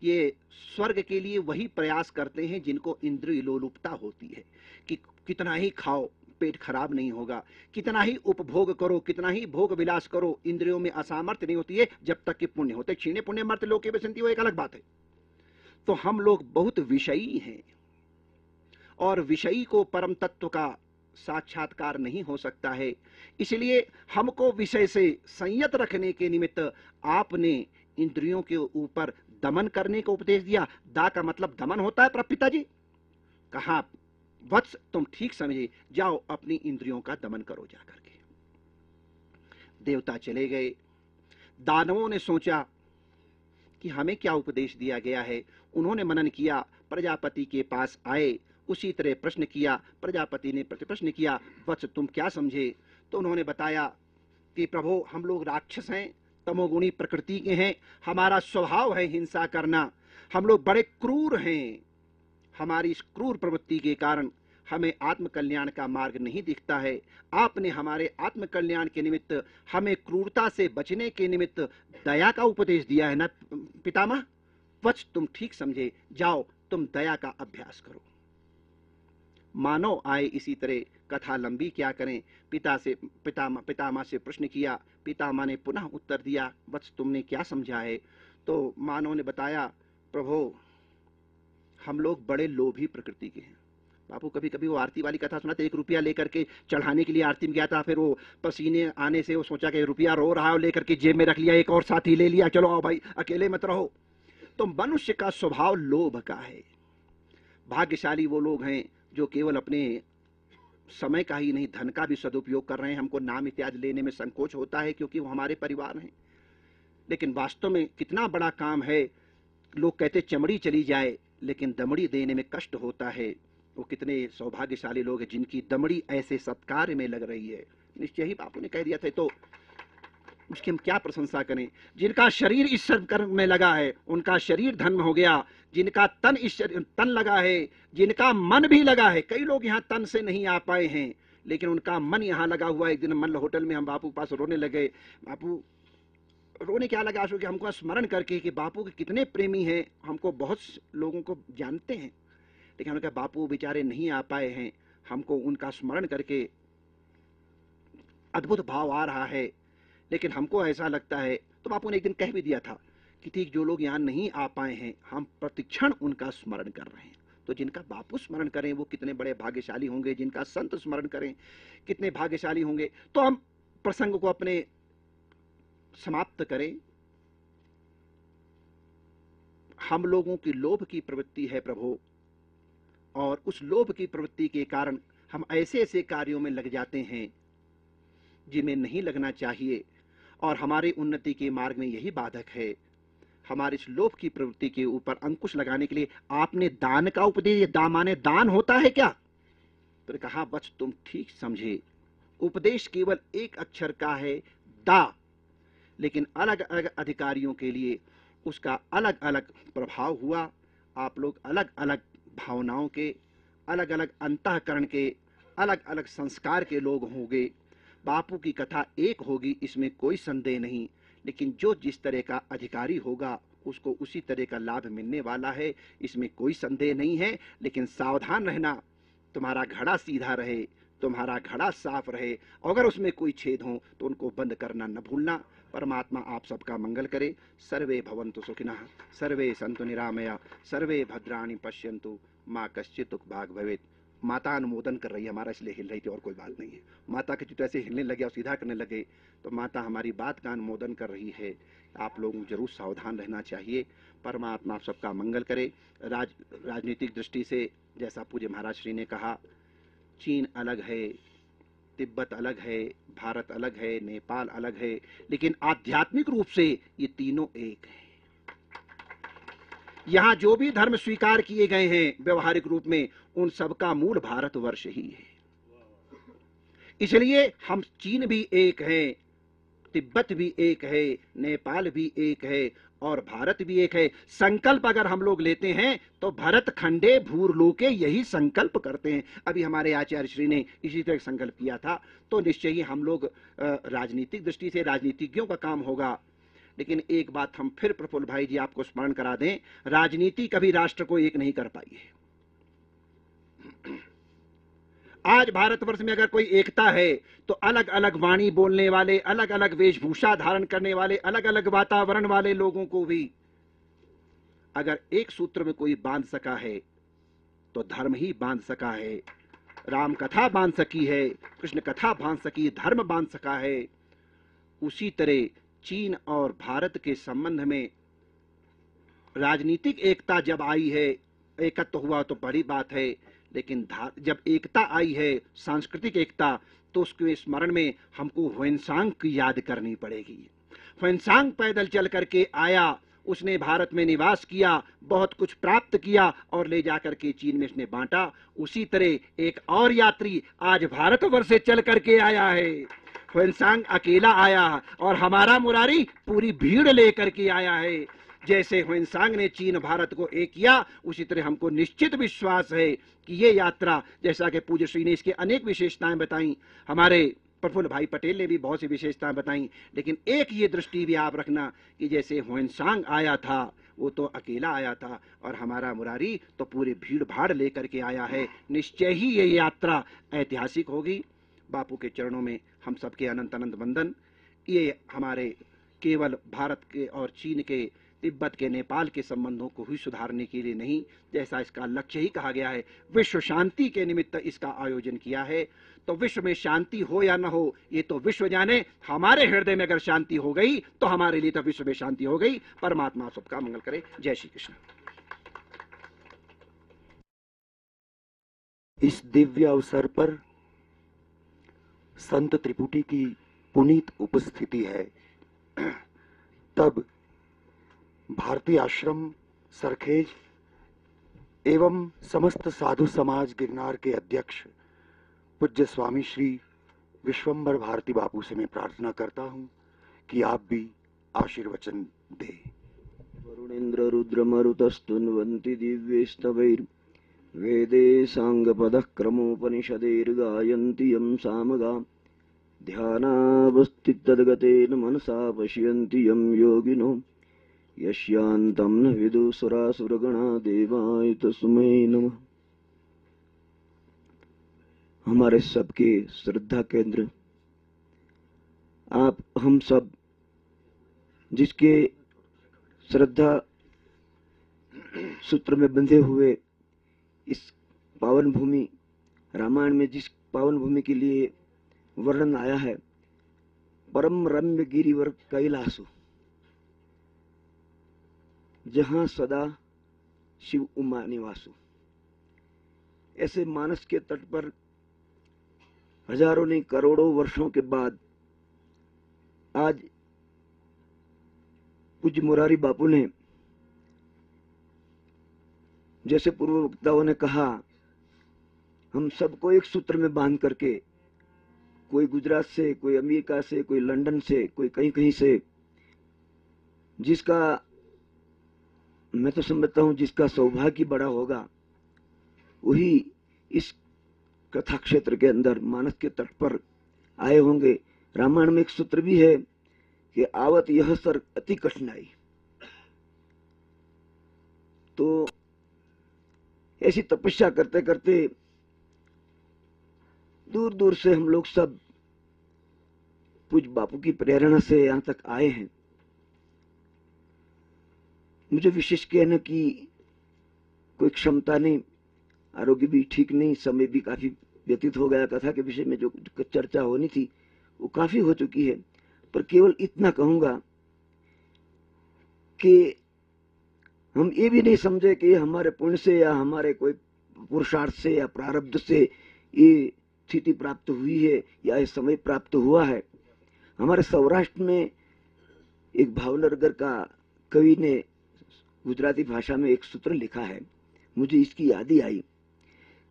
ये स्वर्ग के लिए वही प्रयास करते हैं जिनको इंद्रिय लोलुपता होती है कि कितना ही खाओ पेट खराब नहीं होगा। कितना ही उपभोग करो, कितना ही भोग विलास करो, इंद्रियों में असामर्थ्य नहीं होती है, जब तक कि पुण्य होते। क्षीणे पुण्य मर्त लोग एक अलग बात है। तो हम लोग बहुत विषयी हैं और विषयी को परम तत्व का साक्षात्कार नहीं हो सकता है। इसलिए हमको विषय से संयत रखने के निमित्त आपने इंद्रियों के ऊपर दमन करने का उपदेश दिया। दा का मतलब दमन होता है पिताजी, कहा वत्स तुम ठीक समझे, जाओ अपनी इंद्रियों का दमन करो जाकर के। देवता चले गए। दानवों ने सोचा कि हमें क्या उपदेश दिया गया है? उन्होंने मनन किया, प्रजापति के पास आए, उसी तरह प्रश्न किया, प्रजापति ने प्रतिप्रश्न किया, वत्स तुम क्या समझे? तो उन्होंने बताया कि प्रभु, हम लोग राक्षस हैं, तमोगुणी प्रकृति के हैं, हमारा स्वभाव है हिंसा करना, हम लोग बड़े क्रूर हैं। हमारी इस क्रूर प्रवृत्ति के कारण हमें आत्म कल्याण का मार्ग नहीं दिखता है। आपने हमारे आत्म कल्याण के निमित्त हमें क्रूरता से बचने के निमित्त दया का उपदेश दिया है ना, पितामह? वच तुम ठीक समझे। जाओ, तुम दया का अभ्यास करो। मानव आए इसी तरह कथा लंबी क्या करें? पिता से पिता पितामा से प्रश्न किया। पितामा ने पुनः उत्तर दिया बस तुमने क्या समझा है? तो मानव ने बताया, प्रभु हम लोग बड़े लोभी प्रकृति के हैं। बापू कभी कभी वो आरती वाली कथा सुना था एक रुपया लेकर के चढ़ाने के लिए आरती में गया था, फिर वो पसीने आने से वो सोचा कि रुपया रो रहा है, लेकर के जेब में रख लिया, एक और साथी ले लिया, चलो आओ भाई, अकेले मत रहो। तो मनुष्य का स्वभाव लोभ का है। भाग्यशाली वो लोग हैं, जो केवल अपने समय का ही नहीं, धन का भी सदुपयोग कर रहे हैं। हमको नाम इत्यादि लेने में संकोच होता है, क्योंकि वो हमारे परिवार हैं। लेकिन वास्तव में कितना बड़ा काम है, लोग कहते चमड़ी चली जाए लेकिन दमड़ी देने में कष्ट होता है। वो कितने सौभाग्यशाली लोग हैं जिनकी दमड़ी ऐसे सत्कार में लग रही है। निश्चय ही बापू ने कह दिया था तो उसकी हम क्या प्रशंसा करें? जिनका शरीर इस कर्म में लगा है, उनका शरीर धर्म हो गया। जिनका तन इस तन लगा है, जिनका मन भी लगा है। कई लोग यहाँ तन से नहीं आ पाए हैं, लेकिन उनका मन यहाँ लगा हुआ है। एक दिन मन होटल में हम बापू पास रोने लगे। बापू रोने क्या लगा कि हमको स्मरण करके कि बापू के कितने प्रेमी हैं, हमको बहुत लोगों को जानते हैं। लेकिन उनका बापू बेचारे नहीं आ पाए हैं। हमको उनका स्मरण करके अद्भुत भाव आ रहा है। लेकिन हमको ऐसा लगता है तो बापू ने एक दिन कह भी दिया था कि ठीक जो लोग यहाँ नहीं आ पाए हैं, हम प्रतिक्षण उनका स्मरण कर रहे हैं। तो जिनका बापू स्मरण करें, वो कितने बड़े भाग्यशाली होंगे। जिनका संत स्मरण करें, कितने भाग्यशाली होंगे। तो हम प्रसंग को अपने समाप्त करें। हम लोगों की लोभ की प्रवृत्ति है प्रभु, और उस लोभ की प्रवृत्ति के कारण हम ऐसे ऐसे कार्यों में लग जाते हैं जिनमें नहीं लगना चाहिए, और हमारे उन्नति के मार्ग में यही बाधक है। हमारे इस लोभ की प्रवृत्ति के ऊपर अंकुश लगाने के लिए आपने दान का उपदेश दामाने दान होता है क्या? कहा, बस तुम ठीक समझे। उपदेश केवल एक अक्षर का है, दा। लेकिन अलग अलग अधिकारियों के लिए उसका अलग अलग प्रभाव हुआ। आप लोग अलग अलग भावनाओं के, अलग अलग अंतकरण के, अलग अलग संस्कार के लोग होंगे। बापू की कथा एक होगी, इसमें कोई संदेह नहीं, लेकिन जो जिस तरह का अधिकारी होगा, उसको उसी तरह का लाभ मिलने वाला है, इसमें कोई संदेह नहीं है, लेकिन सावधान रहना, तुम्हारा घड़ा सीधा रहे, तुम्हारा घड़ा साफ़ रहे, अगर उसमें कोई छेद हो तो उनको बंद करना न भूलना। परमात्मा आप सबका मंगल करे। सर्वे भवंतु सुखिनः, सर्वे संतु निरामया, सर्वे भद्राणी पश्यंतु माँ कश्चित भाग भवेत। माता अनुमोदन कर रही है हमारा, इसलिए हिल रही थी, और कोई बात नहीं है। माता के चित्र ऐसे हिलने लगे और सीधा करने लगे। तो माता हमारी बात का अनुमोदन कर रही है। आप लोगों ज़रूर सावधान रहना चाहिए। परमात्मा आप सबका मंगल करे। राज, राजनीतिक दृष्टि से जैसा पूज्य महाराज श्री ने कहा, चीन अलग है, तिब्बत अलग है भारत अलग है, नेपाल अलग है, लेकिन आध्यात्मिक रूप से ये तीनों एक हैं। यहाँ जो भी धर्म स्वीकार किए गए हैं, व्यवहारिक रूप में, उन सबका मूल भारतवर्ष ही है। इसलिए हम चीन भी एक हैं, तिब्बत भी एक है, नेपाल भी एक है और भारत भी एक है। संकल्प अगर हम लोग लेते हैं तो भरत खंडे भूरलोके यही संकल्प करते हैं। अभी हमारे आचार्य श्री ने इसी तरह संकल्प किया था तो निश्चय ही हम लोग राजनीतिक दृष्टि से राजनीतिज्ञों का काम होगा। लेकिन एक बात हम फिर प्रफुल्ल भाई जी आपको स्मरण करा दें, राजनीति कभी राष्ट्र को एक नहीं कर पाई है। आज भारतवर्ष में अगर कोई एकता है तो अलग अलग वाणी बोलने वाले अलग अलग वेशभूषा धारण करने वाले अलग अलग वातावरण वाले लोगों को भी अगर एक सूत्र में कोई बाँध सका है तो धर्म ही बाँध सका है। राम कथा बाँध सकी है, कृष्ण कथा बाँध सकी, धर्म बाँध सका है। उसी तरह चीन और भारत के संबंध में राजनीतिक एकता जब आई है, एकत्व हुआ तो बड़ी बात है। लेकिन जब एकता आई है, सांस्कृतिक एकता तो उसके स्मरण में हमको ह्वेनसांग की याद करनी पड़ेगी। ह्वेनसांग पैदल चल करके आया, उसने भारत में निवास किया, बहुत कुछ प्राप्त किया और ले जाकर के चीन में उसने बांटा। उसी तरह एक और यात्री आज भारतवर्ष से चल करके आया है। ह्वेनसांग अकेला आया और हमारा मुरारी पूरी भीड़ लेकर के आया है। जैसे ह्वेनसांग ने चीन भारत को एक किया, उसी तरह हमको निश्चित विश्वास है कि ये यात्रा, जैसा कि पूज्य श्री ने इसकी अनेक विशेषताएँ बताई, हमारे प्रफुल्ल भाई पटेल ने भी बहुत सी विशेषताएँ बताई, लेकिन एक ये दृष्टि भी आप रखना कि जैसे ह्वेनसांग आया था, वो तो अकेला आया था और हमारा मुरारी तो पूरी भीड़ भाड़ लेकर के आया है। निश्चय ही ये यात्रा ऐतिहासिक होगी। बापू के चरणों में हम सबके अनंत अनंत वंदन। ये हमारे केवल भारत के और चीन के तिब्बत के नेपाल के संबंधों को ही सुधारने के लिए नहीं, जैसा इसका लक्ष्य ही कहा गया है। विश्व शांति के निमित्त इसका आयोजन किया है। तो विश्व में शांति हो या न हो, ये तो विश्व जाने। हमारे हृदय में अगर शांति हो गई तो हमारे लिए तो विश्व में शांति हो गई। परमात्मा सबका मंगल करे। जय श्री कृष्ण। इस दिव्य अवसर पर संत त्रिपुटी की पुनीत उपस्थिति है। तब भारतीय आश्रम, सरखेज, एवं समस्त साधु समाज गिरनार के अध्यक्ष, पूज्य स्वामी श्री विश्वम्बर भारती बापू से मैं प्रार्थना करता हूँ कि आप भी आशीर्वचन दे। वरुणेन्द्र रुद्रमरुतस्तुन्वन्ति दिव्यैस्तवैर्, वेदे साङ्गपदः क्रमोपनिषदैर्गायन्ति यं सामगा, ध्यानावस्थितद्गतेन मनसा पश्यन्ति यं योगिनो। यस्यान्तं न विदुसुरासुरगणा देवाय तस्मै नमः। हमारे सबके श्रद्धा केंद्र, आप, हम सब, जिसके श्रद्धा सूत्र में बंधे हुए इस पावन भूमि, रामायण में जिस पावन भूमि के लिए वर्णन आया है, परम रम्य गिरिवर कैलासु। जहाँ सदा शिव उमा निवासु ऐसे मानस के तट पर हज़ारों नहीं करोड़ों वर्षों के बाद आज पूज्य मुरारी बापू ने जैसे पूर्व वक्ताओं ने कहा, हम सबको एक सूत्र में बाँध करके कोई गुजरात से, कोई अमेरिका से, कोई लंदन से, कोई कहीं कहीं से, जिसका मैं तो समझता हूँ जिसका सौभाग्य बड़ा होगा, वही इस कथा क्षेत्र के अंदर मानस के तट पर आए होंगे। रामायण में एक सूत्र भी है कि आवत यह सर अति कठिनाई। तो ऐसी तपस्या करते करते दूर दूर से हम लोग सब पूज बापू की प्रेरणा से यहाँ तक आए हैं। मुझे विशेष कहने की कोई क्षमता नहीं, आरोग्य भी ठीक नहीं, समय भी काफ़ी व्यतीत हो गया। कथा के विषय में जो चर्चा होनी थी, वो काफ़ी हो चुकी है। पर केवल इतना कहूँगा कि हम ये भी नहीं समझे कि हमारे पुण्य से या हमारे कोई पुरुषार्थ से या प्रारब्ध से ये स्थिति प्राप्त हुई है या ये समय प्राप्त हुआ है। हमारे सौराष्ट्र में एक भावनगर का कवि ने गुजराती भाषा में एक सूत्र लिखा है मुझे इसकी याद ही आई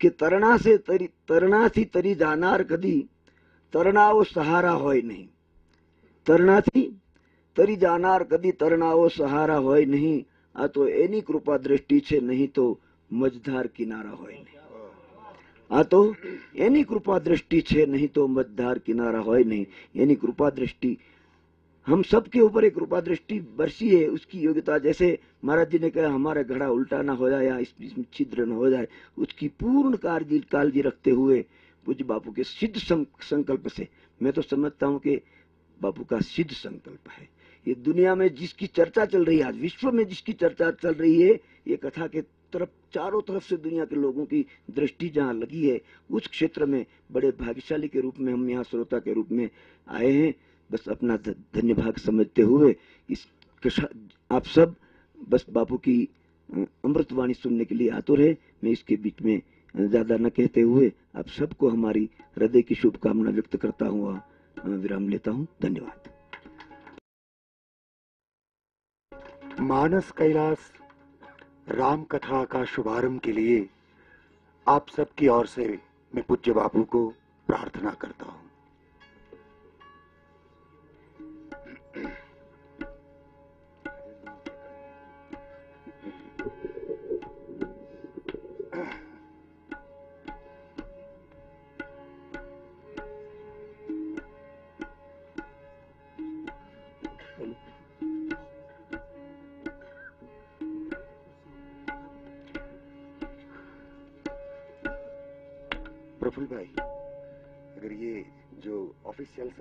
कि तरणा से तरी તરણાથી તરી જાનાર કદી તરણાવો સહારા હોય નહીં તરણાથી તરી જાનાર કદી તરણાવો સહારા હોય નહીં આ તો એની કૃપા દ્રષ્ટિ છે નહીં તો મજધાર કિનારા હોય નહીં આ તો એની કૃપા દ્રષ્ટિ છે નહીં તો મજધાર કિનારા હોય નહીં એની કૃપા દ્રષ્ટિ हम सबके ऊपर एक कृपा दृष्टि बरसी है, उसकी योग्यता, जैसे महाराज जी ने कहा, हमारा घड़ा उल्टा ना हो जाए या इसमें छिद्र न हो जाए, उसकी पूर्ण कालजी कालजी रखते हुए पूज्य बापू के सिद्ध संकल्प से। मैं तो समझता हूँ कि बापू का सिद्ध संकल्प है। ये दुनिया में जिसकी चर्चा चल रही है, आज विश्व में जिसकी चर्चा चल रही है, ये कथा के तरफ़, चारों तरफ़ से दुनिया के लोगों की दृष्टि जहाँ लगी है, उस क्षेत्र में बड़े भाग्यशाली के रूप में हम यहाँ श्रोता के रूप में आए हैं। बस अपना धन्य भाग समझते हुए इस आप सब बस बापू की अमृतवाणी सुनने के लिए आतुर है। मैं इसके बीच में ज़्यादा न कहते हुए आप सबको हमारी हृदय की शुभकामना व्यक्त करता हुआ विराम लेता हूँ। धन्यवाद। मानस कैलाश राम कथा का शुभारंभ के लिए आप सबकी ओर से मैं पूज्य बापू को प्रार्थना करता हूँ।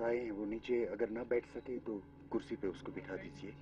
आए हैं वो नीचे अगर ना बैठ सके तो कुर्सी पे उसको बिठा दीजिए।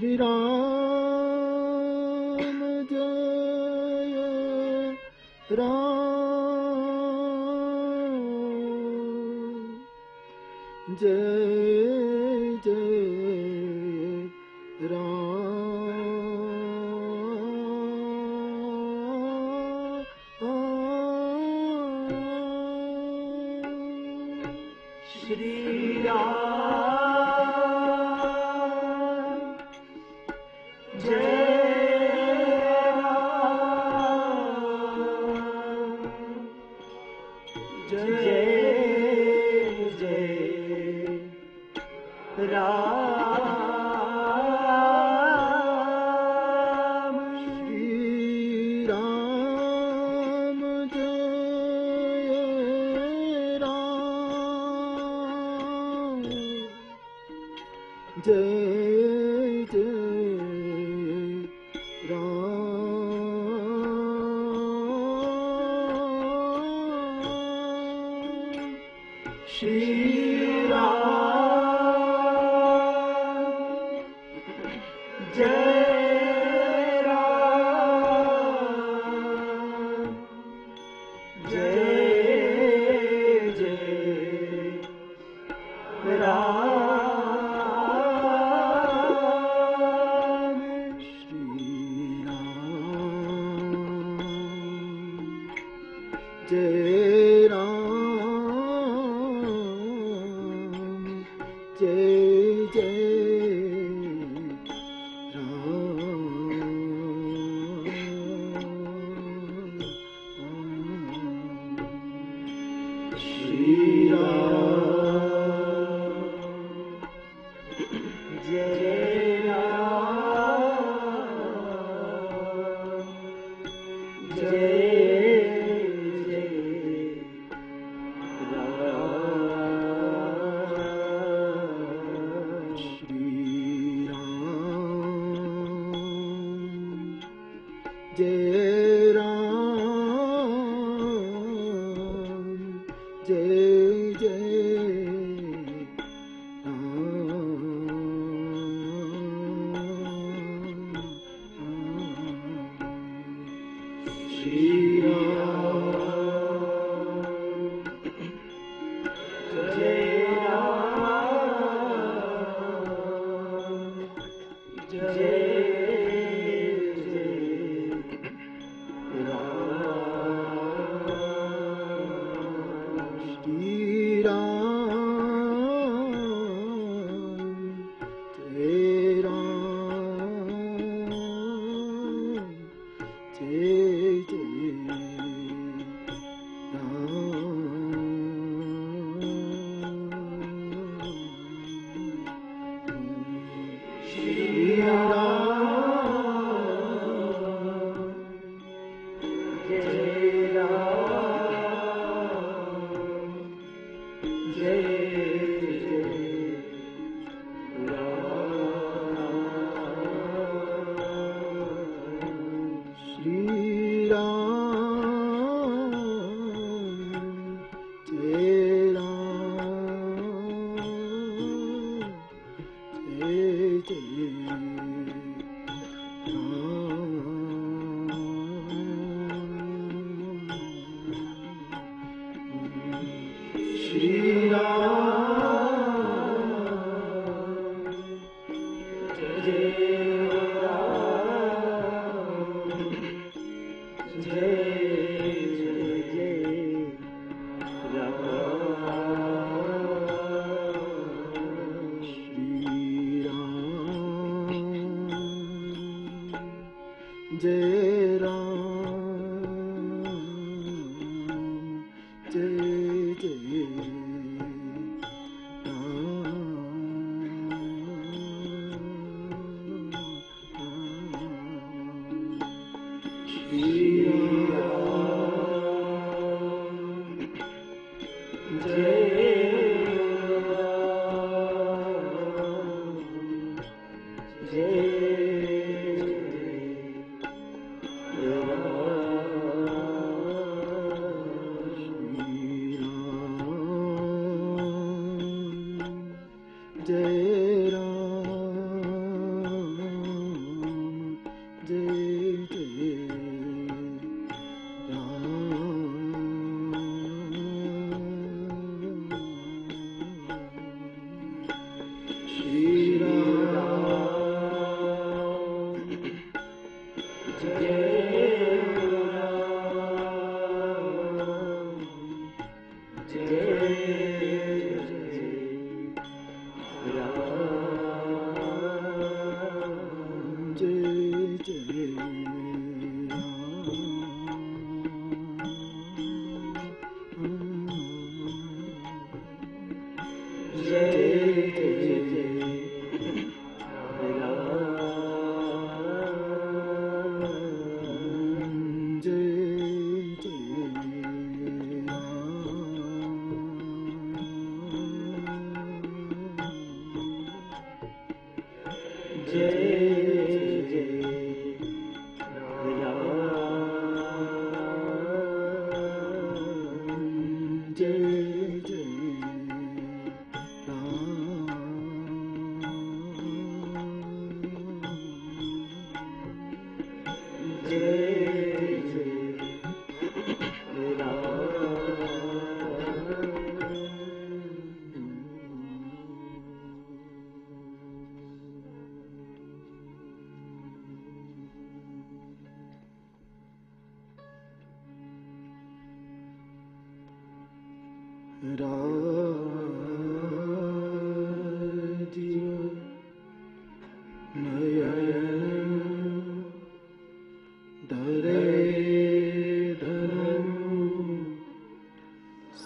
श्री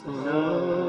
So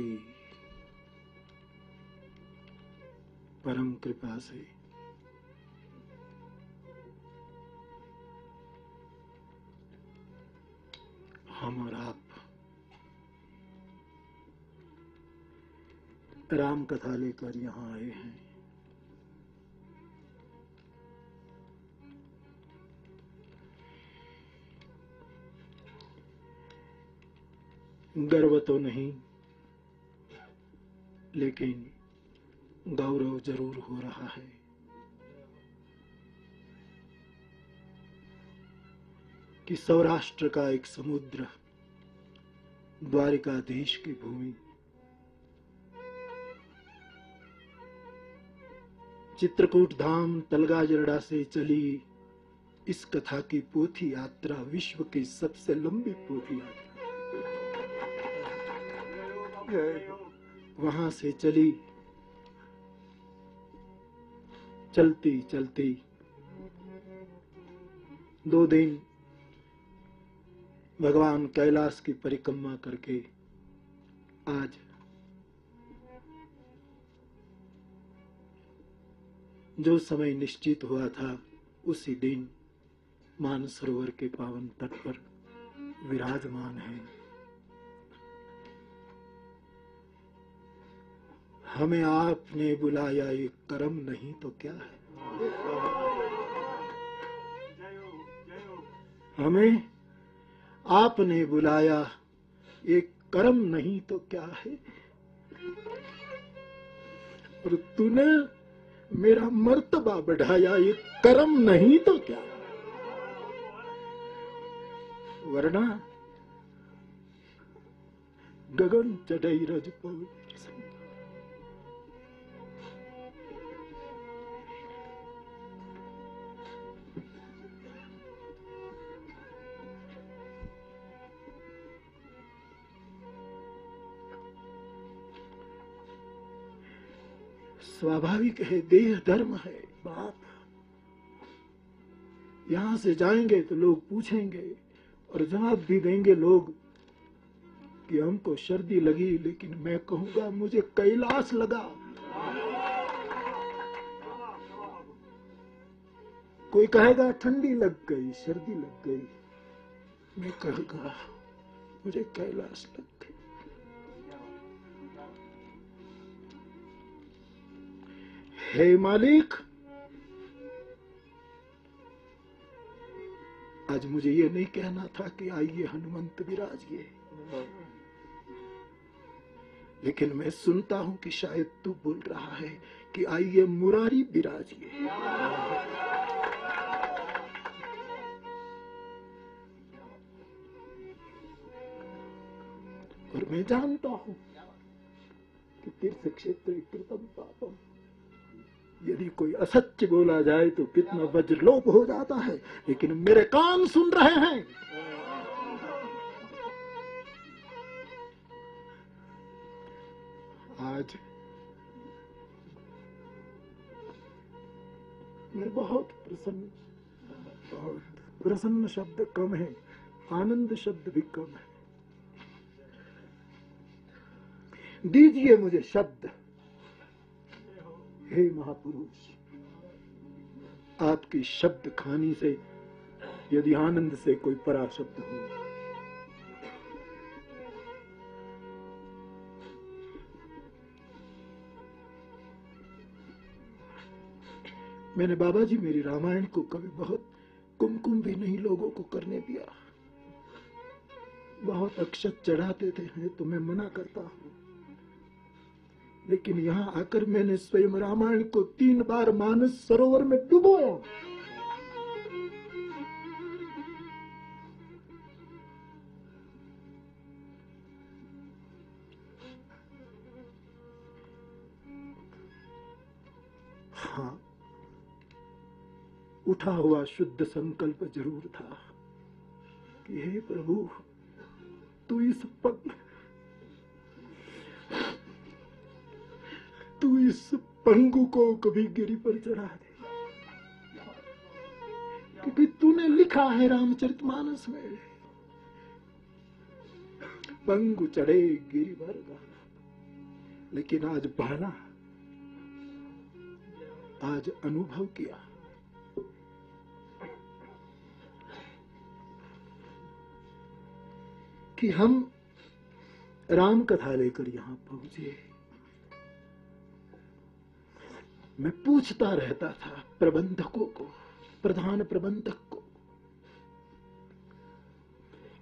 की परम कृपा से। हम और आप। राम कथा लेकर यहाँ आए हैं। गर्व तो नहीं लेकिन गौरव ज़रूर हो रहा है। कि सौराष्ट्र का एक समुद्र, द्वारिकाधीश की भूमि, चित्रकूट धाम, तलगाजरड़ा से चली इस कथा की पोथी यात्रा, विश्व की सबसे लंबी पोथी यात्रा। वहाँ से चली। चलती चलती। दो दिन भगवान कैलाश की परिक्रमा करके आज जो समय निश्चित हुआ था, उसी दिन मानसरोवर के पावन तट पर विराजमान है। हमें आपने बुलाया ये कर्म नहीं तो क्या है? हमें आपने बुलाया ये कर्म नहीं तो क्या है? पर तूने मेरा मर्तबा बढ़ाया ये कर्म नहीं तो क्या? वरना गगन चढ़ई रज स्वाभाविक है देह धर्म है, बाप। यहाँ से जाएँगे तो लोग पूछेंगे और जवाब भी देंगे लोग कि हमको सर्दी लगी, लेकिन मैं कहूँगा, मुझे कैलाश लगा। कोई कहेगा, ठंडी लग गई, सर्दी लग गई। मैं कहूँगा, मुझे कैलाश लग हे मालिक आज मुझे ये नहीं कहना था कि आइए हनुमंत विराजिए। लेकिन मैं सुनता हूँ कि शायद तू बोल रहा है कि आइए मुरारी विराजिए। और मैं जानता हूँ कि तीर्थ क्षेत्र कृतम पापम। यदि कोई असत्य बोला जाए तो कितना वज्रलोप हो जाता है। लेकिन मेरे कान सुन रहे हैं। आज मैं बहुत प्रसन्न बहुत प्रसन्न शब्द कम है। आनंद शब्द भी कम है। दीजिए मुझे शब्द। हे महापुरुष, आपकी शब्द खानी से यदि आनंद से कोई परा शब्द हो, मैंने बाबा जी मेरी रामायण को कभी बहुत कुमकुम भी नहीं लोगों को करने दिया। बहुत अक्षत चढ़ाते थे तो मैं मना करता हूँ। लेकिन यहाँ आकर मैंने स्वयं रामायण को तीन बार मानस सरोवर में डुबोया। हाँ उठा हुआ शुद्ध संकल्प ज़रूर था कि हे प्रभु, तू इस पग तू इस पंगु को कभी गिरी पर चढ़ा दे। क्योंकि तूने लिखा है रामचरितमानस में, पंगु चढ़े गिरी भर गाना लेकिन आज बहना, आज अनुभव किया। कि हम राम कथा लेकर यहाँ पहुँचे। मैं पूछता रहता था प्रबंधकों को, प्रधान प्रबंधक को,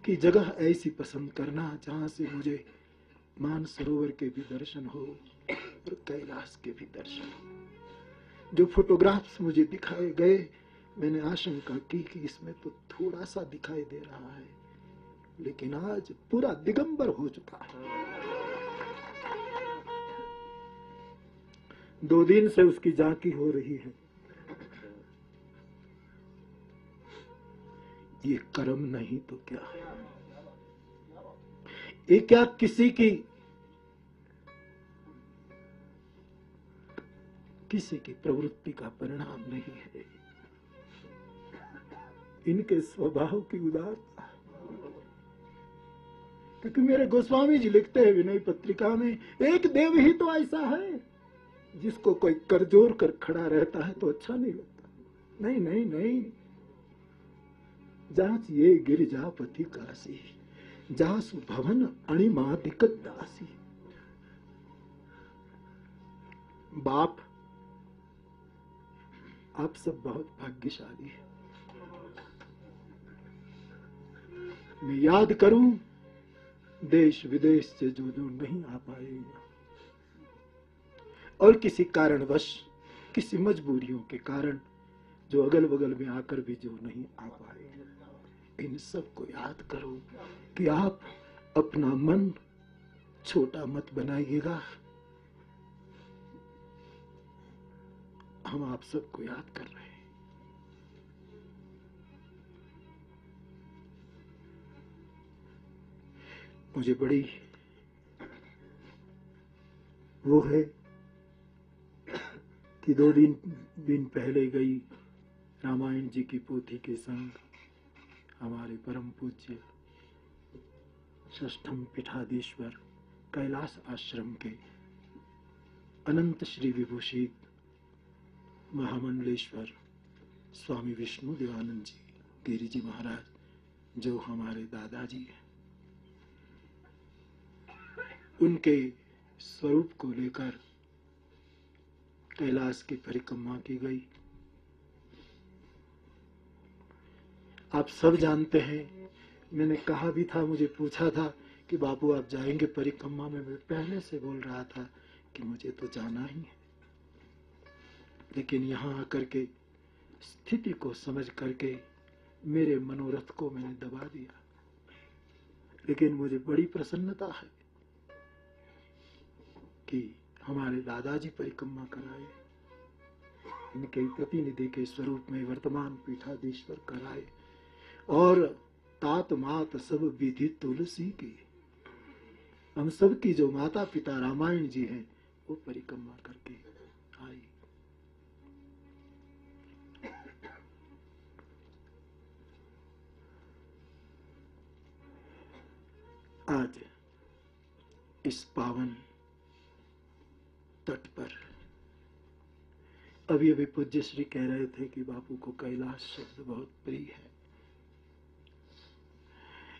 कि जगह ऐसी पसंद करना जहाँ से मुझे मान सरोवर के भी दर्शन हो और कैलाश के भी दर्शन हो। जो फोटोग्राफ्स मुझे दिखाए गए, मैंने आशंका की कि इसमें तो थोड़ा सा दिखाई दे रहा है, लेकिन आज पूरा दिगंबर हो चुका है। दो दिन से उसकी झांकी हो रही है। ये कर्म नहीं तो क्या है? ये क्या किसी की किसी की प्रवृत्ति का परिणाम नहीं है? इनके स्वभाव की उदारता। क्योंकि मेरे गोस्वामी जी लिखते हैं विनय पत्रिका में, एक देव ही तो ऐसा है। जिसको कोई करजोर कर खड़ा रहता है तो अच्छा नहीं लगता। नहीं नहीं नहीं। जाँच ये गिरिजापति काशी जासु भवन अणिमादिक दासी। बाप, आप सब बहुत भाग्यशाली है। मैं याद करूँ देश विदेश से जो जो नहीं आ पाएगा। और किसी कारणवश किसी मजबूरियों के कारण जो अगल बगल में आकर भी जो नहीं आ पाए इन सबको याद करो कि आप अपना मन छोटा मत बनाइएगा। हम आप सबको याद कर रहे हैं। मुझे बड़ी वो है कि दो दिन दिन पहले गई रामायण जी की पोथी के संग हमारे परम पूज्य षष्ठम पीठाधीश्वर कैलाश आश्रम के अनंत श्री विभूषित महामंडलेश्वर स्वामी विष्णु देवानंद जी, गिरी जी महाराज, जो हमारे दादाजी हैं। उनके स्वरूप को लेकर कैलाश की परिक्रमा की गई। आप सब जानते हैं, मैंने कहा भी था, मुझे पूछा था कि बापू आप जाएँगे परिक्रमा में। मैं पहले से बोल रहा था कि मुझे तो जाना ही है। लेकिन यहाँ आकर के स्थिति को समझ करके मेरे मनोरथ को मैंने दबा दिया। लेकिन मुझे बड़ी प्रसन्नता है कि हमारे दादाजी परिक्रमा कराए। इनके प्रतिनिधि के स्वरूप में वर्तमान पीठाधीश्वर कराए और तात मात सब विधि तुलसी की। हम सब की जो माता पिता रामायण जी हैं, वो परिक्रमा करके आई आज इस पावन तट पर। अभी अभी पूज्य श्री कह रहे थे कि बापू को कैलाश शब्द बहुत प्रिय है।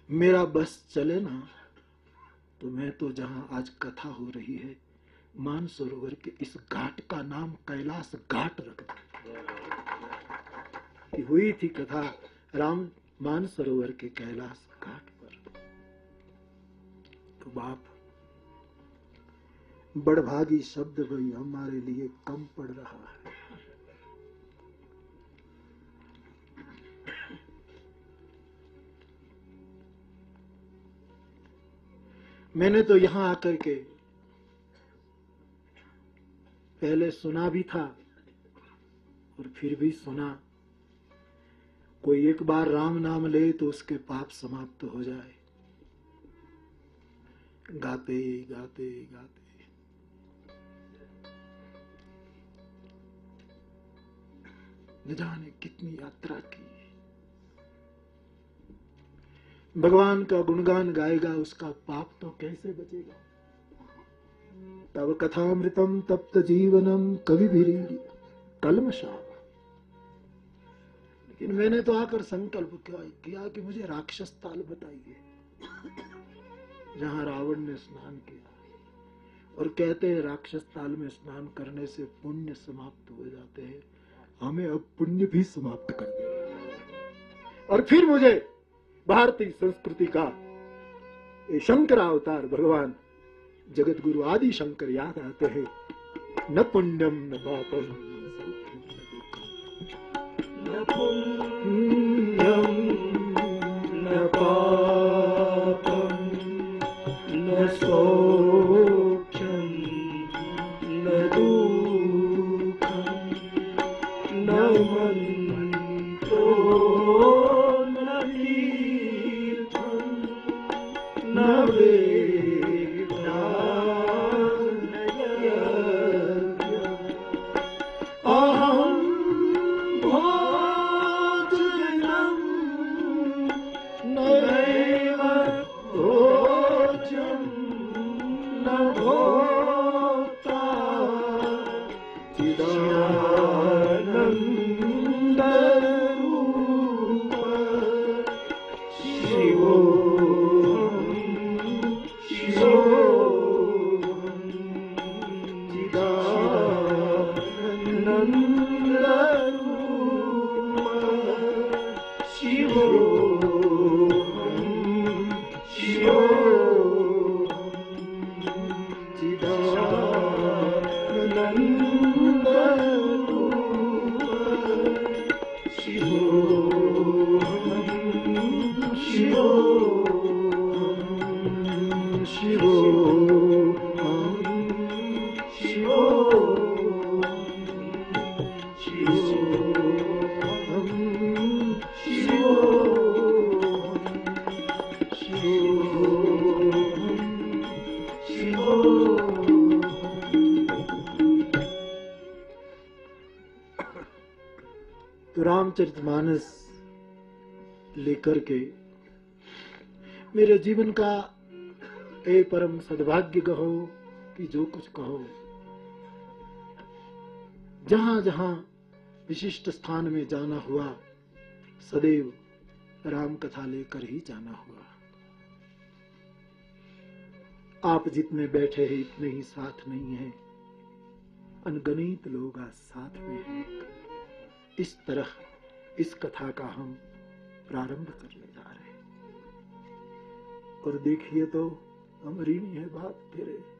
मेरा बस चले ना तो मैं तो जहाँ आज कथा हो रही है मान सरोवर के इस घाट का नाम कैलाश घाट रख। हुई थी कथा राम मान सरोवर के कैलाश घाट पर। तो बाप बड़भागी शब्द भी हमारे लिए कम पड़ रहा है। मैंने तो यहाँ आकर के पहले सुना भी था और फिर भी सुना। कोई एक बार राम नाम ले तो उसके पाप समाप्त तो हो जाए। गाते गाते गाते न जाने कितनी यात्रा की। भगवान का गुणगान गाएगा, उसका पाप तो कैसे बचेगा? तब कथामृतम तप्त जीवनम कवि भी कलमशाम लेकिन मैंने तो आकर संकल्प किया कि मुझे राक्षस ताल बताइए। जहाँ रावण ने स्नान किया और कहते हैं, राक्षस ताल में स्नान करने से पुण्य समाप्त हो जाते हैं। हमें अब पुण्य भी समाप्त कर दे। और फिर मुझे भारतीय संस्कृति का शंकर अवतार भगवान जगत गुरु आदि शंकर याद आते हैं। न पुण्यम, न पापम। न पुण्यम, न पापम। रामचरितमानस लेकर के मेरे जीवन का ए परम सद्भाग्य कहो कि जो कुछ कहो। जहाँ जहाँ विशिष्ट स्थान में जाना हुआ, सदैव राम कथा लेकर ही जाना हुआ। आप जितने बैठे हैं, इतने ही साथ नहीं है। अनगणित लोग आज साथ में हैं। इस तरह इस कथा का हम प्रारंभ करने जा रहे हैं। और देखिए तो हमारी नहीं है बात तेरे।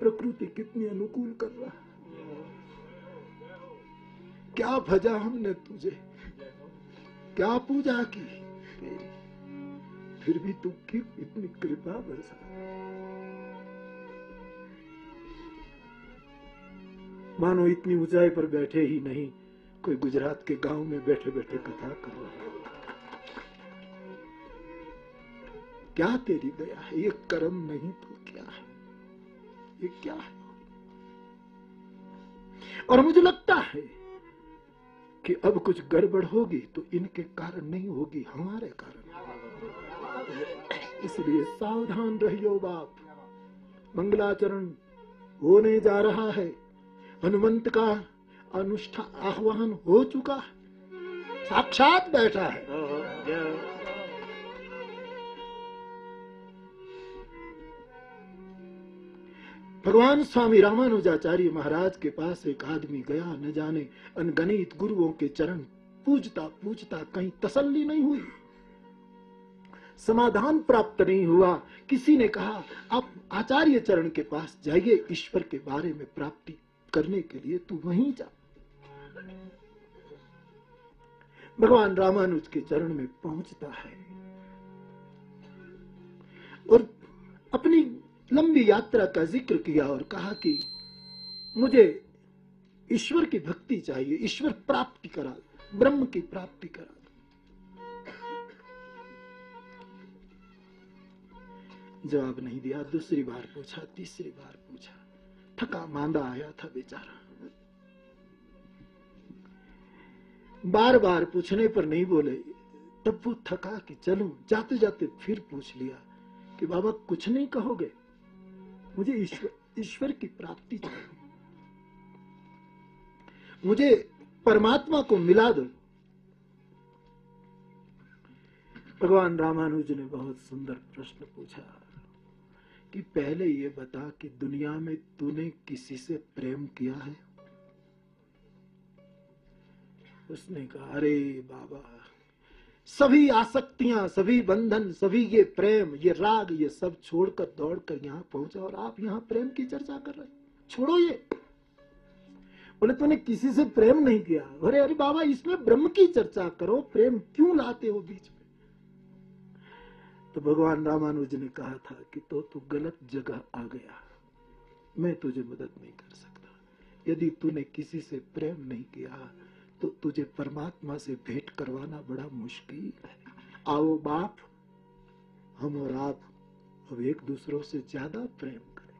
प्रकृति कितनी अनुकूल कर रहा है। क्या भजा हमने तुझे? क्या पूजा की? फिर भी तू क्यों इतनी कृपा बरसा? मानो इतनी ऊंचाई पर बैठे ही नहीं। कोई गुजरात के गाँव में बैठे बैठे कथा कर। रहा क्या तेरी दया है? ये कर्म नहीं तो क्या है? ये क्या है? और मुझे लगता है कि अब कुछ गड़बड़ होगी तो इनके कारण नहीं होगी, हमारे कारण। इसलिए सावधान रहियो बाप। मंगलाचरण होने जा रहा है। हनुमंत का अनुष्ठान आह्वान हो चुका है। साक्षात बैठा है। भगवान स्वामी रामानुजाचार्य महाराज के पास एक आदमी गया, न जाने अनगणित गुरुओं के चरण पूजता पूजता कहीं तसल्ली नहीं हुई। समाधान प्राप्त नहीं हुआ। किसी ने कहा, आप आचार्य चरण के पास जाइए, ईश्वर के बारे में प्राप्ति करने के लिए तू वहीं जा। भगवान रामानुज के चरण में पहुँचता है और अपनी लंबी यात्रा का ज़िक्र किया और कहा कि मुझे ईश्वर की भक्ति चाहिए, ईश्वर प्राप्ति करा, ब्रह्म की प्राप्ति करा। जवाब नहीं दिया, दूसरी बार पूछा, तीसरी बार पूछा, थका मांदा आया था बेचारा। बार बार पूछने पर नहीं बोले। तब वो थका कि चलूँ जाते जाते फिर पूछ लिया कि, बाबा, कुछ नहीं कहोगे? मुझे ईश्वर ईश्वर की प्राप्ति चाहिए। मुझे परमात्मा को मिला दो। भगवान रामानुज ने बहुत सुंदर प्रश्न पूछा कि, पहले ये बता कि दुनिया में तूने किसी से प्रेम किया है? उसने कहा, अरे बाबा, सभी आसक्तियाँ, सभी बंधन, सभी ये प्रेम, ये राग, ये सब छोड़कर दौड़कर यहाँ पहुँचा और आप यहाँ प्रेम की चर्चा कर रहे छोड़ो ये। बोले, तूने किसी से प्रेम नहीं किया? अरे अरे बाबा, इसमें ब्रह्म की चर्चा करो, प्रेम क्यों लाते हो बीच में? तो भगवान रामानुज ने कहा था कि तो तू गलत जगह आ गया। मैं तुझे मदद नहीं कर सकता। यदि तूने किसी से प्रेम नहीं किया तो तुझे परमात्मा से भेंट करवाना बड़ा मुश्किल है। आओ बाप, हम और आप अब एक दूसरों से ज़्यादा प्रेम करें।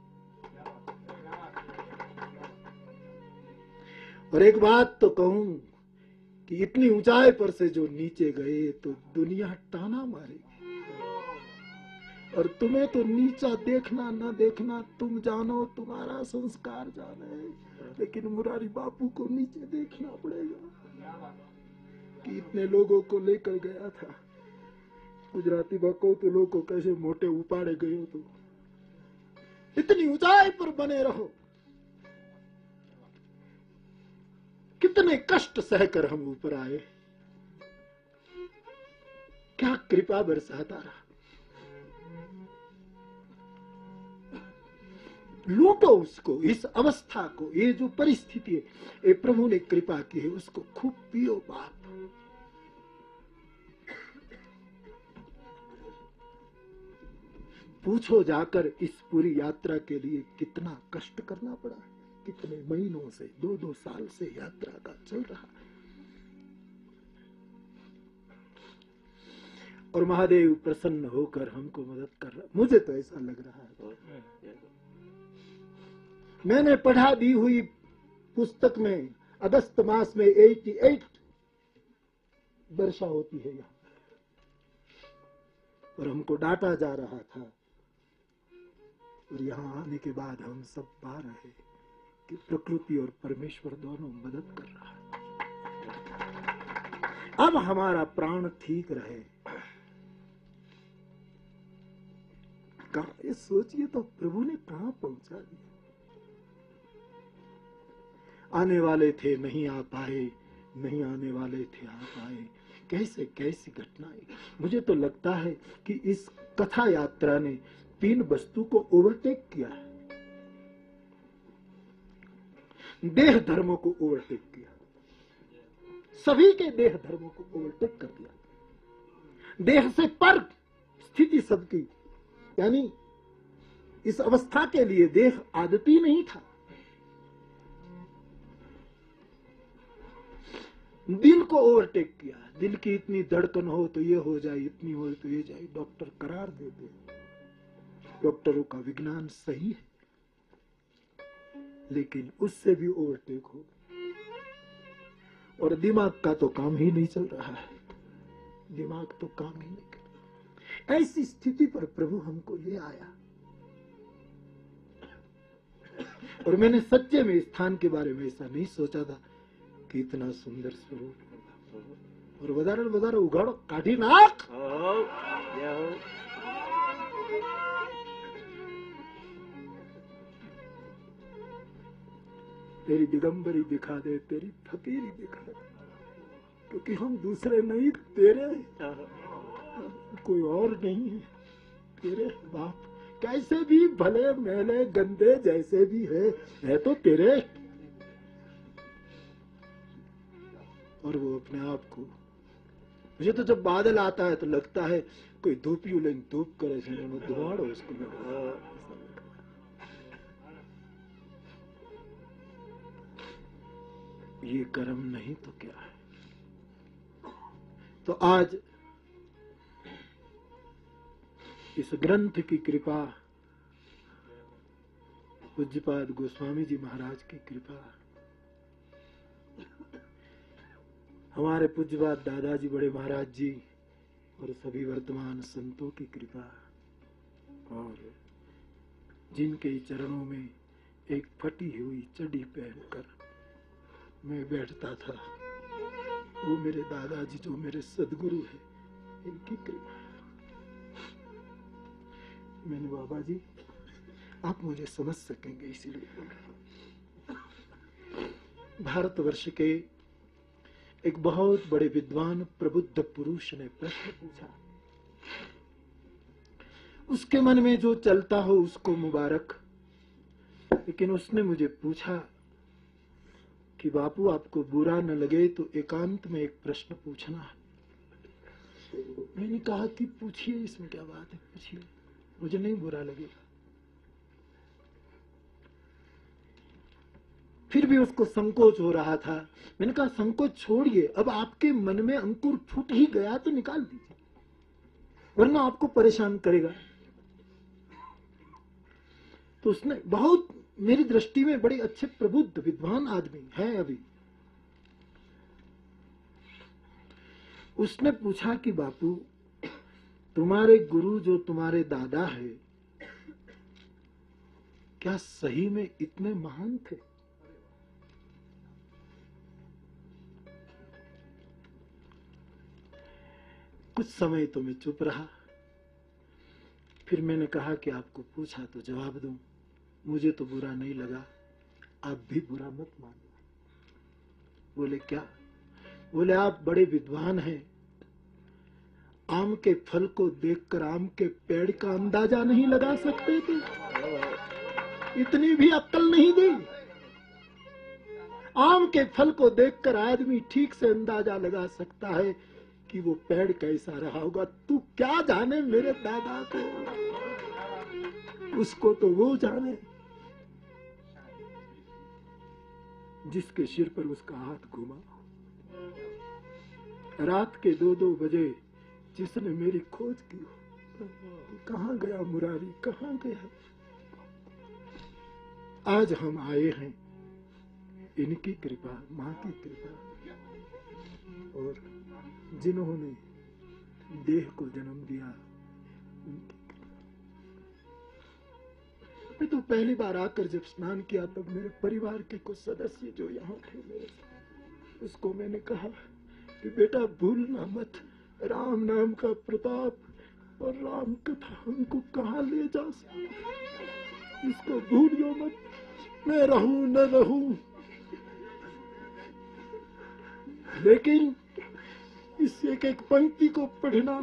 और एक बात तो कहूँ कि इतनी ऊंचाई पर से जो नीचे गए तो दुनिया टाना मारेगी। और तुम्हें तो नीचा देखना, ना देखना, तुम जानो, तुम्हारा संस्कार जाने। लेकिन मुरारी बापू को नीचे देखना पड़ेगा कि इतने लोगों को लेकर गया था। गुजराती बको तो लोग को कैसे मोटे उपाड़े गए हो तो। इतनी ऊंचाई पर बने रहो। कितने कष्ट सहकर हम ऊपर आए। क्या कृपा बरसाता रहा। लूटो उसको, इस अवस्था को, ये जो परिस्थिति है, ये प्रभु ने कृपा की है, उसको खूब पियो बाप। पूछो जाकर इस पूरी यात्रा के लिए कितना कष्ट करना पड़ा, कितने महीनों से दो दो साल से यात्रा का चल रहा। और महादेव प्रसन्न होकर हमको मदद कर रहा। मुझे तो ऐसा लग रहा है। मैंने पढ़ा दी हुई पुस्तक में, अगस्त मास में 88 वर्षा होती है यहाँ। और हमको डांटा जा रहा था। और यहाँ आने के बाद हम सब पा रहे कि प्रकृति और परमेश्वर दोनों मदद कर रहा है। अब हमारा प्राण ठीक रहे। सोचिए तो प्रभु ने कहा पहुँचा दिया? आने वाले थे, नहीं आ पाए, नहीं आने वाले थे, आ पाए। कैसे, कैसी घटनाएँ? मुझे तो लगता है कि इस कथा यात्रा ने तीन वस्तु को ओवरटेक किया है। देह धर्मों को ओवरटेक किया। सभी के देह धर्मों को ओवरटेक कर दिया। देह से पर स्थिति सबकी, यानी इस अवस्था के लिए देह आदती नहीं था। दिल को ओवरटेक किया दिल की इतनी धड़कन हो तो ये हो जाए, इतनी हो तो ये जाए। डॉक्टर करार देते हैं। डॉक्टरों का विज्ञान सही है, लेकिन उससे भी ओवरटेक हो। और दिमाग का तो काम ही नहीं चल रहा है। दिमाग तो काम ही नहीं कर ऐसी स्थिति पर प्रभु हमको ले आया। और मैंने सच्चे में स्थान के बारे में ऐसा नहीं सोचा था कि इतना सुंदर स्वरूप होगा और વધારે વધારે ઉઘાડો કાઢી નાખ तेरी दिगंबरी दिखा दे तेरी फकीरी दिखा दे क्योंकि हम दूसरे नहीं तेरे कोई और नहीं है तेरे बाप कैसे भी भले मैले गंदे जैसे भी है है तो तेरे और वो अपने आप को। मुझे तो जब बादल आता है तो लगता है कोई धूप यू लेकिन धूप करे से उसको हाँ। ये कर्म नहीं तो क्या है? तो आज इस ग्रंथ की कृपा, पूज्यपाद गोस्वामी जी महाराज की कृपा हमारे पूज्यपाद दादाजी बड़े महाराज जी और सभी वर्तमान संतों की कृपा और जिनके चरणों में एक फटी हुई चड्डी पहनकर मैं बैठता था, वो मेरे दादाजी जो मेरे सदगुरु है, इनकी कृपा मैंने बाबा जी, आप मुझे समझ सकेंगे इसीलिए। भारतवर्ष के एक बहुत बड़े विद्वान प्रबुद्ध पुरुष ने प्रश्न पूछा, उसके मन में जो चलता हो उसको मुबारक। लेकिन उसने मुझे पूछा कि, बापू, आपको बुरा न लगे तो एकांत में एक प्रश्न पूछना है। मैंने कहा कि, पूछिए, इसमें क्या बात है? पूछिए। मुझे नहीं बुरा लगेगा। फिर भी उसको संकोच हो रहा था। मैंने कहा, संकोच छोड़िए, अब आपके मन में अंकुर फूट ही गया तो निकाल दीजिए, वरना आपको परेशान करेगा। तो उसने बहुत, मेरी दृष्टि में बड़े अच्छे प्रबुद्ध, विद्वान आदमी है अभी। उसने पूछा कि, बापू, तुम्हारे गुरु जो तुम्हारे दादा है, क्या सही में इतने महान थे? कुछ समय तो मैं चुप रहा। फिर मैंने कहा कि आपको पूछा तो जवाब दूँ। मुझे तो बुरा नहीं लगा। आप भी बुरा मत मानना बोले, क्या? बोले, आप बड़े विद्वान हैं। आम के फल को देखकर आम के पेड़ का अंदाज़ा नहीं लगा सकते थे। इतनी भी अक्ल नहीं दी। आम के फल को देखकर आदमी ठीक से अंदाज़ा लगा सकता है। कि वो पेड़ कैसा रहा होगा? तू क्या जाने मेरे दादा को? उसको तो वो जाने। जिसके सिर पर उसका हाथ घुमा। रात के दो दो बजे जिसने मेरी खोज की हो। कहा गया मुरारी? कहा गया? आज हम आए हैं इनकी कृपा, माँ की कृपा। और जिन्होंने देह को जन्म दिया। मैं तो पहली बार आकर जब स्नान किया, तब मेरे परिवार के कुछ सदस्य जो यहाँ थे मेरे उसको मैंने कहा कि बेटा भूलना मत। राम नाम का प्रताप और राम कथा हमको कहा ले जा सकता? इसको भूलियो मत। मैं रहू, न रहू। लेकिन इस एक एक पंक्ति को पढ़ना,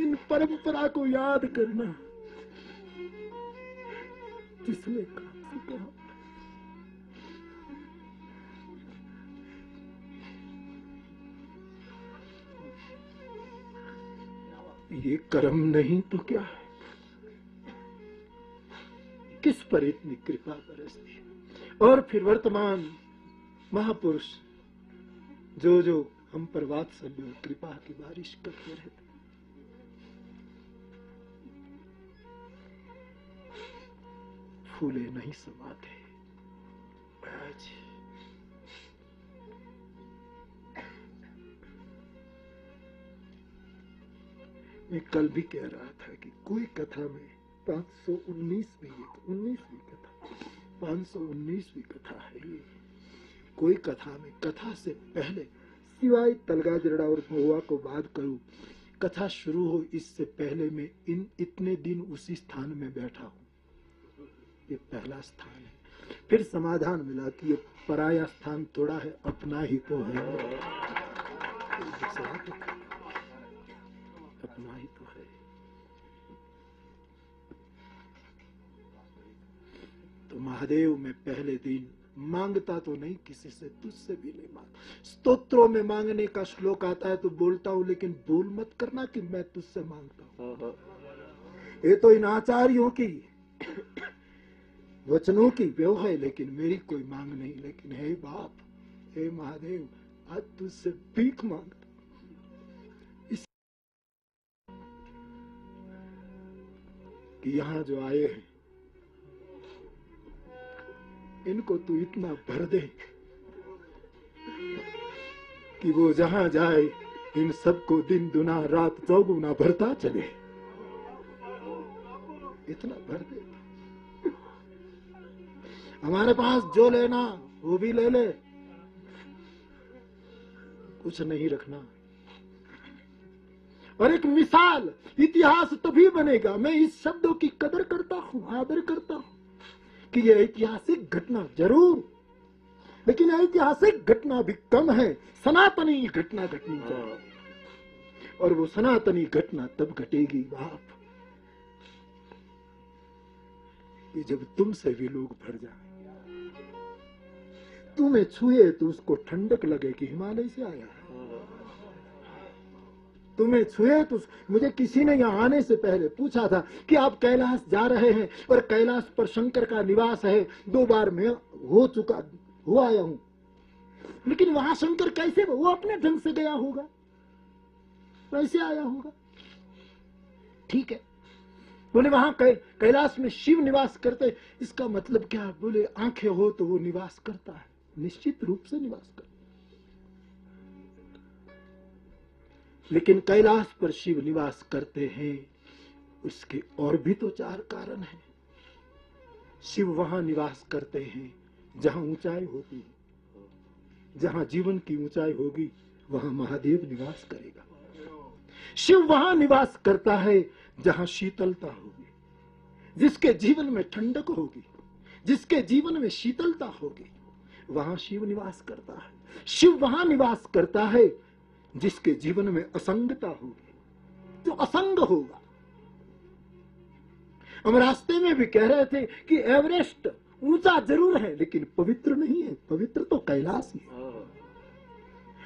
इन परंपरा को याद करना जिसने कहा ये कर्म नहीं तो क्या है? किस पर इतनी कृपा बरसती और फिर वर्तमान महापुरुष जो जो हम पर वात्सल्य और कृपा की बारिश करते रहते फूले नहीं समाते आज मैं कल भी कह रहा था कि कोई कथा में 519वीं ये 19वीं कथा 519वीं कथा है ये। कोई कथा में कथा से पहले सिवाय तलगा जड़ा और महुआ को बात करूँ, कथा शुरू हो इससे पहले मैं इन इतने दिन उसी स्थान में बैठा हूँ। ये पहला स्थान है। फिर समाधान मिला कि ये पराया स्थान थोड़ा है, अपना ही तो है। अपना ही तो है। तो महादेव, में पहले दिन माँगता तो नहीं किसी से तुझसे भी नहीं मांग। स्तोत्रों में मांगने का श्लोक आता है तो बोलता हूँ लेकिन बोल मत करना कि मैं तुझसे माँगता हूँ। ये तो इन आचार्यों की वचनों की व्यव है लेकिन मेरी कोई मांग नहीं। लेकिन हे बाप हे महादेव आज तुझसे भीख माँगता इस कि यहाँ जो आए हैं इनको तू इतना भर दे कि वो जहाँ जाए, इन सबको दिन दुना रात चौगुना भरता चले। इतना भर दे। हमारे पास जो लेना, वो भी ले ले। कुछ नहीं रखना। और एक मिसाल, इतिहास तभी बनेगा। मैं इस शब्दों की कदर करता हूँ, आदर करता हूँ। कि यह ऐतिहासिक घटना ज़रूर। लेकिन ऐतिहासिक घटना भी कम है। सनातनी घटना घटनी चाहिए और वो सनातनी घटना तब घटेगी बाप। कि जब तुमसे भी लोग भर जाए। तुम्हें छुए तो उसको ठंडक लगे कि हिमालय से आया है। तुम्हें छुए तो मुझे किसी ने यहाँ आने से पहले पूछा था कि आप कैलाश जा रहे हैं और कैलाश पर शंकर का निवास है। दो बार मैं हो चुका हो आया हूँ? लेकिन वहाँ शंकर कैसे, वो अपने ढंग से गया होगा। कैसे आया होगा? ठीक है। बोले, वहाँ कैलाश में शिव निवास करते, इसका मतलब क्या? बोले, आँखें हो तो वो निवास करता है। निश्चित रूप से निवास करता लेकिन कैलाश पर शिव निवास करते हैं। उसके और भी तो चार कारण हैं। शिव वहाँ निवास करते हैं, जहाँ ऊंचाई होती है। जहाँ जीवन की ऊंचाई होगी, वहाँ महादेव निवास करेगा। शिव वहाँ निवास करता है, जहाँ शीतलता होगी। जिसके जीवन में ठंडक होगी, जिसके जीवन में शीतलता होगी, वहाँ शिव निवास करता है। शिव वहाँ निवास करता है जिसके जीवन में असंगता होगी जो असंग होगा। हम रास्ते में भी कह रहे थे कि एवरेस्ट ऊँचा ज़रूर है, लेकिन पवित्र नहीं है। पवित्र तो कैलाश ही। है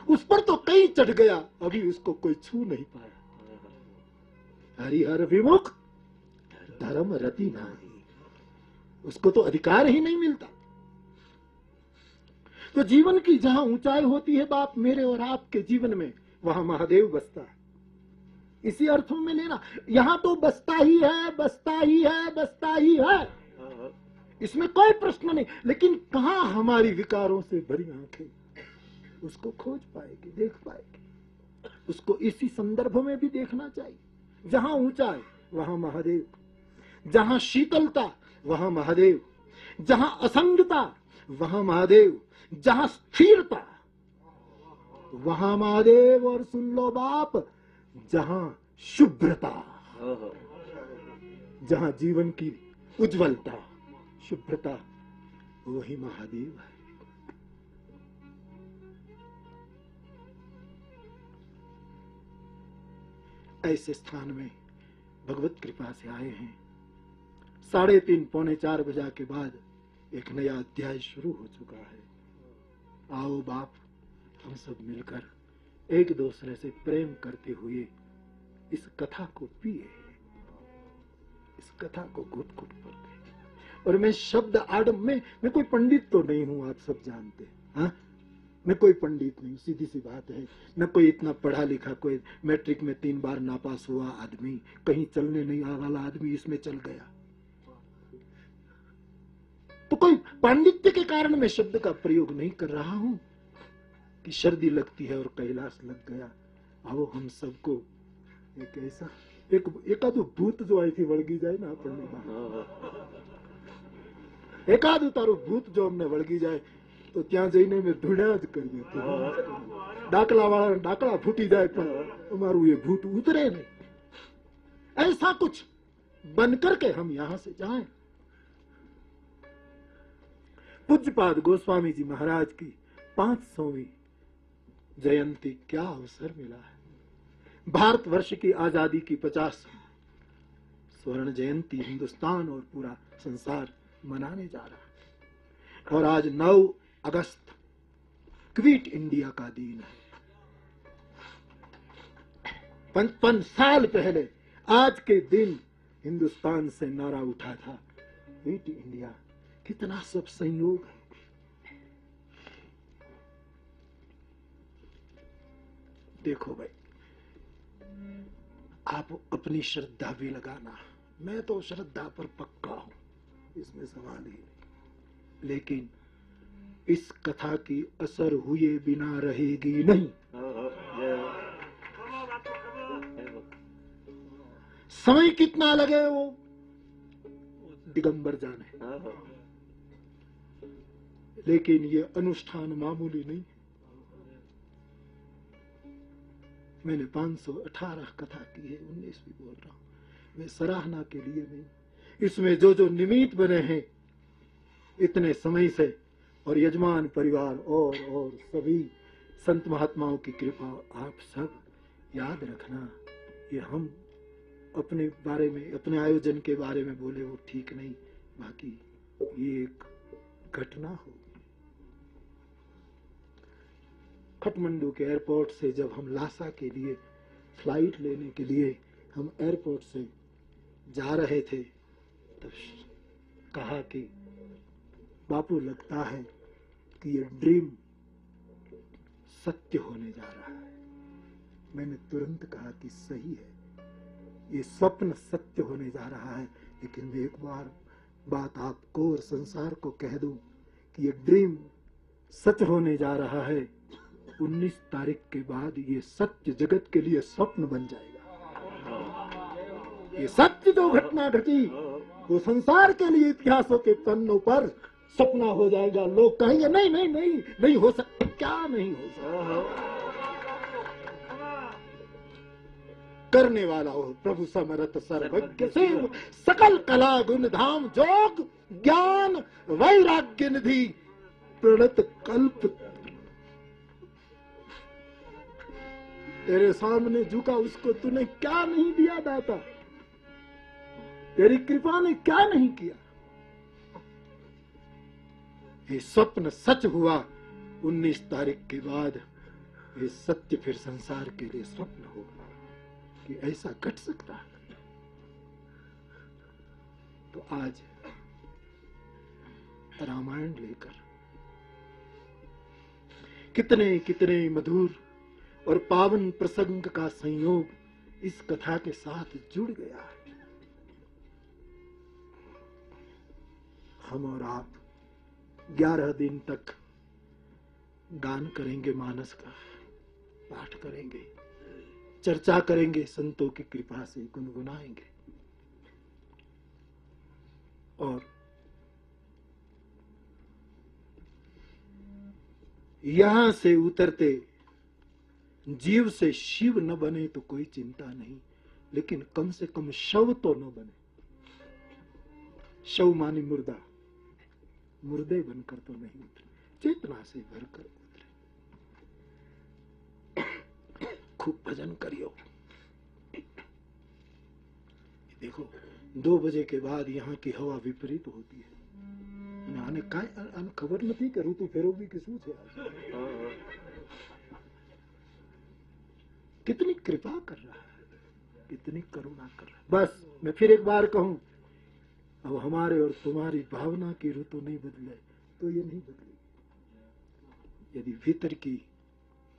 उस पर तो कई चढ़ गया, अभी उसको कोई छू नहीं पाया। हरिहर विमुख, धर्म रति नाही। उसको तो अधिकार ही नहीं मिलता। तो जीवन की जहाँ ऊंचाई होती है बाप मेरे और आपके जीवन में वहाँ महादेव बसता है। इसी अर्थों में लेना, यहाँ तो बसता ही है, बसता ही है, बसता ही है। इसमें कोई प्रश्न नहीं, लेकिन कहा हमारी विकारों से भरी आँखें? उसको खोज पाएगी, देख पाएगी। उसको इसी संदर्भ में भी देखना चाहिए। जहाँ ऊंचाई वहाँ महादेव। जहाँ शीतलता, वहाँ महादेव। जहाँ असंगता, वहाँ महादेव। जहाँ स्थिरता वहाँ महादेव और सुन लो बाप जहाँ शुभ्रता जहाँ जीवन की उज्जवलता शुभ्रता वही महादेव है। ऐसे स्थान में भगवत कृपा से आए हैं। साढ़े तीन पौने चार बजा के बाद एक नया अध्याय शुरू हो चुका है। आओ बाप हम सब मिलकर एक दूसरे से प्रेम करते हुए इस कथा को पिए। इस कथा को घुट घुट पर और मैं शब्द आडम में, मैं कोई पंडित तो नहीं हूँ, आप सब जानते हैं हाँ? मैं कोई पंडित नहीं सीधी सी बात है। न कोई इतना पढ़ा लिखा, कोई मैट्रिक में तीन बार नापास हुआ आदमी, कहीं चलने नहीं आ वाला आदमी इसमें चल गया। तो कोई पांडित्य के कारण मैं शब्द का प्रयोग नहीं कर रहा हूँ। कि सर्दी लगती है और कैलाश लग गया आओ हम सबको एक ऐसा एक एकादु ભૂત જો અહીંથી વળગી જાય ને આપણને એકાદું તારું ભૂત જો અમને વળગી જાય તો ત્યાં જઈને મેં ધૂણ્યા જ કરીએ ડાકલા વાળા ડાકલા ફૂટી જાય પણ અમારું ये भूत उतरे नहीं ऐसा कुछ बनकर के हम यहां से जाएं पूज्यपाद गोस्वामी जी महाराज की पांच सौवीं जयंती क्या अवसर मिला है? भारतवर्ष की आज़ादी की पचास स्वर्ण जयंती हिंदुस्तान और पूरा संसार मनाने जा रहा है। और आज 9 अगस्त क्विट इंडिया का दिन है। पचपन साल पहले आज के दिन हिंदुस्तान से नारा उठा था। क्विट इंडिया कितना सब संयोग है। देखो भाई, आप अपनी श्रद्धा भी लगाना। मैं तो श्रद्धा पर पक्का हूँ, इसमें सवाल ही नहीं। लेकिन इस कथा की असर हुए बिना रहेगी नहीं। समय कितना लगे वो? दिगंबर जाने। लेकिन ये अनुष्ठान मामूली नहीं मैंने 518 कथा की है 19 भी बोल रहा हूँ। मैं सराहना के लिए नहीं। इसमें जो जो निमित बने हैं, इतने समय से और यजमान परिवार और और सभी संत महात्माओं की कृपा आप सब याद रखना। ये हम अपने बारे में, अपने आयोजन के बारे में बोले वो ठीक नहीं। बाकी ये एक घटना हो। खटमंडू के एयरपोर्ट से जब हम लासा के लिए फ़्लाइट लेने के लिए हम एयरपोर्ट से जा रहे थे तब कहा कि, बापू, लगता है कि ये ड्रीम सत्य होने जा रहा है। मैंने तुरंत कहा कि सही है। ये स्वप्न सत्य होने जा रहा है, लेकिन एक बार बात आपको और संसार को कह दूँ कि ये ड्रीम सच होने जा रहा है। 19 तारीख के बाद ये सत्य जगत के लिए स्वप्न बन जाएगा। ये सत्य जो घटना घटी, वो संसार के लिए इतिहासों के पन्नों पर सपना हो जाएगा। लोग कहेंगे, नहीं नहीं नहीं नहीं हो सकता, क्या नहीं हो सकता? करने वाला हो प्रभु समरथ सर्वज्ञ शिव सकल कला गुण धाम जोग, ज्ञान, वैराग्य निधि प्रणत कल्प तेरे सामने झुका, उसको तूने क्या नहीं दिया दाता? तेरी कृपा ने क्या नहीं किया? ये स्वप्न सच हुआ 19 तारीख के बाद ये सत्य फिर संसार के लिए स्वप्न होगा कि ऐसा घट सकता है। तो आज रामायण लेकर कितने कितने मधुर और पावन प्रसंग का संयोग इस कथा के साथ जुड़ गया है। हम और आप ग्यारह दिन तक गान करेंगे, मानस का पाठ करेंगे, चर्चा करेंगे, संतों की कृपा से गुनगुनाएँगे। और यहाँ से उतरते जीव से शिव न बने तो कोई चिंता नहीं, लेकिन कम से कम शव तो न बने। शव मानी मुर्दा। मुर्दे बनकर तो नहीं उतरे, चेतना से भरकर उतरे। खूब भजन करियो। देखो, दो बजे के बाद यहाँ की हवा विपरीत होती है। आने खबर नहीं कि ऋतु फेरोगी किसू आज कितनी कृपा कर रहा है, कितनी करुणा कर रहा है। बस, मैं फिर एक बार कहूँ, अब हमारे और तुम्हारी भावना की ऋतु नहीं बदले तो ये नहीं बदलेगी यदि भीतर की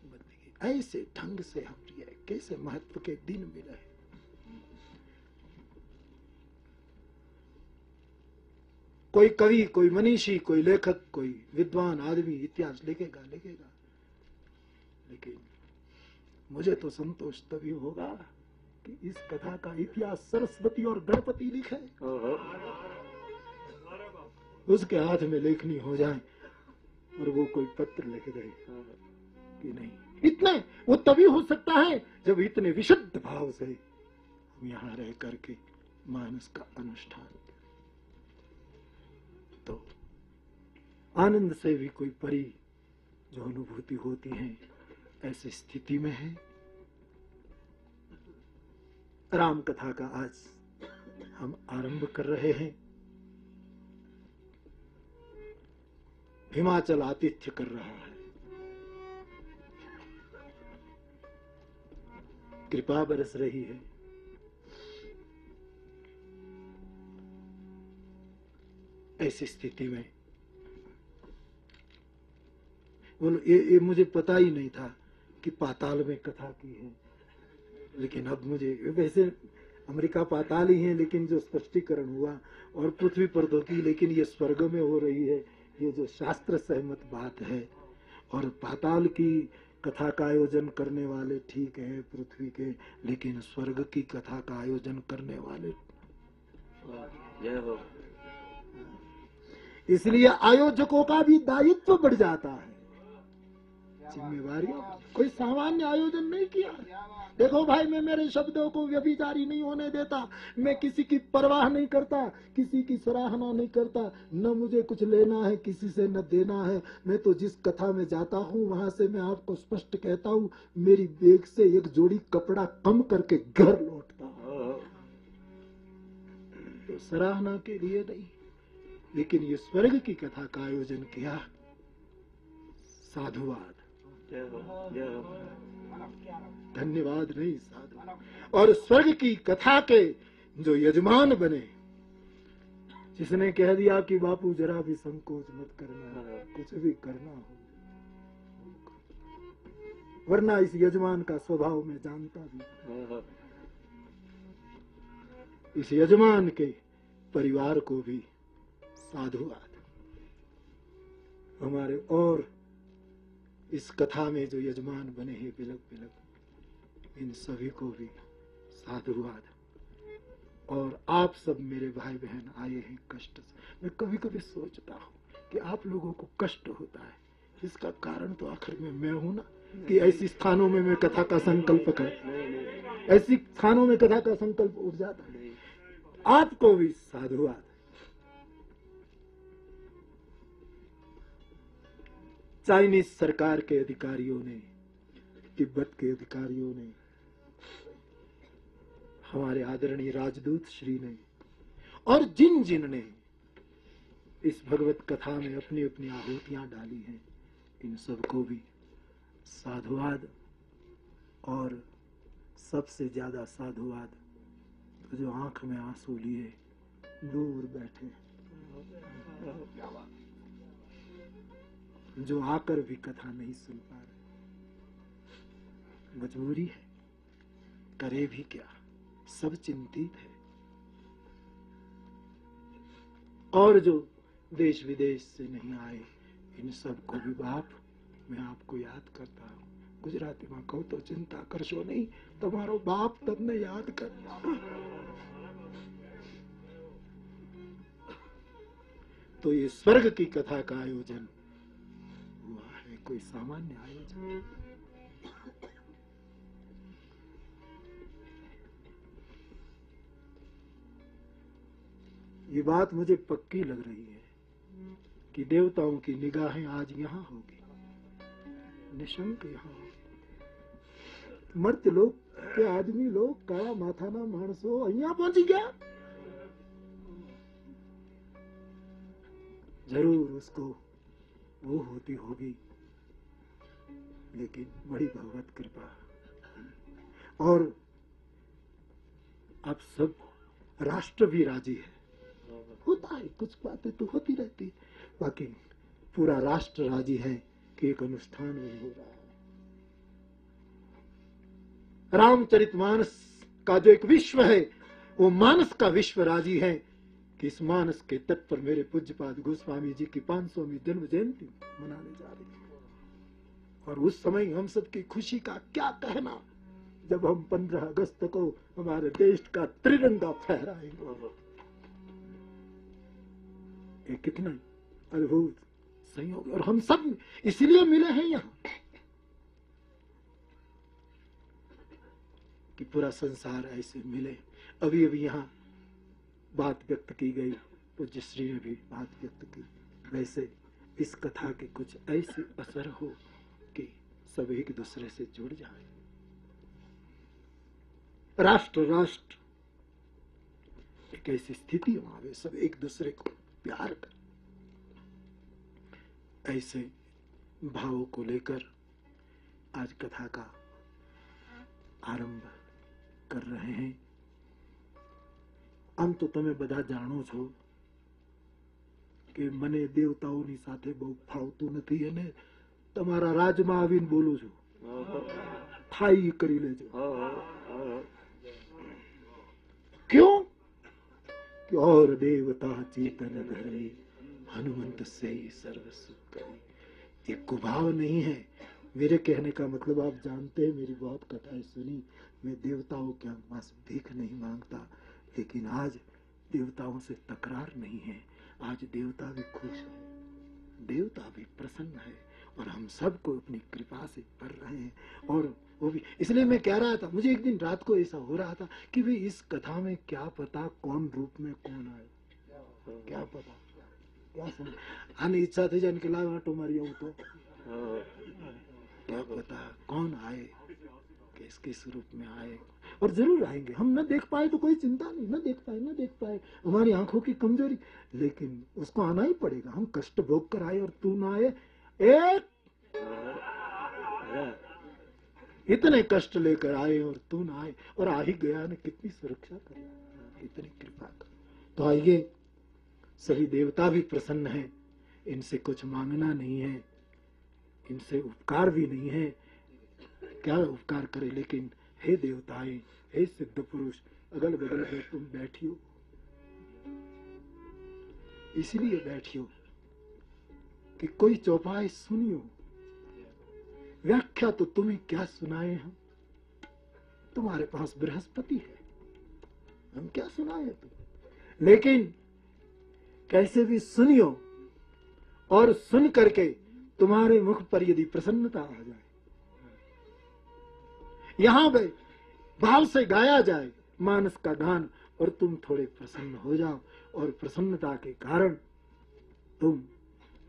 बदलेगी ऐसे ढंग से हम रिए कैसे महत्व के दिन मिले। कोई कवि, कोई मनीषी, कोई लेखक, कोई विद्वान आदमी इतिहास लिखेगा लिखेगा। लेकिन मुझे तो संतोष तभी होगा कि इस कथा का इतिहास सरस्वती और गणपति लिखे। उसके हाथ में लेखनी हो जाए और वो कोई पत्र लिख दे कि नहीं। इतने, वो तभी हो सकता है जब इतने विशुद्ध भाव से हम यहाँ रह करके मानस का अनुष्ठान तो आनंद से भी कोई परी जो अनुभूति होती है ऐसी स्थिति में है। राम कथा का आज हम आरंभ कर रहे हैं। हिमाचल आतिथ्य कर रहा है। कृपा बरस रही है। ऐसी स्थिति में ये, ये मुझे पता ही नहीं था कि पाताल में कथा की है। लेकिन अब मुझे वैसे अमेरिका पाताल ही है लेकिन जो स्पष्टीकरण हुआ और पृथ्वी पर तो की लेकिन ये स्वर्ग में हो रही है ये जो शास्त्र सहमत बात है। और पाताल की कथा का आयोजन करने वाले ठीक है पृथ्वी के लेकिन स्वर्ग की कथा का आयोजन करने वाले इसलिए आयोजकों का भी दायित्व बढ़ जाता है। जिम्मेवारी कोई सामान्य आयोजन नहीं किया। देखो भाई, मैं मेरे शब्दों को व्यभिचारी नहीं होने देता। मैं किसी की परवाह नहीं करता, किसी की सराहना नहीं करता। न मुझे कुछ लेना है, किसी से न देना है। मैं तो जिस कथा में जाता हूँ, वहाँ से मैं आपको स्पष्ट कहता हूँ, मेरी बेग से एक जोड़ी कपड़ा कम करके घर लौटता। तो सराहना के लिए नहीं, लेकिन ये स्वर्ग की कथा का आयोजन किया। साधुवाद। जय हो हो धन्यवाद नहीं साधु। और स्वर्ग की कथा के जो यजमान बने, जिसने कह दिया कि बापू जरा भी संकोच मत करना, कुछ भी करना हो। वरना इस यजमान का स्वभाव मैं जानता भी इस यजमान के परिवार को भी साधुवाद हमारे और इस कथा में जो यजमान बने हैं बिलक बिलक, इन सभी को भी साधुवाद। और आप सब मेरे भाई बहन आए हैं कष्ट से। मैं कभी कभी सोचता हूँ कि आप लोगों को कष्ट होता है। इसका कारण तो आखिर में मैं हूँ ना, कि ऐसी स्थानों में मैं कथा का संकल्प कर ऐसी स्थानों में कथा का संकल्प उठ जाता है। आपको भी साधुवाद। चाइनीज़ सरकार के अधिकारियों ने, तिब्बत के अधिकारियों ने, हमारे आदरणीय राजदूत श्री ने और जिन जिन ने इस भगवत कथा में अपनी अपनी आहुतियाँ डाली हैं, इन सबको भी साधुवाद और सबसे ज़्यादा साधुवाद जो आँख में आँसू लिए, दूर बैठे। जो आकर भी कथा नहीं सुन पा रहे मजबूरी है करे भी क्या सब चिंतित है और जो देश विदेश से नहीं आए इन सब को भी बाप मैं आपको याद करता हूँ गुजराती में कहूँ तो चिंता करशो नहीं તમારો બાપ તમને યાદ કરતા तो ये स्वर्ग की कथा का आयोजन हुआ है कोई सामान्य आयोजन ये बात मुझे पक्की लग रही है कि देवताओं की निगाहें आज यहाँ होगी। निशंक यहाँ होगी। मर्त लोग के आदमी लोग काया माथाना माणसो अहियाँ पहुँच गया ज़रूर उसको वो होती होगी। लेकिन बड़ी भगवत कृपा। और अब सब राष्ट्र भी राज़ी है। होता है, कुछ बातें तो होती रहती बाकी पूरा राष्ट्र राज़ी है कि एक अनुष्ठान भी हो रहा है। रामचरित मानस का जो एक विश्व है, वो मानस का विश्व राज़ी है कि इस मानस के तट पर मेरे पूज्यपाद गोस्वामी जी की 500वीं जन्म जयंती मनाने जा रही है। और उस समय हम सबकी खुशी का क्या कहना? जब हम 15 अगस्त को हमारे देश का त्रिरंगा फहराएँगे। ये कितना अद्भुत संयोग। और हम सब इसलिए मिले हैं यहाँ कि पूरा संसार ऐसे मिले। अभी अभी यहाँ बात व्यक्त की गई तो श्री ने भी बात व्यक्त की। वैसे इस कथा के कुछ ऐसे असर हो सब एक दूसरे से जुड़ जाए राष्ट्र राष्ट्र एक ऐसी स्थिति में आवे सब एक दूसरे को प्यार कर ऐसे भावों को लेकर आज कथा का आरंभ कर रहे हैं આમ તો તમે બધા જાણો છો કે મને દેવતાઓની સાથે બહુ ફાવતું નથી અને તમારા રાજમાં આવીને બોલું છું થાય ઈ કરી લેજો क्यों कि और देवता चेतन धरे हनुमंत से ही सर्व सुख करे ये कुभाव नहीं है मेरे कहने का मतलब आप जानते हैं मेरी बहुत कथाएं सुनी मैं देवताओं के पास भीख नहीं मांगता लेकिन आज देवताओं से तकरार नहीं है आज देवता भी खुश है देवता भी प्रसन्न है और हम सबको अपनी कृपा से कर रहे हैं। और वो भी, इसलिए मैं कह रहा था, मुझे एक दिन रात को ऐसा हो रहा था कि भाई इस कथा में क्या पता कौन रूप में कौन आए। क्या पता? क्या समझ? इच्छा थी जान के लाभ आटो मारी तो। क्या पता कौन आए? किस किस रूप में आए? और ज़रूर आएँगे। हम न देख पाए तो कोई चिंता नहीं। न देख पाए, न देख पाए। हमारी आँखों की कमज़ोरी। लेकिन उसको आना ही पड़ेगा। हम कष्ट भोग कर आए और तू ना आए। एक? इतने कष्ट लेकर आए और तू ना आए और आ ही गया ने कितनी सुरक्षा कर इतनी कृपा कर तो आइए, सभी देवता भी प्रसन्न है। इनसे कुछ मांगना नहीं है, इनसे उपकार भी नहीं है। क्या उपकार करे? लेकिन हे देवताएँ, हे सिद्ध पुरुष अगल बगल में तुम बैठियो। इसलिए बैठियो। कि कोई चौपाई सुनियो। व्याख्या तो तुम्हें क्या सुनाए हम? तुम्हारे पास बृहस्पति है। हम क्या सुनाए तुम? लेकिन कैसे भी सुनियो और सुन करके तुम्हारे मुख पर यदि प्रसन्नता आ जाए, यहाँ पे भाव से गाया जाए, मानस का गान, और तुम थोड़े प्रसन्न हो जाओ, और प्रसन्नता के कारण तुम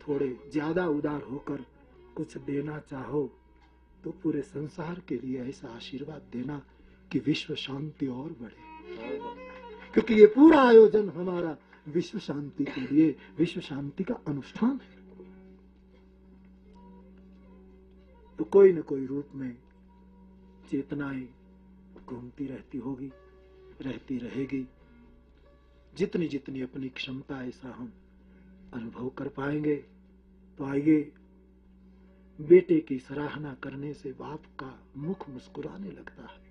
थोड़े ज़्यादा उदार होकर कुछ देना चाहो तो पूरे संसार के लिए ऐसा आशीर्वाद देना कि विश्व शांति और बढ़े। क्योंकि ये पूरा आयोजन हमारा विश्व शांति के लिए, विश्व शांति का अनुष्ठान है। तो कोई न कोई रूप में चेतनाएँ घूमती रहती होगी, रहती रहेगी। जितनी जितनी अपनी क्षमता ऐसा हम अनुभव कर पाएँगे तो आइए बेटे की सराहना करने से बाप का मुख मुस्कुराने लगता है।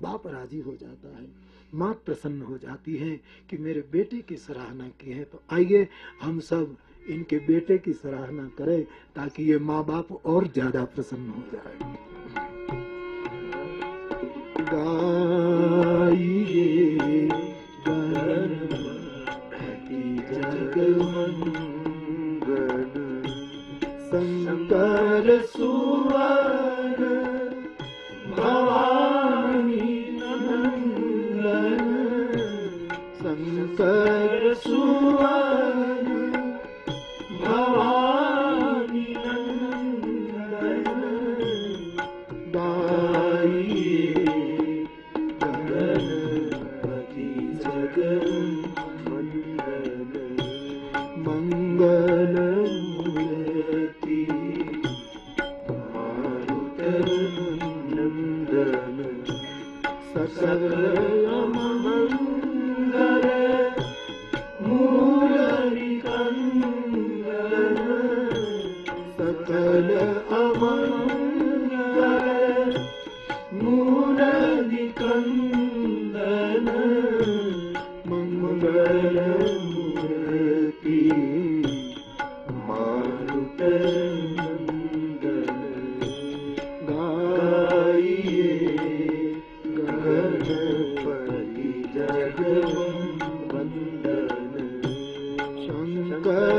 बाप राज़ी हो जाता है। माँ प्रसन्न हो जाती है कि मेरे बेटे की सराहना की है। तो आइए, हम सब इनके बेटे की सराहना करे ताकि ये माँ बाप और ज़्यादा प्रसन्न हो जाए। गाइए। शंकर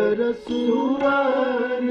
शङ्कर सुवन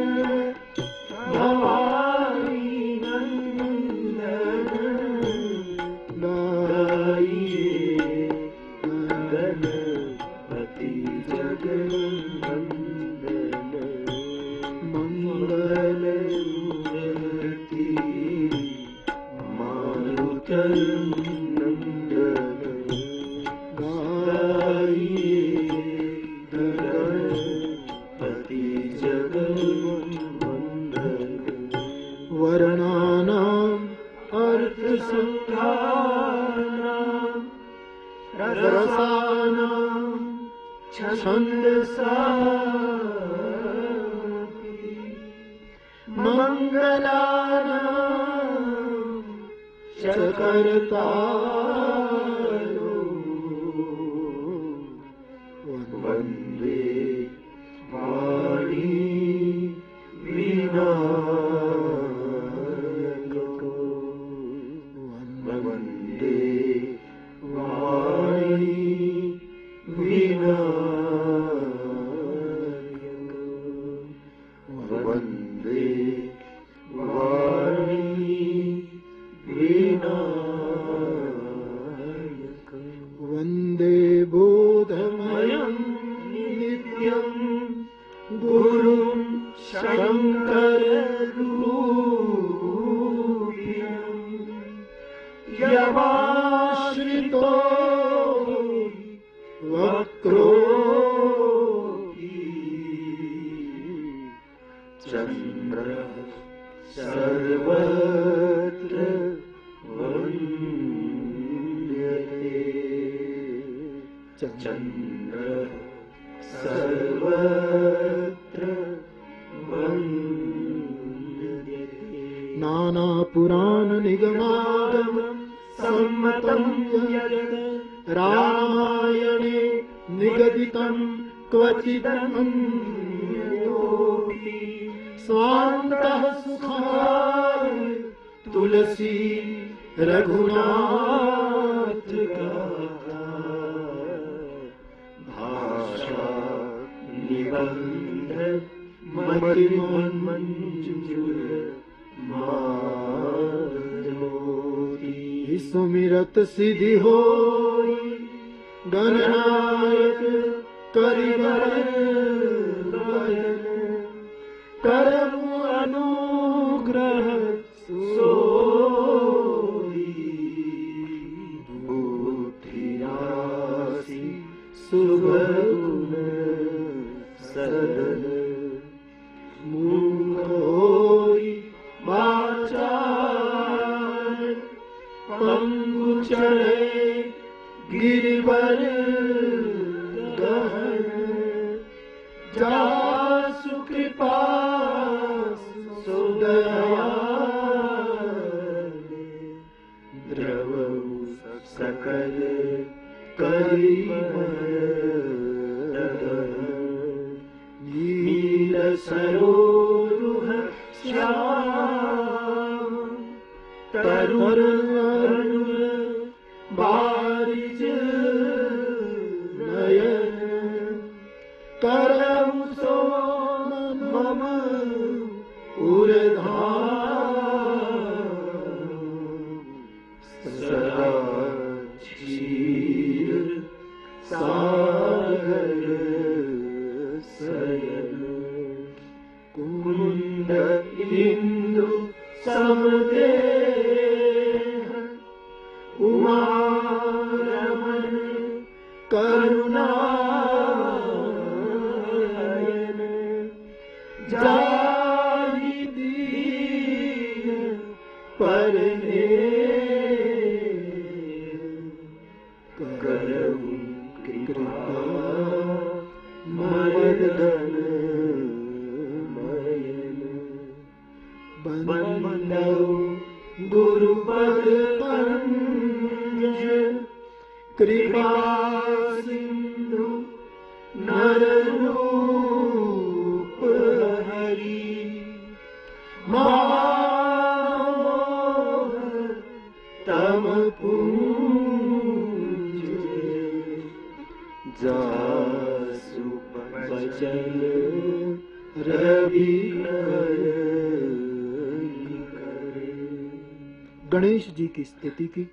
की स्तुति की।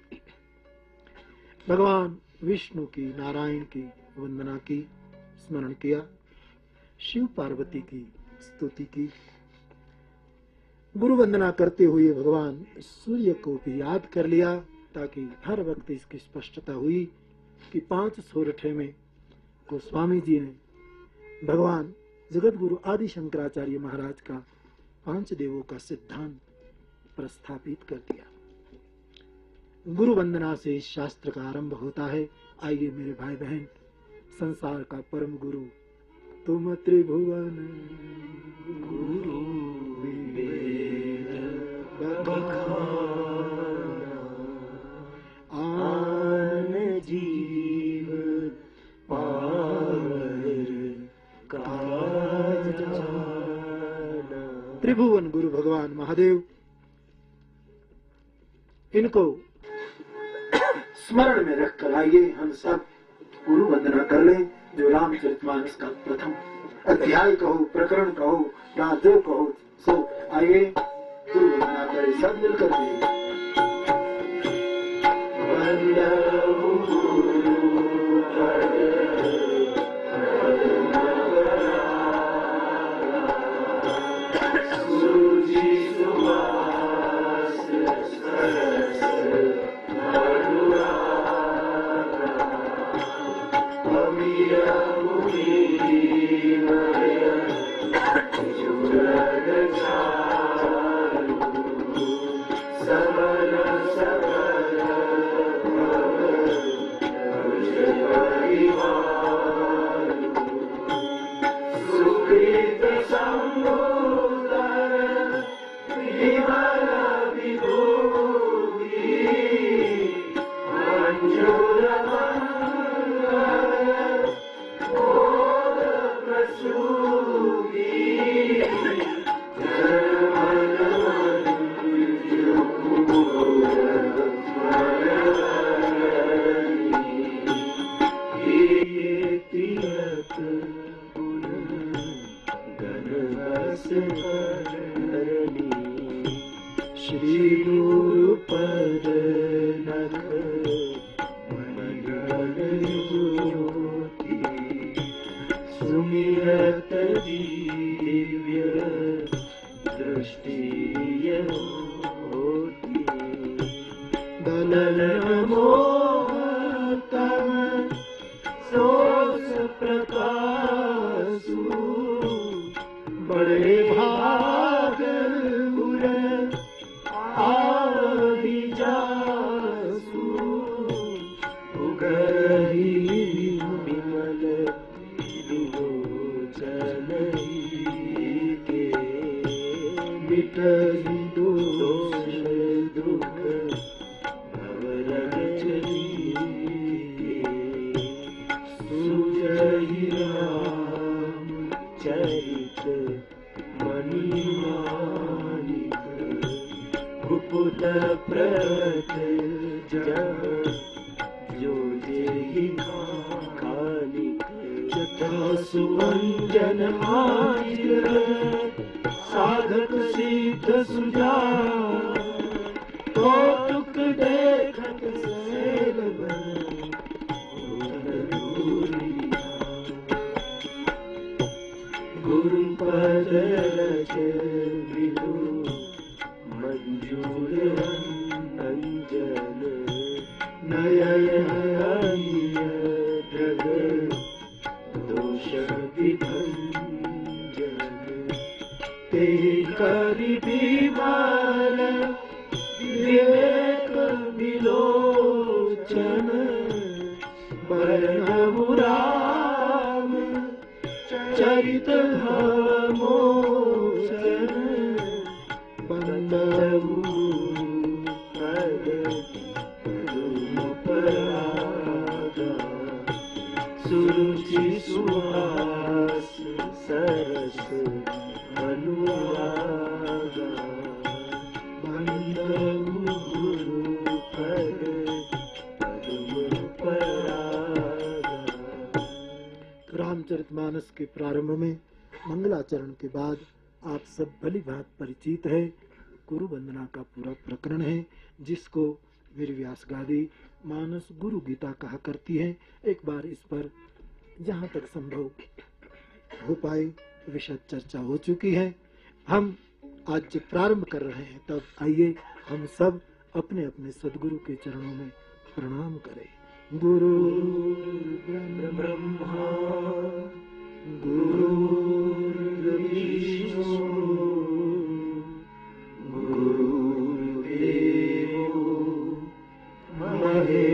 भगवान विष्णु की, नारायण की वंदना की, स्मरण किया। शिव पार्वती की स्तुति की। गुरु वंदना करते हुए भगवान सूर्य को भी याद कर लिया, ताकि हर वक्त इसकी स्पष्टता हुई कि पाँच सोरठे में गोस्वामी जी ने भगवान जगत गुरु आदि शंकराचार्य महाराज का पाँच देवों का सिद्धांत प्रस्थापित कर दिया। गुरु वंदना से शास्त्र का आरंभ होता है आइए मेरे भाई बहन संसार का परम गुरु, तुम त्रिभुवन गुरु आन जीव। त्रिभुवन गुरु भगवान महादेव, इनको स्मरण में रख कर आइए, हम सब गुरु वंदना कर लें। जो रामचरितमानस का प्रथम अध्याय कहो, प्रकरण कहो या जो कहो, सो आइए, गुरु वंदना करें, सब मिलकर के मणिगण ज्योति भली भात परिचित है। गुरु वंदना का पूरा प्रकरण है, जिसको मेरी व्यास गादी मानस गुरु गीता कहा करती है। एक बार इस पर जहाँ तक संभव हो पाए, विशद चर्चा हो चुकी है। हम आज प्रारंभ कर रहे हैं, तब आइए हम सब अपने अपने सदगुरु के चरणों में प्रणाम करें। गुरु ब्रह्मा गुरुर्विष्णु गुरुदेवो Hare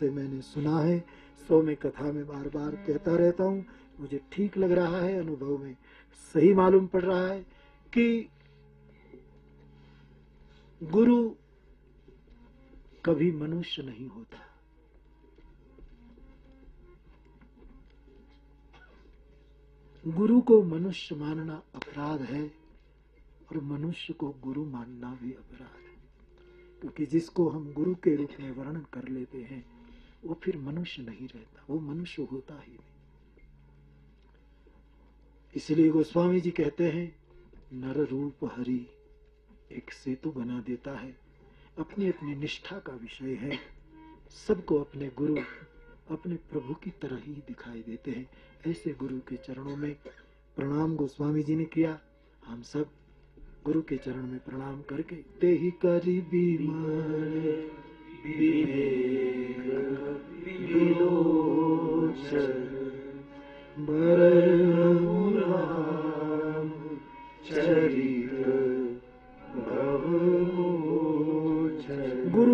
से मैंने सुना है। सो मैं कथा में बार बार कहता रहता हूँ, मुझे ठीक लग रहा है, अनुभव में सही मालूम पड़ रहा है कि गुरु कभी मनुष्य नहीं होता। गुरु को मनुष्य मानना अपराध है और मनुष्य को गुरु मानना भी अपराध है, क्योंकि जिसको हम गुरु के रूप में वर्णन कर लेते हैं वो फिर मनुष्य नहीं रहता, वो मनुष्य होता ही नहीं। इसलिए गोस्वामी जी कहते हैं, नर रूप हरि एक सेतु बना देता है। अपनी अपनी निष्ठा का विषय है। सबको अपने गुरु, अपने प्रभु की तरह ही दिखाई देते हैं। ऐसे गुरु के चरणों में प्रणाम गोस्वामी जी ने किया। हम सब गुरु के चरण में प्रणाम करके ते ही करी बीमार गुरु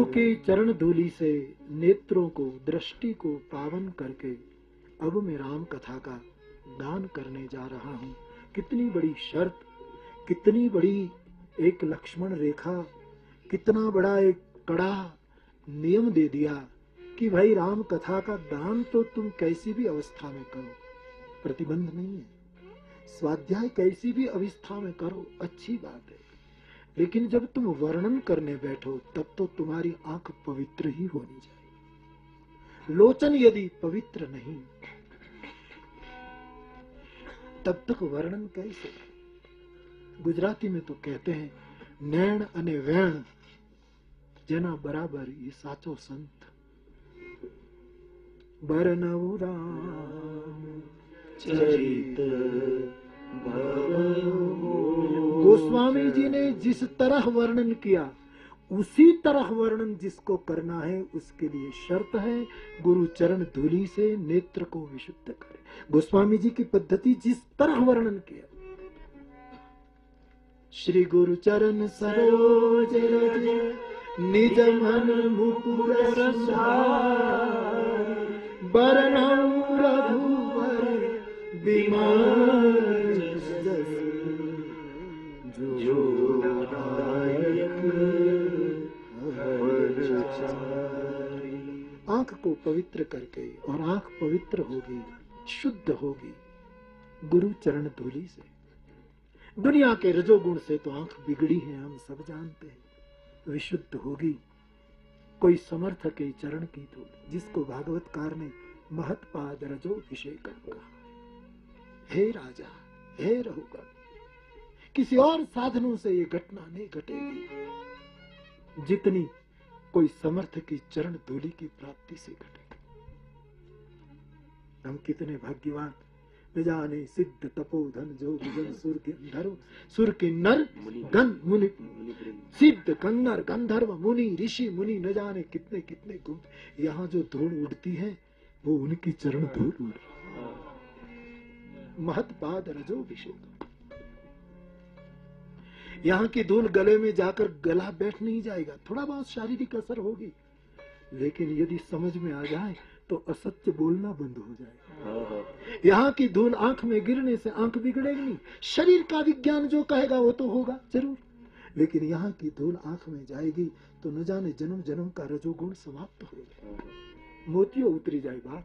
की चरण धूलि से नेत्रों को, दृष्टि को पावन करके अब मैं राम कथा का दान करने जा रहा हूँ। कितनी बड़ी शर्त, कितनी बड़ी एक लक्ष्मण रेखा, कितना बड़ा एक कड़ा नियम दे दिया कि भाई राम कथा का दान तो तुम कैसी भी अवस्था में करो। प्रतिबंध नहीं है। स्वाध्याय कैसी भी अवस्था में करो, अच्छी बात है। लेकिन जब तुम वर्णन करने बैठो, तब तो तुम्हारी आँख पवित्र ही होनी चाहिए। लोचन यदि पवित्र नहीं, तब तक वर्णन कैसे? गुजराती में तो कहते हैं नैण अने वैण। જેના બરાબર એ સાચો સંત બરનવું રામ चरित गोस्वामी जी ने जिस तरह वर्णन किया उसी तरह वर्णन जिसको करना है उसके लिए शर्त है गुरु चरण धूलि से नेत्र को विशुद्ध करे गोस्वामी जी की पद्धति जिस तरह वर्णन किया श्री गुरु चरण सरोज रज निज मन मुकुर रघुवर विमान जो आँख को पवित्र करके और आँख पवित्र होगी, शुद्ध होगी, गुरु चरण धूली से। दुनिया के रजोगुण से तो आँख बिगड़ी है, हम सब जानते हैं। विशुद्ध होगी। कोई समर्थ के चरण की धूल जिसको भागवतकार ने महत्पाद रजो अभिषेक कहा हे। राजा, हे रहुगण, किसी और साधनों से ये घटना नहीं घटेगी। जितनी कोई समर्थ की चरण धूलि की प्राप्ति से घटेगी। हम कितने भाग्यवान न जाने सिद्ध तपोधन जो जन सुर के अंधर्व सुर के नर गन मुनि सिद्ध कन्नर गंधर्व मुनि ऋषि मुनि न जाने कितने कितने गुण। यहाँ जो धूल उड़ती है वो उनकी चरण धूल उड़ महत्पाद रजो अभिषेक यहाँ की धूल गले में जाकर गला बैठ नहीं जाएगा। थोड़ा बहुत शारीरिक असर होगी। लेकिन यदि समझ में आ जाए तो असत्य बोलना बंद हो जाएगा यहाँ की धूल आँख में गिरने से आँख बिगड़ेगी। नहीं शरीर का विज्ञान जो कहेगा वो तो होगा ज़रूर। लेकिन यहाँ की धूल आँख में जाएगी तो न जाने जन्म जन्म का रजोगुण समाप्त हो जाए। मोतियों उतरी जाए बात।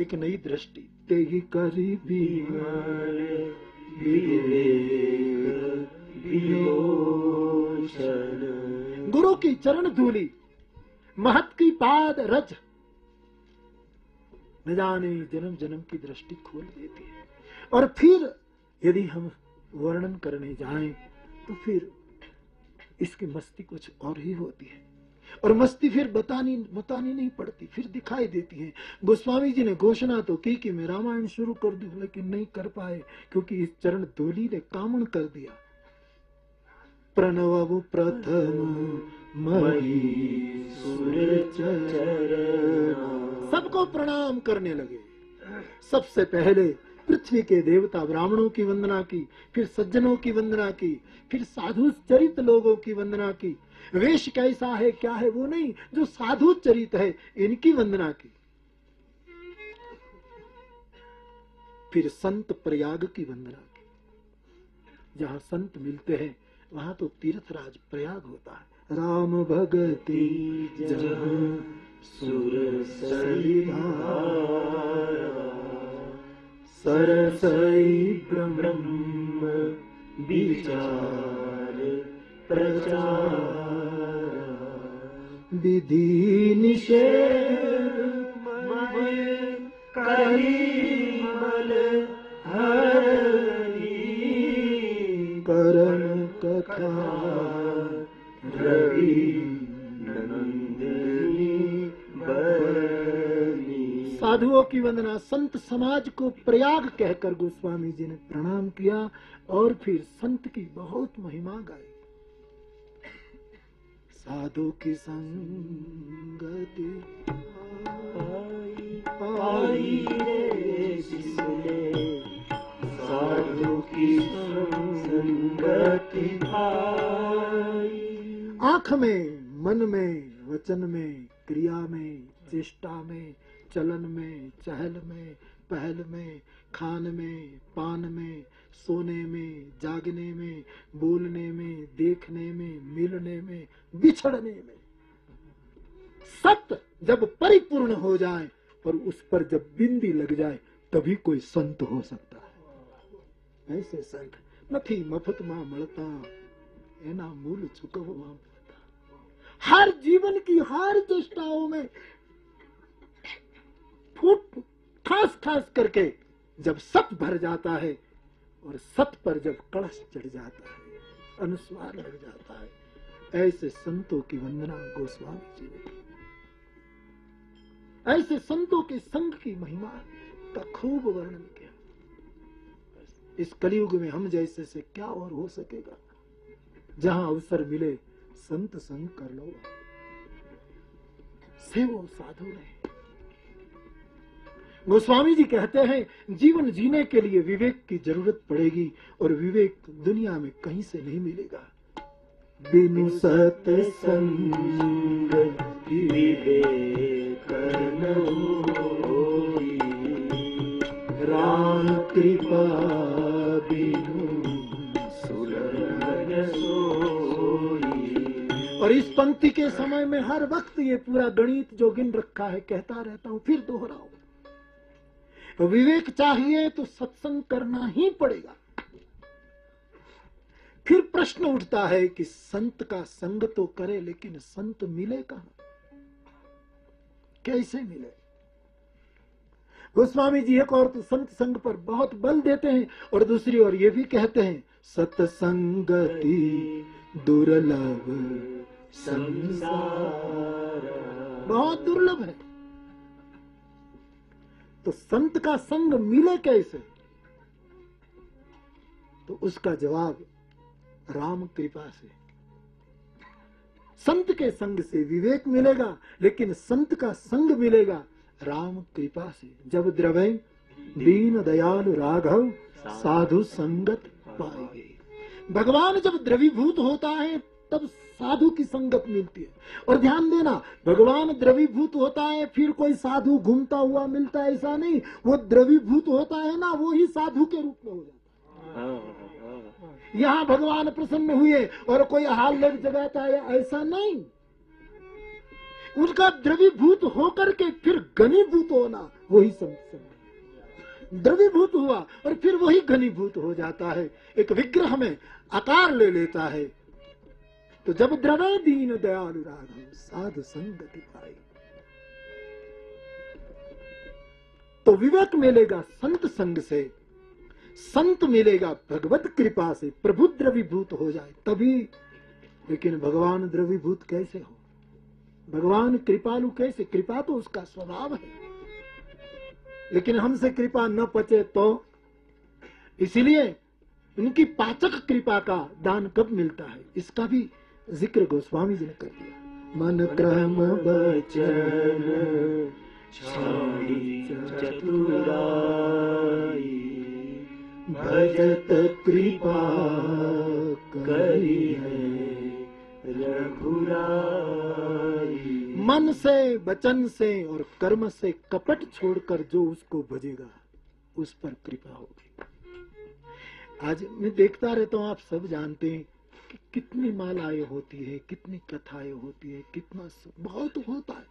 एक नई दृष्टि। तेगी करी गुरु की चरण धूली। महत की पाद रज। न जाने जन्म जन्म की दृष्टि खोल देती है। और फिर यदि हम वर्णन करने जाएँ तो फिर इसकी मस्ती कुछ और ही होती है। और मस्ती फिर बतानी बतानी नहीं पड़ती, फिर दिखाई देती है। गोस्वामी जी ने घोषणा तो की कि मैं रामायण शुरू कर दू, लेकिन नहीं कर पाए, क्योंकि इस चरण धोली ने कामण कर दिया। प्रणव प्रथम सबको प्रणाम करने लगे। सबसे पहले पृथ्वी के देवता ब्राह्मणों की वंदना की, फिर सज्जनों की वंदना की, फिर साधु चरित लोगों की वंदना की। वेश कैसा है, क्या है, वो नहीं, जो साधु चरित है, इनकी वंदना की। फिर संत प्रयाग की वंदना की। जहाँ संत मिलते हैं वहाँ तो तीर्थ राज प्रयाग होता है। राम भगती सुर सरसई ब्रह्म विचार प्रचार। विधि निषेध करीमल हरि करण कथा साधुओं की वंदना, संत समाज को प्रयाग कहकर गोस्वामी जी ने प्रणाम किया और फिर संत की बहुत महिमा गाई। साधु की संगति आई साधु की संगति आँख में, मन में, वचन में, क्रिया में, चेष्टा में, चलन में, चहल में, पहल में, खान में, पान में, सोने में, जागने में, बोलने में, देखने में, मिलने में, बिछड़ने में। सत्य जब परिपूर्ण हो जाए और उस पर जब बिंदी लग जाए, तभी कोई संत हो सकता। है ऐसे संत નથી મફતમાં મળતા એના મૂળ ચૂકવવા પડતા हर जीवन की हर चेष्टाओं में फूट ठास ठास करके जब सत भर जाता है और सत पर जब कलश चढ़ जाता है अनुस्वार लग जाता है ऐसे संतों की वंदना गोस्वामी जी ने ऐसे संतों के संग की महिमा का खूब वर्णन किया इस कलयुग में हम जैसे से क्या और हो सकेगा? जहाँ अवसर मिले, संत संग कर लो। सेवो साधु रहे। गोस्वामी जी कहते हैं, जीवन जीने के लिए विवेक की ज़रूरत पड़ेगी और विवेक दुनिया में कहीं से नहीं मिलेगा। बिनु सत्संग विवेक राम कृपा और इस पंक्ति के समय में हर वक्त ये पूरा गणित जो गिन रखा है, कहता रहता हूँ, फिर दोहराओ विवेक चाहिए तो सत्संग करना ही पड़ेगा। फिर प्रश्न उठता है कि संत का संग तो करे, लेकिन संत मिले कहा? कैसे मिले? गोस्वामी जी एक और तो संत संग पर बहुत बल देते हैं, और दूसरी ओर ये भी कहते हैं, सत्संगति दुर्लभ संसार। बहुत दुर्लभ है। तो संत का संग मिले कैसे? तो उसका जवाब राम कृपा से। संत के संग से विवेक मिलेगा, लेकिन संत का संग मिलेगा राम कृपा से। जब द्रवे दीन दयालु राघव साधु संगत पाएँगे भगवान जब द्रवीभूत होता है, तब साधु की संगत मिलती है। और ध्यान देना, भगवान द्रवीभूत होता है, फिर कोई साधु घूमता हुआ मिलता है, ऐसा नहीं। वो द्रवीभूत होता है ना, वो ही साधु के रूप में हो जाता है। यहाँ भगवान प्रसन्न हुए, और कोई हाल लग जगाता है, ऐसा नहीं। उनका द्रवीभूत होकर के फिर घनीभूत होना, वही संत द्रवीभूत हुआ, और फिर वही घनीभूत हो जाता है। एक विग्रह में आकार ले लेता है। तो जब द्रवे दीन दयालु राघव साधु संगति पाई तो विवेक मिलेगा संत संग से। संत मिलेगा भगवत कृपा से। प्रभु द्रवीभूत हो जाए तभी। लेकिन भगवान द्रवीभूत कैसे हो? भगवान कृपालु कैसे? कृपा तो उसका स्वभाव है। लेकिन हमसे कृपा न पचे तो इसलिए उनकी पाचक कृपा का दान कब मिलता है? इसका भी ज़िक्र गोस्वामी जी ने कर दिया। मन क्रम बचन भजत कृपा करी है मन से, वचन से और कर्म से कपट छोड़कर जो उसको भजेगा, उस पर कृपा होगी। आज मैं देखता रहता हूँ, आप सब जानते हैं कि कितनी मालाएँ होती है, कितनी कथाएँ होती है, कितना बहुत होता है।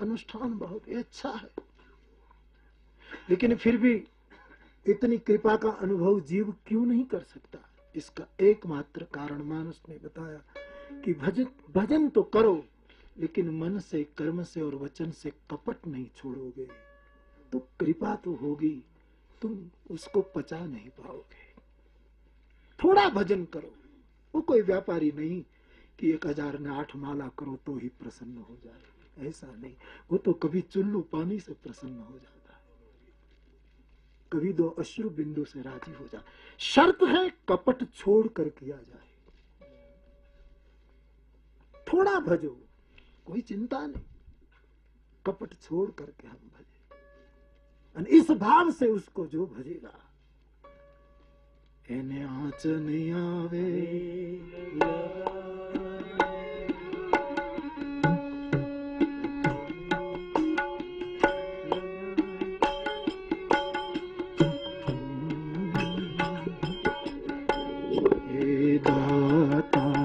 अनुष्ठान बहुत अच्छा है। लेकिन फिर भी इतनी कृपा का अनुभव जीव क्यों नहीं कर सकता? इसका एकमात्र कारण मानस ने बताया कि भजन भजन तो करो, लेकिन मन से, कर्म से और वचन से कपट नहीं छोड़ोगे। तो कृपा तो होगी, तुम उसको पचा नहीं पाओगे। थोड़ा भजन करो। वो कोई व्यापारी नहीं कि एक हज़ार ने आठ माला करो तो ही प्रसन्न हो जाए। ऐसा नहीं। वो तो कभी चुल्लू पानी से प्रसन्न हो जाता है। कभी दो अश्रु बिंदु से राज़ी हो जाए। शर्त है कपट छोड़ कर किया जाए। थोड़ा भजो, कोई चिंता नहीं। कपट छोड़ करके हम भजे। इस भाव से उसको जो भजेगा એને આંચ નહીં આવે. હે દાતા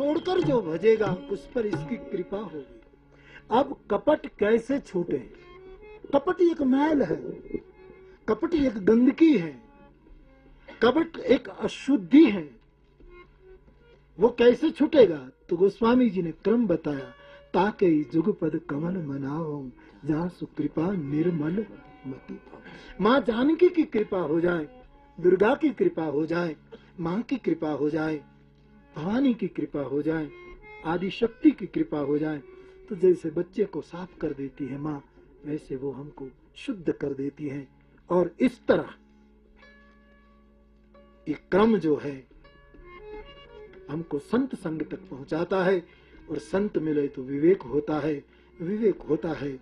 छोड़कर जो भजेगा, उस पर इसकी कृपा होगी। अब कपट कैसे छूटे? कपट एक मैल है, कपट एक गंदगी है, कपट एक अशुद्धि है। वो कैसे छूटेगा? तो गोस्वामी जी ने क्रम बताया, ताके जुगपद कमल मनाओ जहाँ सुकृपा निर्मल मति। माँ जानकी की कृपा हो जाए, दुर्गा की कृपा हो जाए, माँ की कृपा हो जाए भवानी की कृपा हो जाए, आदि शक्ति की कृपा हो जाए तो जैसे बच्चे को साफ़ कर देती है माँ, वैसे वो हमको शुद्ध कर देती है। और इस तरह ये क्रम जो है, हमको संत संग तक पहुंचाता है, और संत मिले तो विवेक होता है, विवेक होता है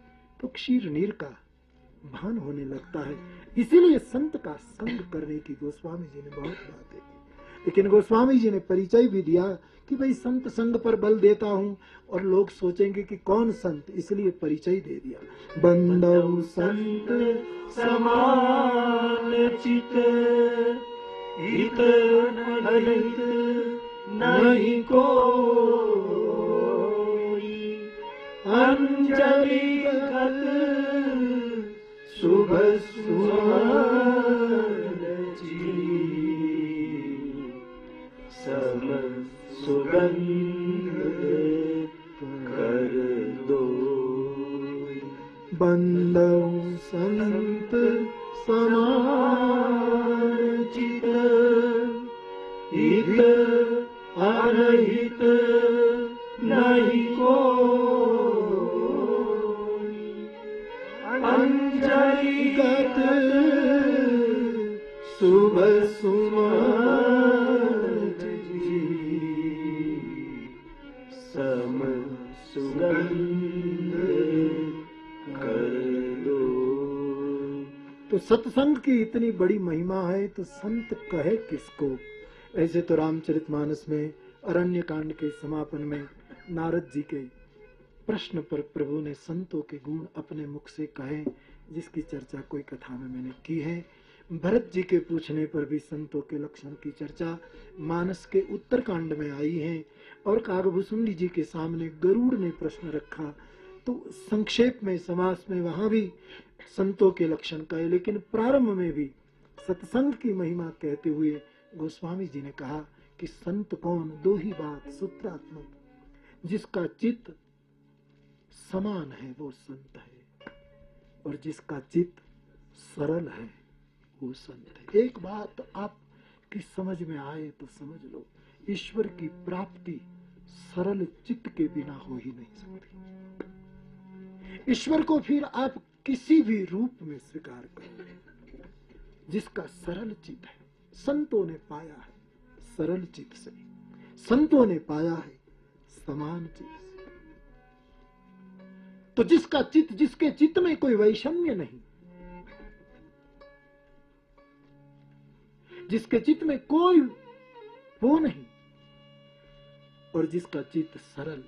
तो क्षीर नीर का भान होने लगता है। इसीलिए संत का संग करने की गोस्वामी जी ने बहुत बातें की लेकिन गोस्वामी जी ने परिचय भी दिया कि भाई संत संग पर बल देता हूँ और लोग सोचेंगे कि कौन संत, इसलिए परिचय दे दिया। बंदव संत समान चित, हित नहीं को अंजलि गत शुभ सुगन्ध कर दो बन्दौ सन्त अरहित नहि को अञ्जलिगत शुभ सुमा तो सत्संग की इतनी बड़ी महिमा है तो संत कहे किसको? ऐसे तो रामचरितमानस में अरण्य कांड के समापन में नारद जी के प्रश्न पर प्रभु ने संतों के गुण अपने मुख से कहे, जिसकी चर्चा कोई कथा में मैंने की है। भरत जी के पूछने पर भी संतों के लक्षण की चर्चा मानस के उत्तर कांड में आई है। और कागभूषुंडी जी के सामने गरुड़ ने प्रश्न रखा तो संक्षेप में, समास में वहाँ भी संतों के लक्षण कहे, लेकिन प्रारंभ में भी सत्संग की महिमा कहते हुए गोस्वामी जी ने कहा कि संत कौन? दो ही बात, सूत्रात्मक। जिसका चित्त समान है, वो संत है, और जिसका चित्त सरल है, वो संत है। एक बात आप की समझ में आए तो समझ लो। ईश्वर की प्राप्ति सरल चित्त के बिना हो ही नहीं सकती। ईश्वर को फिर आप किसी भी रूप में स्वीकार करो जिसका सरल चित्त है, संतों ने पाया है, सरल चित्त से। संतों ने पाया है, समान चित्त से। तो जिसका चित्त, जिसके चित्त में कोई वैषम्य नहीं, जिसके चित्त में कोई वो नहीं और जिसका चित्त सरल,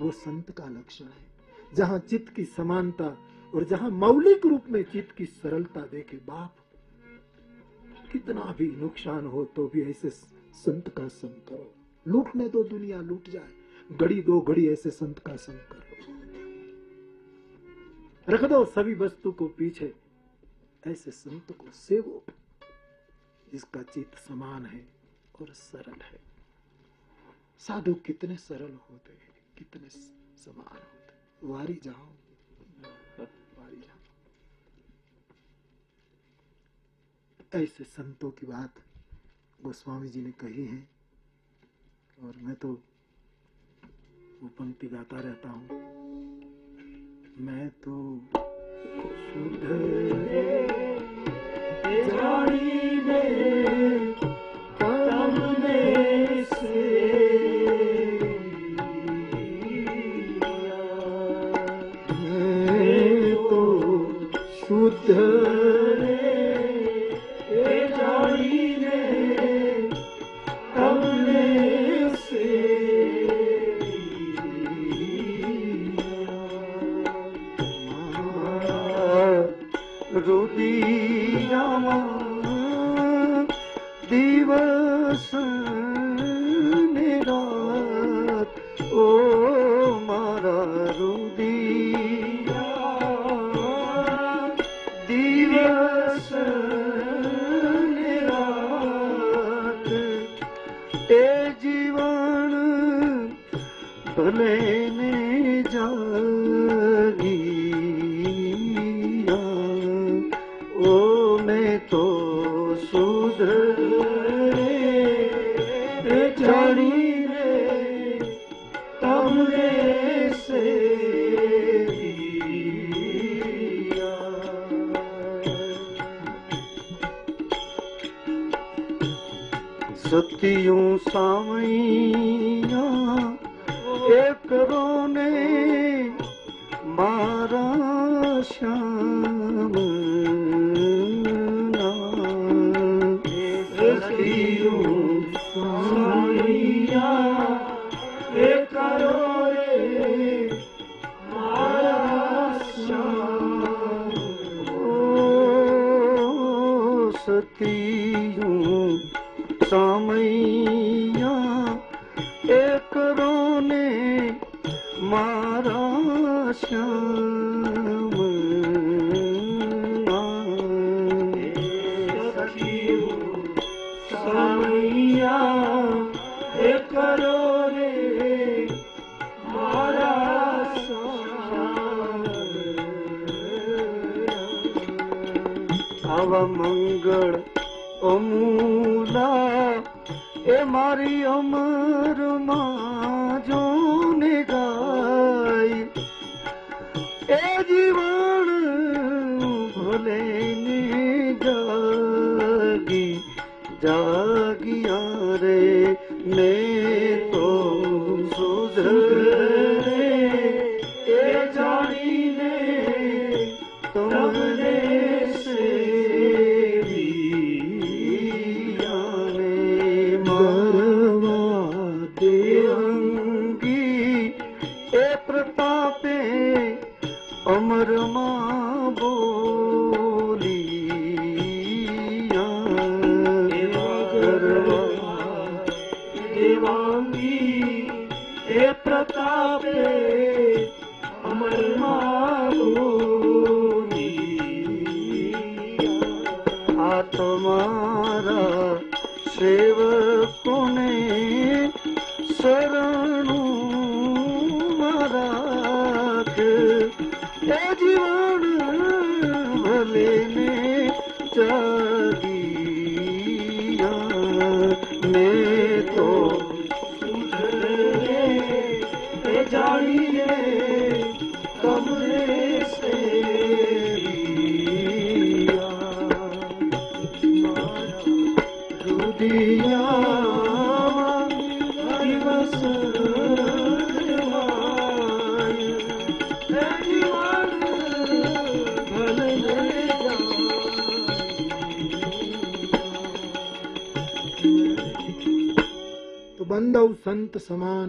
वो संत का लक्षण है। जहाँ चित्त की समानता और जहाँ मौलिक रूप में चित्त की सरलता देखे बाप, कितना भी नुकसान हो तो भी ऐसे संत का संग करो। लूटने दो दुनिया, लूट जाए। घड़ी दो घड़ी ऐसे संत का संग करो। रख दो सभी वस्तु को पीछे। ऐसे संत को सेवो, जिसका चित्त समान है और सरल है। साधु कितने सरल होते हैं, कितने समान होते वारी जाओ। वारी जाओ। ऐसे संतों की बात गोस्वामी जी ने कही है, और मैं तो वो पंक्ति गाता रहता हूँ। मैं तो शुद्ध जानी में सतियों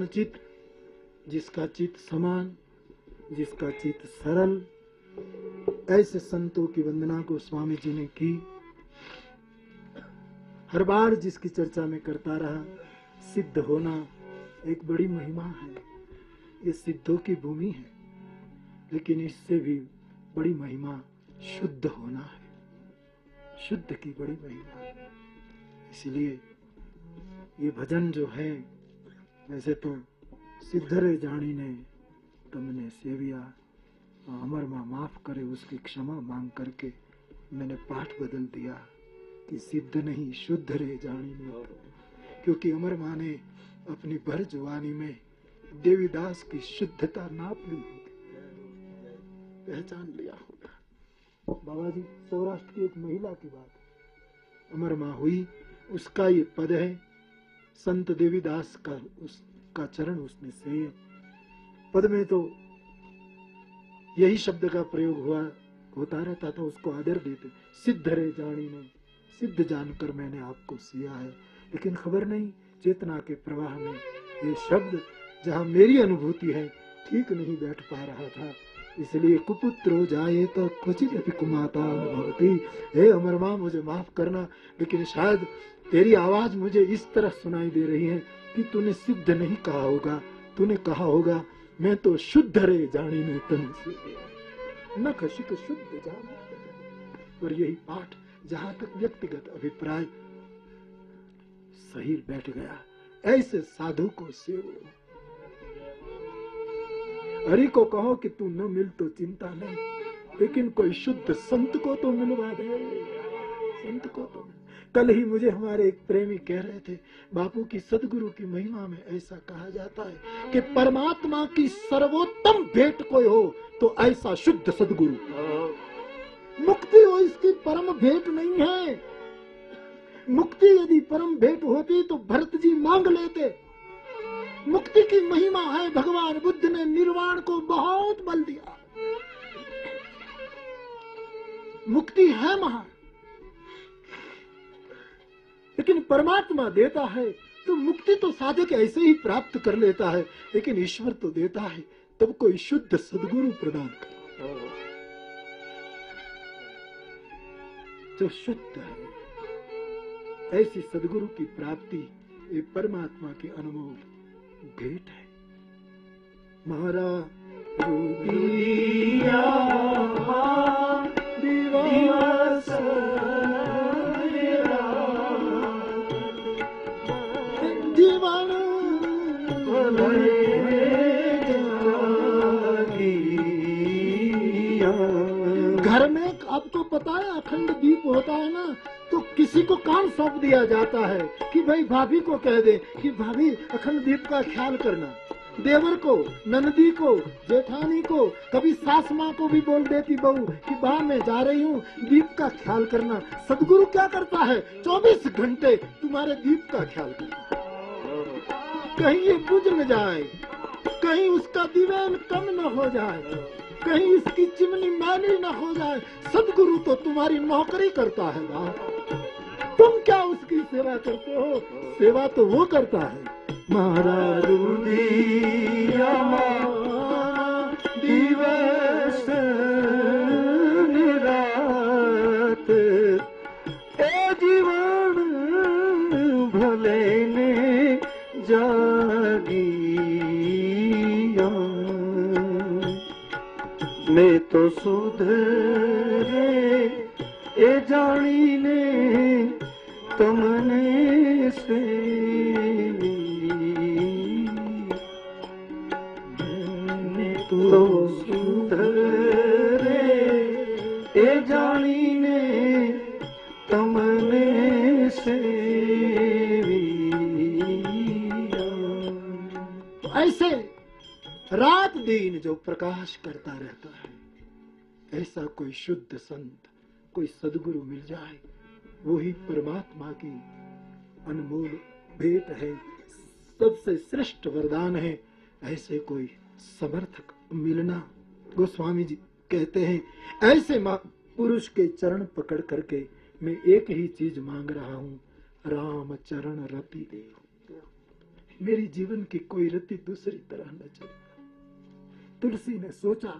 चित, जिसका चित समान, जिसका चित सरल। ऐसे संतों की वंदना को स्वामी जी ने की। हर बार जिसकी चर्चा में करता रहा, सिद्ध होना एक बड़ी महिमा है। ये सिद्धों की भूमि है, लेकिन इससे भी बड़ी महिमा शुद्ध होना है। शुद्ध की बड़ी महिमा। इसलिए ये भजन जो है वैसे तो सिद्धरे जानी ने तुमने सेविया, अमर माँ माफ़ करे उसकी क्षमा मांग करके मैंने पाठ बदल दिया कि सिद्ध नहीं, शुद्ध रे जानी ने। क्योंकि अमर माँ ने अपनी भर जवानी में देवीदास की शुद्धता नाप ली। पहचान लिया होगा। बाबा जी सौराष्ट्र की एक महिला की बात। अमर माँ हुई, उसका ये पद है संत देवीदास का उसका चरण उसने से पद में तो यही शब्द का प्रयोग हुआ, होता रहता था, उसको आदर देते। सिद्ध रे जानी ने सिद्ध जानकर मैंने आपको सिया है। लेकिन खबर नहीं, चेतना के प्रवाह में ये शब्द, जहाँ मेरी अनुभूति है, ठीक नहीं बैठ पा रहा था। इसलिए कुपुत्र हो जाए तो भी कुमाता भवती हे अमर माँ, मुझे माफ़ करना, लेकिन शायद तेरी आवाज़ मुझे इस तरह सुनाई दे रही है कि तूने सिद्ध नहीं कहा होगा। तूने कहा होगा, मैं तो शुद्ध रे जानी में तन से न खशिक शुद्ध जान। और यही पाठ जहाँ तक व्यक्तिगत अभिप्राय सही बैठ गया। ऐसे साधु को सेवो। हरि को कहो कि तू न मिल तो चिंता नहीं, लेकिन कोई शुद्ध संत को तो मिलवा दे। संत को तो कल ही मुझे हमारे एक प्रेमी कह रहे थे, बापू की सदगुरु की महिमा में ऐसा कहा जाता है कि परमात्मा की सर्वोत्तम भेंट कोई हो तो ऐसा शुद्ध सदगुरु। मुक्ति हो इसकी परम भेंट नहीं है। मुक्ति यदि परम भेंट होती तो भरत जी मांग लेते। मुक्ति की महिमा है भगवान बुद्ध ने निर्वाण को बहुत बल दिया। मुक्ति है महान। लेकिन परमात्मा देता है तो मुक्ति तो साधक ऐसे ही प्राप्त कर लेता है, लेकिन ईश्वर तो देता है, तब कोई शुद्ध सदगुरु प्रदान कर। जो शुद्ध है, ऐसी सदगुरु की प्राप्ति ये परमात्मा की अनमोल भेंट है। महाराज दिया पता है अखंड दीप होता है ना तो किसी को काम सौंप दिया जाता है कि भाई भाभी को कह दे कि भाभी, अखंड दीप का ख्याल करना। देवर को, नंदी को, जेठानी को, कभी सास माँ को भी बोल देती बहू कि बा मैं जा रही हूँ, दीप का ख्याल करना। सदगुरु क्या करता है? 24 घंटे तुम्हारे दीप का ख्याल करना कहीं ये बुझ न जाए, कहीं उसका दीवान कम न हो जाए। कहीं इसकी चिमनी मैली न हो जाए। सदगुरु तो तुम्हारी नौकरी करता है ना। तुम क्या उसकी सेवा करते हो? सेवा तो वो करता है। महाराज दिया मैं तो सुधरे ए जानी ने तमने से तो सुधरे ए जानी ने तमने से ऐसे रात दिन जो प्रकाश करता रहता है। ऐसा कोई शुद्ध संत, कोई सदगुरु मिल जाए, वही परमात्मा की अनमोल भेंट है, सबसे श्रेष्ठ वरदान है, ऐसे कोई समर्थक मिलना गोस्वामी जी कहते हैं, ऐसे पुरुष के चरण पकड़ करके मैं एक ही चीज़ मांग रहा हूँ, राम चरण रति दे। मेरी जीवन की कोई रति दूसरी तरह न चले तुलसी ने सोचा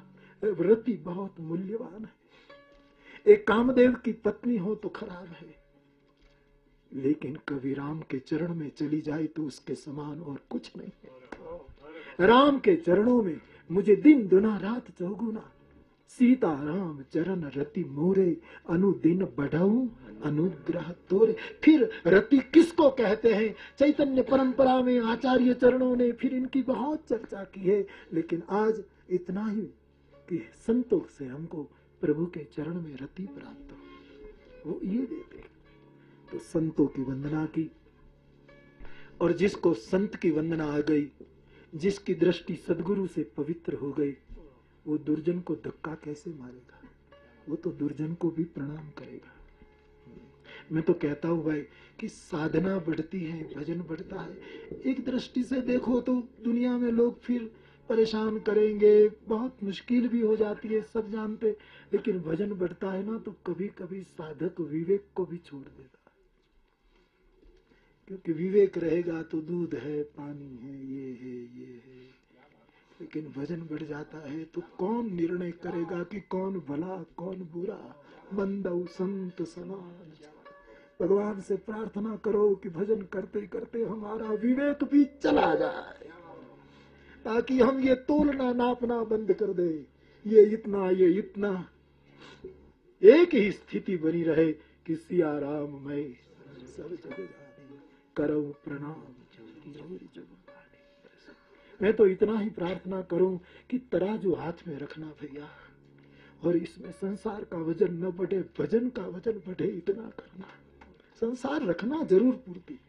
रति बहुत मूल्यवान है। एक कामदेव की पत्नी हो तो खराब है। लेकिन कभी राम के चरण में चली जाए तो उसके समान और कुछ नहीं है। राम के चरणों में मुझे दिन दुना, रात चौगुना। सीता राम चरण रति मोरे, अनुदिन बढ़ाऊ, अनुग्रह तोरे। फिर रति किसको कहते हैं? चैतन्य परंपरा में आचार्य चरणों ने फिर इनकी बहुत चर्चा की है। लेकिन आज इतना ही कि संतों से हमको प्रभु के चरण में रति प्राप्त हो। वो ये देते तो संतों की वंदना की और जिसको संत की वंदना आ गई, जिसकी दृष्टि सदगुरु से पवित्र हो गई, वो दुर्जन को धक्का कैसे मारेगा? वो तो दुर्जन को भी प्रणाम करेगा। मैं तो कहता हूँ भाई कि साधना बढ़ती है, भजन बढ़ता है। एक दृष्टि से देखो तो दुनिया में लोग फिर परेशान करेंगे, बहुत मुश्किल भी हो जाती है सब जानते, लेकिन भजन बढ़ता है ना तो कभी कभी साधक विवेक को भी छोड़ देता है। क्योंकि विवेक रहेगा तो दूध है, पानी है, ये है ये है। लेकिन भजन बढ़ जाता है तो कौन निर्णय करेगा कि कौन भला, कौन बुरा? बंदव संत समान भगवान से प्रार्थना करो कि भजन करते करते हमारा विवेक भी चला जाए। ताकि हम ये तोलना नापना बंद कर दे। ये इतना ये इतना। एक ही स्थिति बनी रहे कि सिया राम सब जग करो प्रणाम। मैं तो इतना ही प्रार्थना करूँ कि तराजू हाथ में रखना भैया। और इसमें संसार का वज़न न बढ़े भजन का वज़न बढ़े इतना करना। संसार रखना ज़रूर पूर्ति।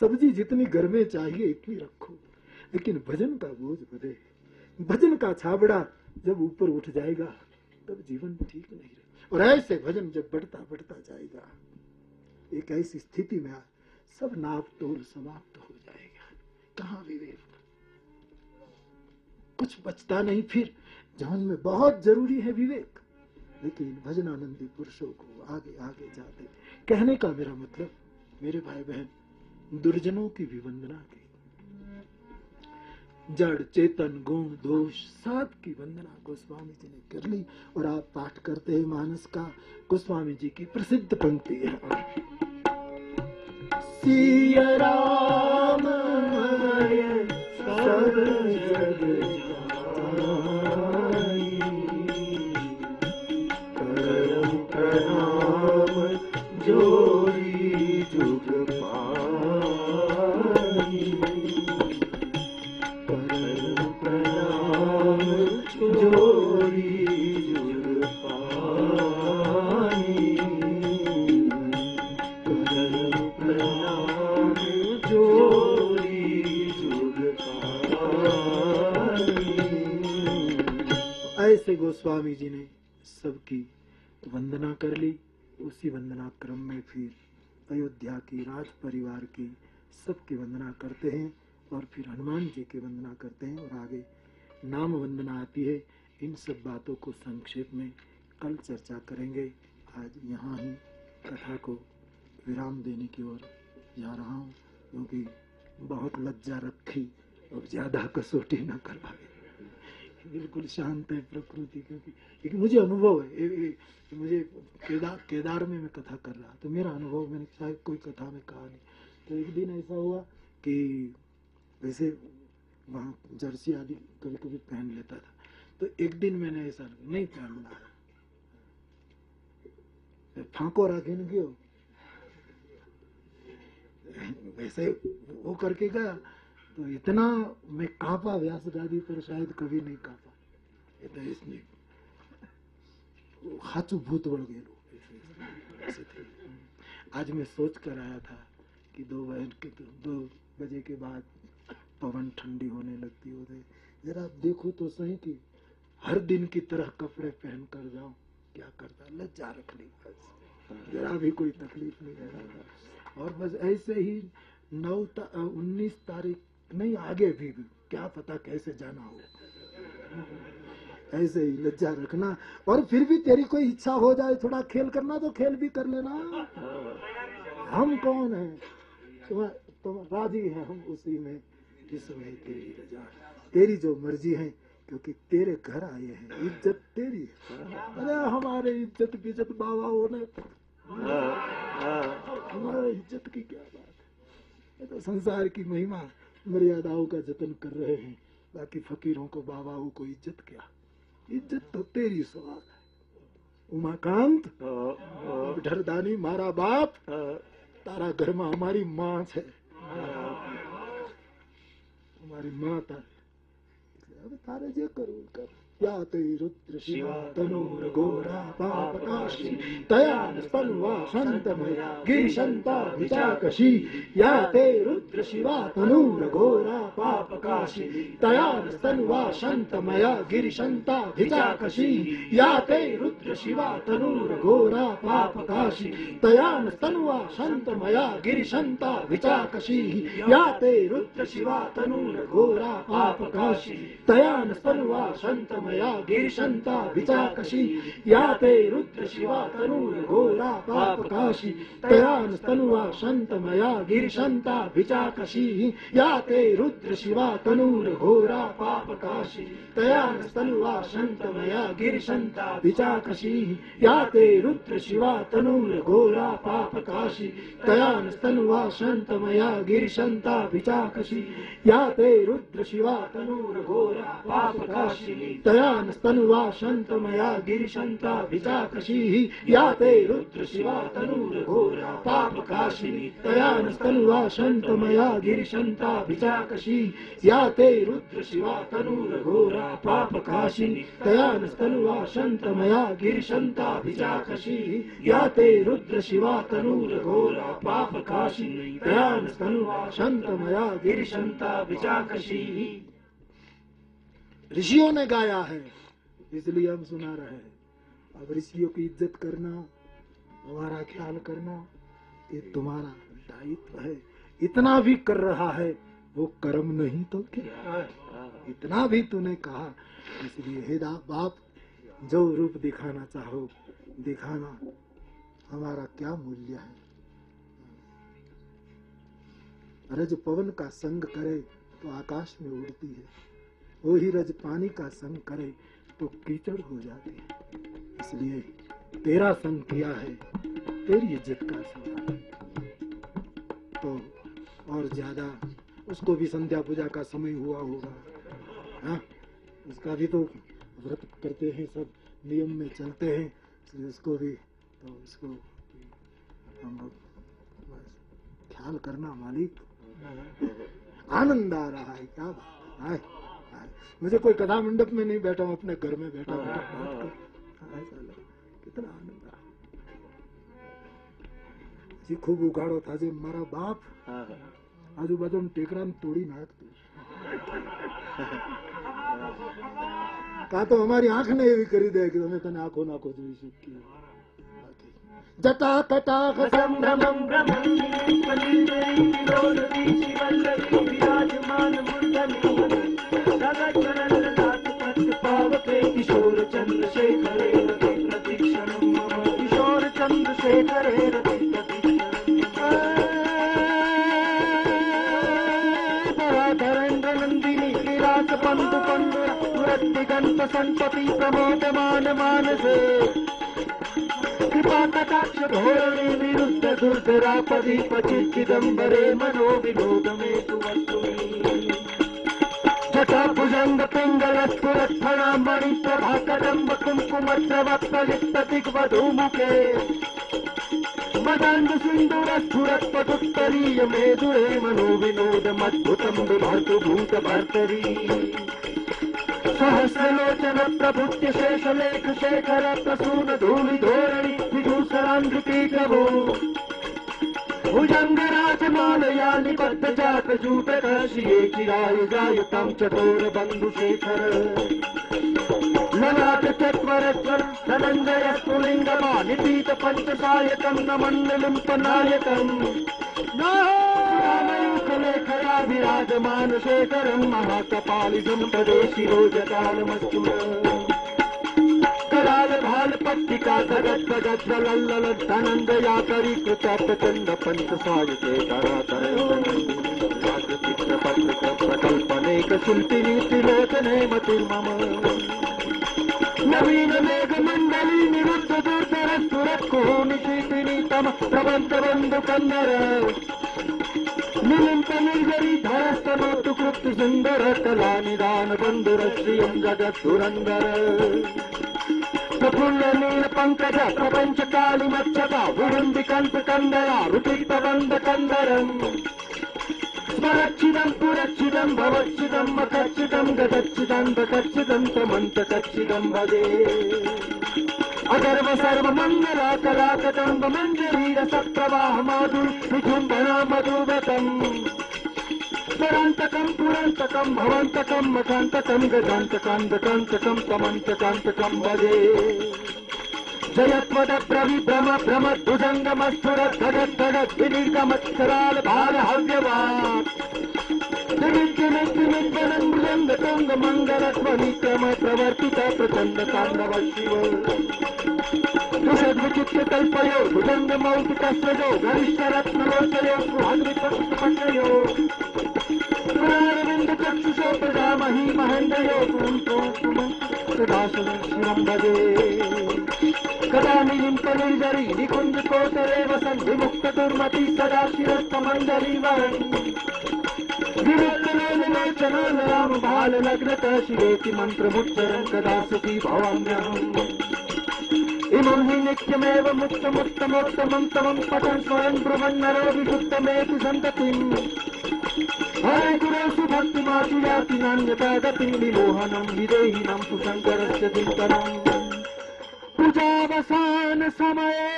सब्ज़ी जितनी घर में चाहिए, इतनी रखो। लेकिन भजन का बोझ बढ़े भजन का छाबड़ा जब ऊपर उठ जाएगा, तब जीवन ठीक नहीं रहे। और ऐसे भजन जब बढ़ता बढ़ता जाएगा, एक ऐसी स्थिति में सब नाप तोल समाप्त हो जाएगा। कहा विवेक? कुछ बचता नहीं फिर। जीवन में बहुत ज़रूरी है विवेक। लेकिन भजनानंदी पुरुषों को आगे आगे जाते। कहने का मेरा मतलब मेरे भाई बहन दुर्जनों की भी वंदना की जड़ चेतन गुण दोष सब की वंदना गोस्वामी जी ने कर ली और आप पाठ करते हैं मानस का। गोस्वामी जी की प्रसिद्ध पंक्ति है। सिया राम सब जग ऐसे गोस्वामी जी ने सबकी वंदना कर ली। उसी वंदना क्रम में फिर अयोध्या की राज परिवार की सबकी वंदना करते हैं और फिर हनुमान जी की वंदना करते हैं और आगे नाम वंदना आती है। इन सब बातों को संक्षेप में कल चर्चा करेंगे। आज यहाँ ही कथा को विराम देने की ओर जा रहा हूँ, क्योंकि बहुत लज्जा रखी और ज़्यादा कसौटी न करवाए। बिल्कुल शांत है प्रकृति क्योंकि एक मुझे अनुभव है ए, ए, मुझे केदार केदार में मैं कथा कर रहा तो मेरा अनुभव मैंने शायद कोई कथा में कहा नहीं। तो एक दिन ऐसा हुआ कि वैसे वहाँ जर्सी आदि कभी कभी पहन लेता था तो एक दिन मैंने ऐसा नहीं पहनना फांको राखे न क्यों वैसे वो करके गया तो इतना मैं कांपा, व्यास गादी पर शायद कभी नहीं कांपा। ये तो इसने हाचू भूत बढ़ गए आज मैं सोच कर आया था कि दो बहन के तो दो बजे के बाद पवन ठंडी होने लगती होते जरा देखो तो सही कि हर दिन की तरह कपड़े पहन कर जाओ क्या करता? लज्जा रख ली बस जरा भी कोई तकलीफ़ नहीं रहा और बस ऐसे ही नौ उन्नीस तारीख नहीं आगे भी, क्या पता कैसे जाना हो। ऐसे ही लज्जा रखना। और फिर भी तेरी कोई इच्छा हो जाए थोड़ा खेल करना तो खेल भी कर लेना। हम कौन है? तुम तुम राज़ी है हम उसी में जिसमें तेरी रजा तेरी जो मर्ज़ी है क्योंकि तेरे घर आए हैं। इज़्ज़त तेरी है। अरे हमारे इज़्ज़त की इज़्ज़त बाबा होने हमारे इज़्ज़त की क्या बात है? ये तो संसार की महिमा मर्यादाओं का जतन कर रहे हैं, बाकी फकीरों को, बाबाओं को इज़्ज़त क्या? इज़्ज़त तो तेरी सवाल है। उमाकांत ढरदानी मारा बाप, तारा घर में हमारी माँ है। हमारी माँ तारे अब तारे जो करो कर या ते रुद्र शिवा तनूर घोरा पाप काशी तया स्तन्वा शांतमया गिरिशंता विचाकशी या ते रुद्र शिवा तनूर घोरा पाप काशी तया स्तन्वा शांतमया गिरिशंता विचाकशी या ते रुद्र शिवा तनूर घोरा पाप काशी तया स्तन्वा शांतमया गिरिशंता विचाकशी या ते रुद्र शिवा तनूर घोरा पाप काशी तया स्तन्वा शांतमया मया गिरिशन्ता विचाकशी या ते रुद्र शिवा तनुर्घोरा पापकाशी। तयानस्तनुवा शन्तमया गिरिशन्ता विचाकशी या ते रुद्र शिवा तनुर्घोरा पापकाशी। तयानस्तनुवा शन्तमया गिरिशन्ता विचाकशी या ते रुद्र शिवा तनुर्घोरा पापकाशी। तयानस्तनुवा शन्तमया गिरिशन्ता विचाकशी या ते रुद्र शिवा तनुर्घोरा पापकाशी। तयानस्तनुवा शन्तमया गिरिशन्ता विचाकशी या ते रुद्र शिवा तनुर्घोरा पापकाशी तयानस्तनुवा शन्तमया गिरिशन्ता विचाकशी या ते रुद्र शिवा तनुर्घोरा पापकाशी तयानस्तनुवा शन्तमया गिरिशन्ता विचाकशी या ते रुद्र शिवा तनुर्घोरा पापकाशी तयानस्तनुवा शन्तमया गिरिशन्ता विचाकशी। ऋषियों ने गाया है। इसलिए हम सुना रहे हैं। अब ऋषियों की इज़्ज़त करना, हमारा ख्याल करना, ये तुम्हारा दायित्व है। इतना भी कर रहा है, वो कर्म नहीं तो क्या इतना भी तूने कहा, इसलिए हे बाप, जो रूप दिखाना चाहो, दिखाना, हमारा क्या मूल्य है? रज पवन का संग करे तो आकाश में उड़ती है। वही रज पानी का संग करे तो कीचड़ हो जाती है। इसलिए तेरा संग किया है तेरी इज़्ज़त का सवाल तो और ज़्यादा उसको भी संध्या पूजा का समय हुआ होगा। हाँ उसका भी तो व्रत करते हैं सब नियम में चलते हैं इसलिए उसको भी तो उसको हम लोग ख्याल करना मालिक। आनंद आ रहा है क्या बात है? हाय, हाय। मुझे कोई कथा मंडप में नहीं बैठा हूँ अपने घर में बैठा हूँ बात कर हाँ, ऐसा लगा कितना आनंद आ जी खूब उगाड़ो था जी मारा बाप આજુબાજુ ટેકરા તોડી નાખતું કા તો અમારી આંખ ને એવી કરી દે કે અમે તને આંખો નાખો જોઈ શકીએ જટા કટાક્ષ संभ्रमं विराजमान सम्पति प्रमोदमान मानसे। कृपा कटाक्ष धोरणे विरुद्ध दुर्धरापदी पचिच्चिदम्बरे मनो विनोदमे तु वस्तु पिङ्गलस्फुरत्फणा मणिप्रभाकदम्ब कुङ्कुमद्रवत्पलिप्त दिग्वधूमुखे मदान्ध सिन्दूरस्फुरत्पटुत्तरीय मेधुरे मनो विनोदमद्भुतं विभर्तु भूतभर्तरी सहस्रलोचन प्रभुत्य शेषलेख शेखर प्रसून धूलि धोरणि विभूषणान्धृति प्रभो ललाट चत्वरत्वर धनञ्जय स्फुलिङ्गमा निपीत पञ्चसायकं न मण्डलिम्पनायकम् रामयुगलेखया विराजमान शेखरं महाकपालिजं प्रदेशिरोजकालमस्तु कराल भाल पट्टिका धगत भगत लल्लल धनञ्जया करीकृत प्रचण्ड शिल्पिनी त्रिलोचने मतिर्मम नवीन मेघ मण्डली निरुद्ध दुर्धरस्तुरक्कुः निशीतिनी तम प्रबन्ध बन्धु कन्नर निलिम्प निर्जरी धरस्तनोतु कृप्ति सुन्दर कला निदान बन्धुर श्रियं పుణ్యమీన పంకజ ప్రపంచ కాళి మచ్చక ఉడంబి కంపు కందర రుచిత వంద కందరం. స్మరక్షితం పురక్షితం భవక్షితం మఖచ్చితం గదచ్చితం దఖచ్చితం తమంత కచ్చితం భజే అగర్వ సర్వ మంగళాకలాకటంబ మంజరీర సప్రవాహ మాధుర్ విజృంభణా మధురతం स्मरान्तकं पुरन्तकं भवन्तकं मठान्तकं गजान्तकं दकान्तकं तमन्तकान्तकं भजे। जयत्वद प्रविभ्रम भ्रम भुजङ्गमस्फुर धगत् धगत् विनिर्गमत्सराल भार हव्यवात् तुंग मंगलध्वनि क्रम प्रवर्तित प्रचंड तांडव शिव विचित्र कल्पयो भुजंग मौतिकस्रजो सुहाग्निपक्षयो पुरारविन्द चक्षुषो प्रजामहि महेन्द्रयो सदाशिवं शिवं भजे कदा निलिम्पनिर्जरि निकुञ्ज कोटरे वसन् विमुक्त दुर्मति सदा शिरस्तमण्डली वरन् विमुक्तलोचनो राम बाल लग्नत शिवेति मन्त्रमुच्चरन् कदा सुखी भवाम्यहम् इमं हि नित्यमेव मुक्तमुत्तमोत्तमं तमं पठन् स्वयं ब्रुवन्नरो विशुद्धमेति सन्ततिम् हरे भक्तिमासु याति न्य तदपि निरोहनम् विदेहिनम् सुशङ्करस्य दीपरम् पूजावसानसमये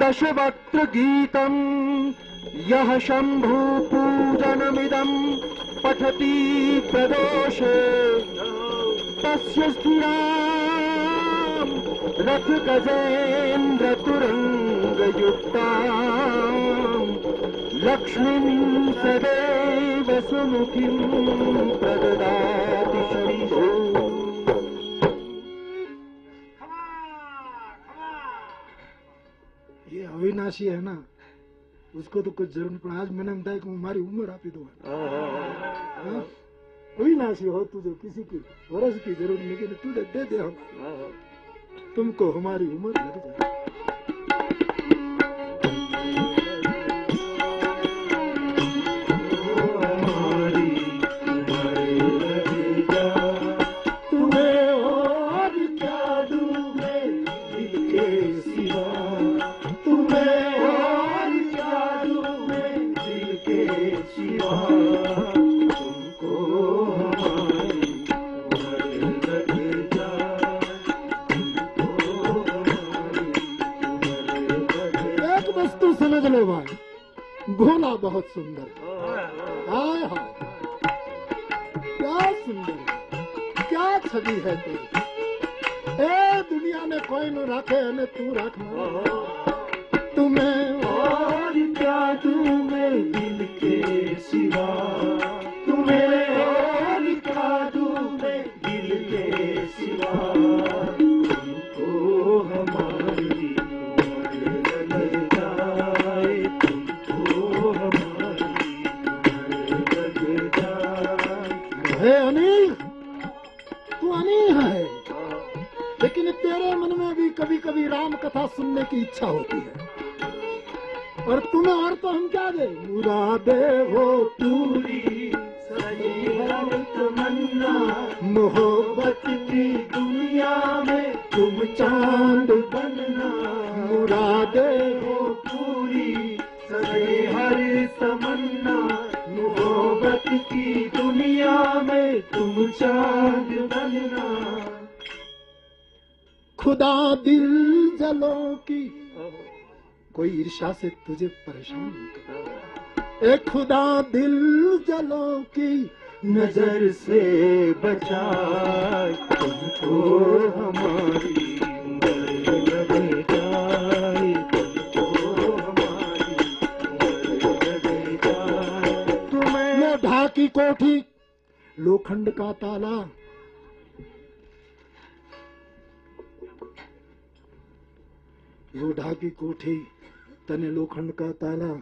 दशवक्त्र गीतम् यः शम्भुपूजनमिदम् पठति प्रदोषे। तस्य स्थिराम् रथगजेन्द्रतुरङ्गयुक्ता लक्ष्मीं सदैव सुमुखीं प्रददाति शम्भो ये अविनाशी है ना, उसको तो कुछ ज़रूर पड़ा आज मैंने बताया कि हमारी उम्र आप ही दो हाँ? अविनाशी हो, तुझे किसी की वर्ष की ज़रूरत नहीं तुझे दे दे हम तुमको हमारी उम्र लग जाए समझ भाई भोला बहुत सुंदर। हाय हाय। क्या सुंदर। क्या छवि है तेरी। ए, दुनिया में कोई न रखे अने तू रखना। तुम्हें और क्या दूँ मैं दिल के सिवा। तुम्हें कथा सुनने की इच्छा होती है। और तुम और तो हम क्या दे? मुरादे हो पूरी तमन्ना। मोहब्बत की दुनिया में तुम चाँद बनना। मुरादे हो पूरी सही हर तमन्ना। मोहब्बत की दुनिया में तुम चाँद बनना। खुदा दिल जलों की। कोई ईर्षा से तुझे परेशान ए खुदा दिल जलों की नज़र से बचाए। तुमको हमारी तुम्हें ढाकी कोठी, लोखंड का ताला लोढ़ा की कोठी, तने लोखंड का ताला,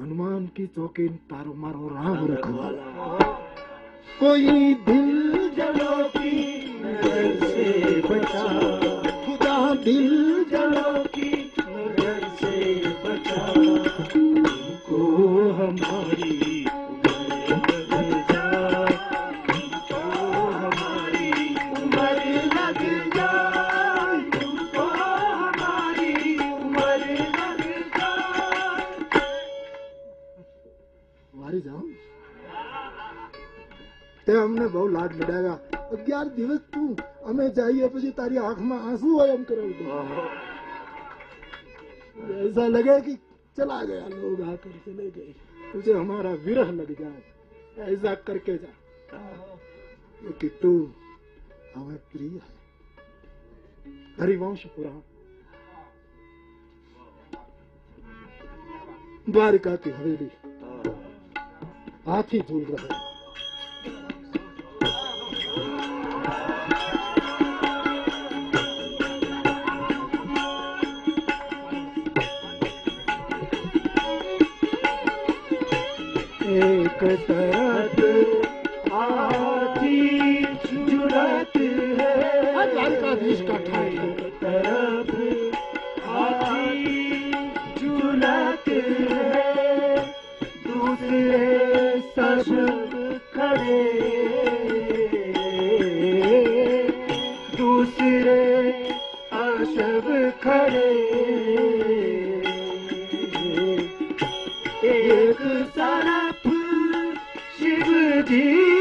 हनुमान की चौकी तारो मारो राम रखवाला कोई दिल जलो की नज़र से बचा, खुदा दिल जलो की नज़र से बचा। तुमको हमारी તે અમને બહુ લાડ લડાવ્યા અગિયાર દિવસ તું અમે જઈએ પછી તારી આંખમાં આંસુ હોય એમ કરાવ્યું ऐसा लगे कि चला गया लोग आकर चले गए तुझे हमारा विरह लग जाए ऐसा करके जा क्योंकि तू हमें प्रिय है हरिवंश पुराण द्वारिका की हवेली हाथी झूल रहा है एक तरफ़ हाथी झुलत है। एक तरफ़ हाथी झुलत है। दूसरे सब सब खड़े एक तरफ़ शिव जी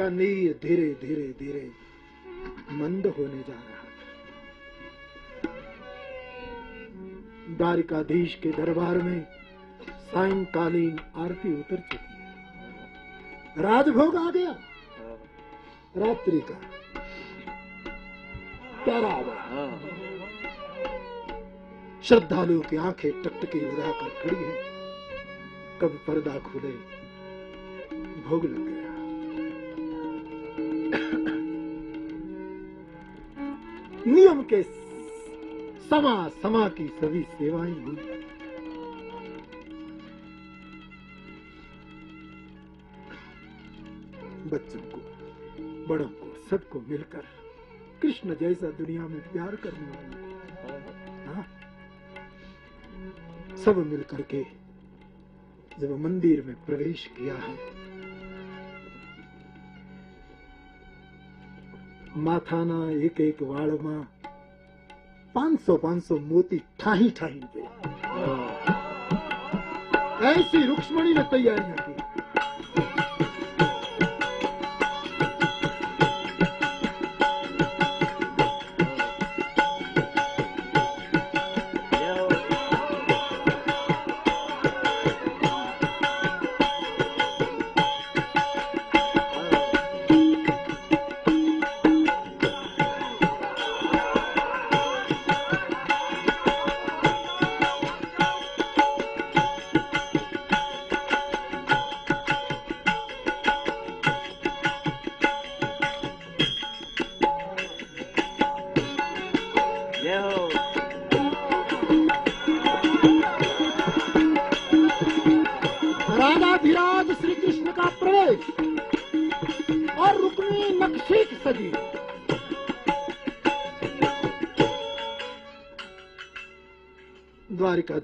का नीर धीरे धीरे धीरे मंद होने जा रहा था। द्वारिकाधीश के दरबार में सायंकालीन आरती उतर चुकी है। राजभोग आ गया। रात्रि का श्रद्धालुओं की आँखें टकटकी लगाकर खड़ी है। कब पर्दा खुले, भोग लग के समा समा की सभी सेवाएँ हुई बच्चों को, बड़ों को, सबको मिलकर कृष्ण जैसा दुनिया में प्यार करने वाला हाँ? सब मिलकर के जब मंदिर में प्रवेश किया है माथाना एक एक पाँच सौ पाँच सौ मोती ठाही ठाही पे ऐसी रुक्ष्मणी ने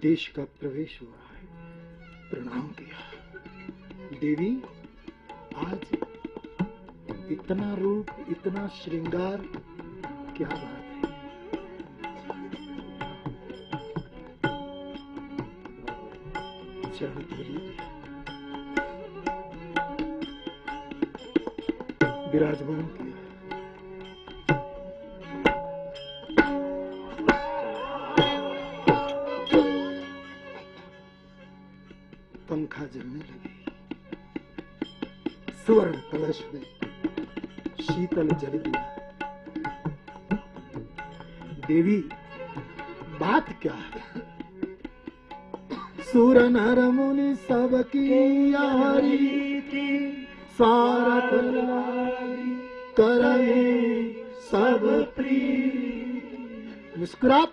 द्वारिकाधीश का प्रवेश हुआ है। प्रणाम किया। देवी आज इतना रूप इतना श्रृंगार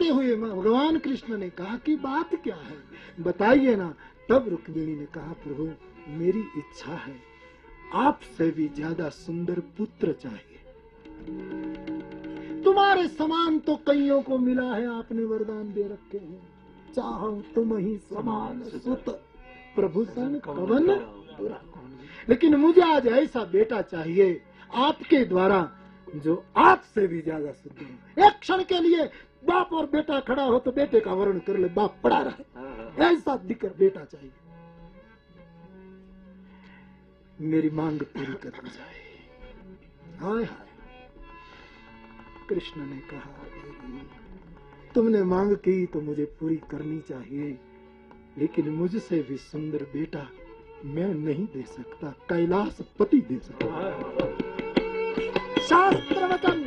मुस्कुराते हुए भगवान कृष्ण ने कहा कि बात क्या है? बताइए ना। तब रुक्मिणी ने कहा प्रभु मेरी इच्छा है। आपसे भी ज़्यादा सुंदर पुत्र चाहिए। तुम्हारे समान तो कईयों को मिला है आपने वरदान दे रखे हैं। चाहो तुम ही समान सुत। प्रभु सन कवन लेकिन मुझे आज ऐसा बेटा चाहिए आपके द्वारा जो आपसे भी ज़्यादा सुंदर एक क्षण के लिए बाप और बेटा खड़ा हो तो बेटे का वर्ण कर ले बाप पड़ा रहे। ऐसा दिक्कत बेटा चाहिए। मेरी मांग पूरी कर दी जाए। हाय हाय। कृष्ण ने कहा तुमने मांग की तो मुझे पूरी करनी चाहिए लेकिन मुझसे भी सुंदर बेटा मैं नहीं दे सकता कैलाश पति दे सकता। शास्त्र वचन।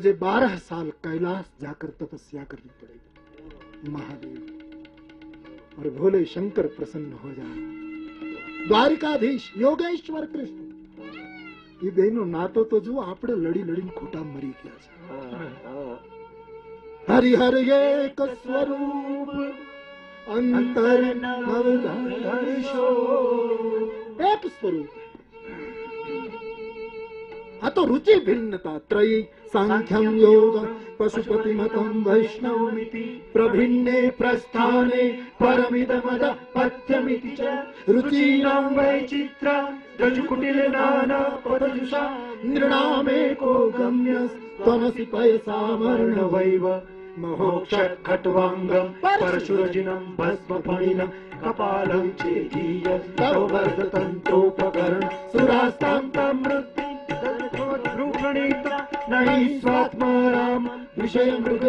मुझे बारह साल कैलाश जाकर तपस्या करनी पड़ेगी महादेव और भोले शंकर प्रसन्न हो जाए द्वारिकाधीश योगेश्वर कृष्ण ये बहनों नातो तो जो આપણે લડી લડીને ખોટા મરી ગયા છે હરિહર એક સ્વરૂપ અંતર નવધર્ષો એક સ્વરૂપ अतो रुचि भिन्नता त्रयी। सांख्यम योग पशुपति मतम वैष्णवमिति। प्रभिन्ने प्रस्थाने परमिदमद पथ्यमिति च। रुचीनां वैचित्रा रजुकुटिल नाना पदजुषा नृणामेको गम्य त्वमसि पयसामर्ण वैव महोक्ष खट्वाङ्गम् परशुरजिनम् भस्मफणिनम् कपालम् चेदीय तव वर्धतन्तोपकरण सुरास्ताम् तम् वृत्ति प्रणीता न हि स्वात्मा राम् विषय मृग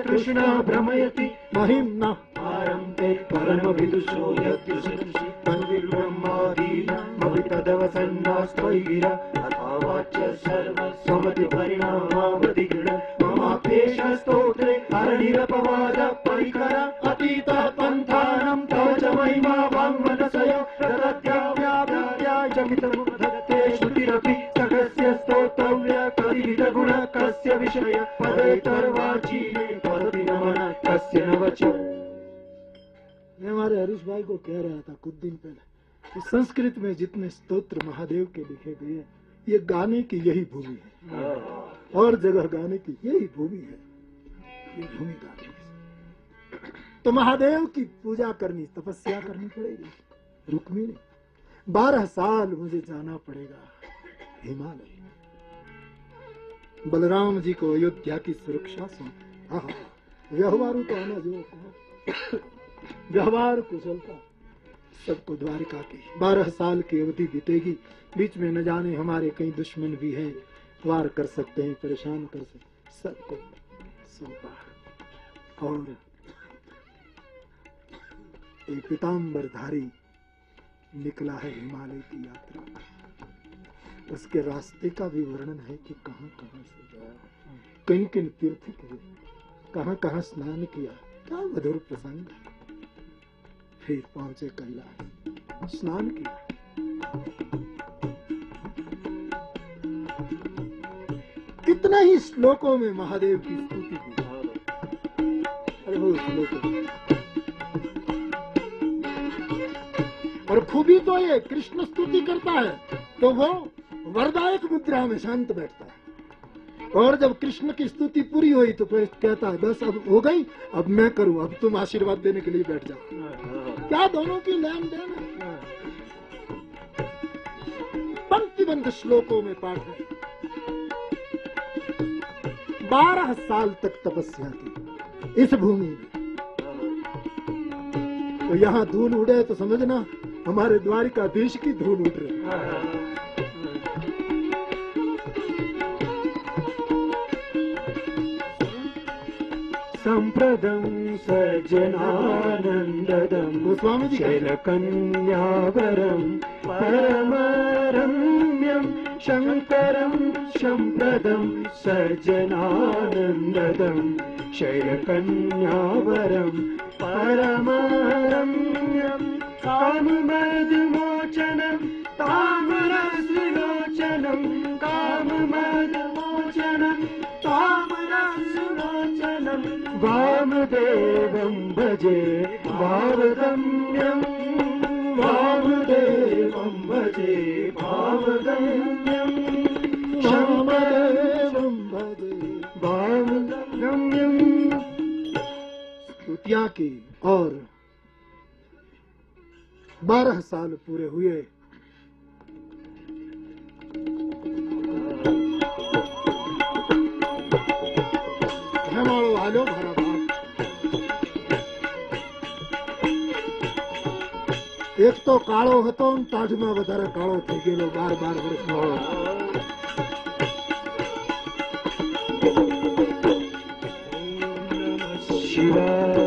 भ्रमयति महिम् न पारम् ते परमभिदुषो यद्विर्ब्रह्म महितदवसन्नास्त्ववाच्य सर्व परिणामावधिगिण मम पेष स्तोत्रे हरणिरपवाद परिकर अपितः पन्थानम् तव च महिमा कस्य विषय पदैतर्वाचीने न वच मैं हमारे हरीश भाई को कह रहा था कुछ दिन पहले कि संस्कृत में जितने स्तोत्र महादेव के लिखे गए हैं ये गाने की यही भूमि है। और जगह गाने की यही भूमि है। ये भूमि गाने की। तो महादेव की पूजा करनी तपस्या करनी पड़ेगी। रुक्मिणी बारह साल मुझे जाना पड़ेगा हिमालय। बलराम जी को अयोध्या की सुरक्षा सौंप। व्यवहार कुशलता सबको द्वारिका की बारह साल की अवधि बीतेगी। बीच में न जाने हमारे कई दुश्मन भी हैं। वार कर सकते हैं, परेशान कर सकते सबको सौंपा। और एक पीताम्बरधारी निकला है हिमालय की यात्रा। उसके रास्ते का भी वर्णन है कि कहाँ कहाँ से किन किन तीर्थ किए कहाँ कहाँ स्नान किया। क्या मधुर प्रसंग फिर पहुँचे कैलाश। स्नान किया। कितना ही श्लोकों में महादेव की स्तुति की अरे वो श्लोक और खूबी तो ये कृष्ण स्तुति करता है। तो वो वरदायक मुद्रा में शांत बैठता है। और जब कृष्ण की स्तुति पूरी हुई तो फिर कहता है, बस अब हो गई, अब मैं करूँ, अब तुम आशीर्वाद देने के लिए बैठ जाओ। क्या दोनों की लेन देन है? पंक्तिबंध श्लोकों में पाठ है। बारह साल तक तपस्या की इस भूमि में। तो यहाँ धूल उड़े तो समझना, हमारे द्वारिकाधीश की धूल उड़ रही सम्प्रदं सज्जनानन्ददं शैलकन्यावरं परमरम्यं शङ्करं सम्प्रदं सज्जनानन्ददं शैलकन्यावरं परमरम्यं भजे भावगम्यम् भावदेवं भजे भावगम्यम् शामदेवं भजे भावगम्यम्। और बारह साल पूरे हुए। એક તો કાળો હતો તાજમાં વધારે કાળો થઈ ગયેલો બાર બાર વર્ષનો. ॐ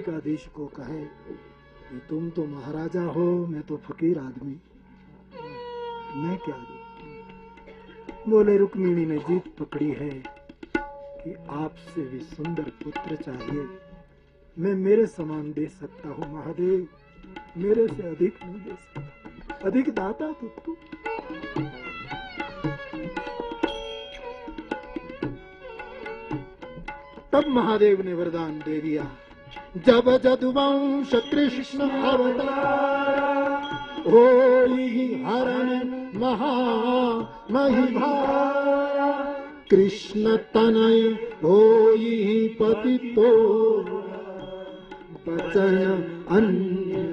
द्वारिकाधीश को कहे, कि तुम तो महाराजा हो, मैं तो फकीर आदमी। मैं क्या दूँ बोले, रुक्मिणी ने जीत पकड़ी है कि आपसे भी सुंदर पुत्र चाहिए। मैं मेरे समान दे सकता हूँ, महादेव। मेरे से अधिक नहीं दे सकता। अधिक दाता तो तू। तब महादेव ने वरदान दे दिया। जब जदुवंश कृष्ण अवतारा होई हरण महा महिभारा। कृष्ण तनय होई पति तो बचन अन्य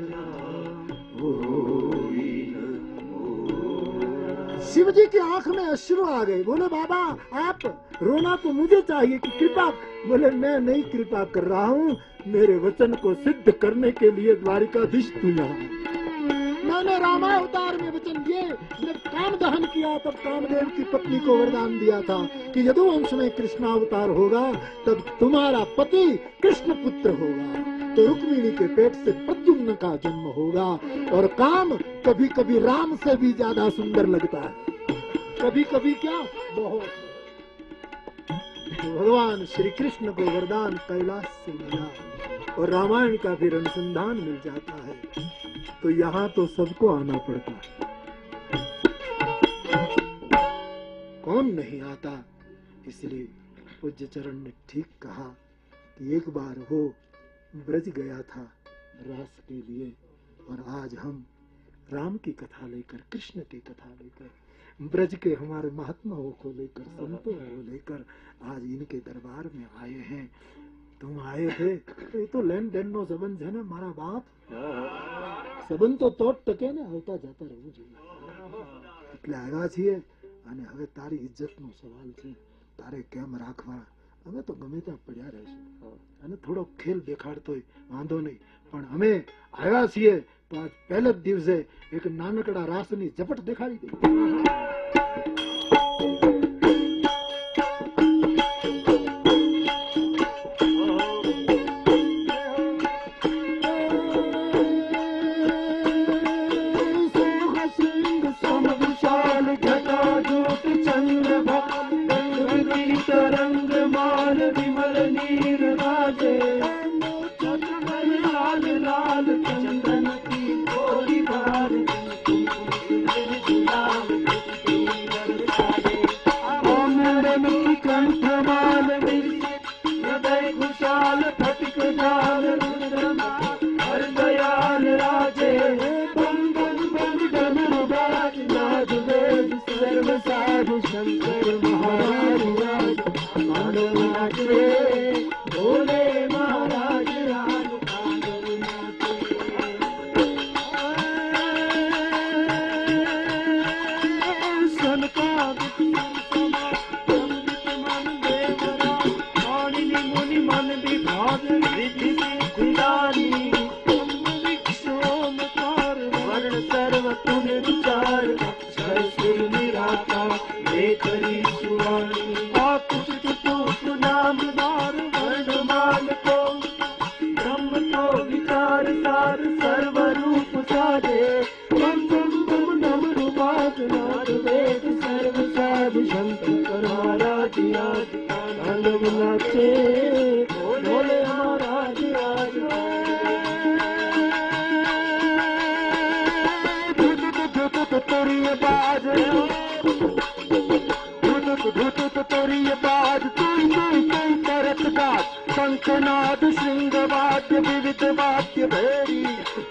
शिव जी की आँख में अश्रु आ गए बोले बाबा, आप रोना तो मुझे चाहिए कि कृपा, बोले, मैं नहीं कृपा कर रहा हूँ। मेरे वचन को सिद्ध करने के लिए द्वारिकाधीश तू यहाँ। मैंने रामावतार में वचन दिए, जब काम दहन किया, तब कामदेव की पत्नी को वरदान दिया था कि यदुवंश में कृष्णावतार होगा, तब तुम्हारा पति कृष्ण पुत्र होगा। तो रुक्मिणी के पेट से प्रद्युम्न का जन्म होगा, और काम कभी कभी राम से भी ज़्यादा सुंदर लगता है। कभी कभी क्या? बहुत। भगवान श्री कृष्ण को वरदान कैलाश से मिला और रामायण का फिर अनुसंधान मिल जाता है। तो यहाँ तो सबको आना पड़ता है। कौन नहीं आता? इसलिए पूज्य चरण ने ठीक कहा कि एक बार वो ब्रज गया था रास के लिए और आज हम राम की कथा लेकर, कृष्ण की कथा लेकर, ब्रज के हमारे महात्माओं को लेकर, संतों को लेकर आज इनके दरबार में आए हैं तुम आए थे तो ये तो लेन देन નો સંબંધ છે ને મારા બાપ સંબંધ તો તો જ ટકે ને આવતા જતા રહેવું જોઈએ એટલે આવ્યા છીએ અને હવે તારી ઇજ્જતનો સવાલ છે તારે કેમ રાખવા અમે તો ગમે ત્યાં પડ્યા રહીશું અને થોડો ખેલ દેખાડતોય વાંધો નહીં પણ અમે આવ્યા છીએ તો આજ પહેલા જ દિવસે એક નાનકડા રાસની ઝપટ દેખાડી દઈએ तोरी बाज धुत तोरी बाज। तुई श्रृंगवाद्य, विविध वाद्य भेरी।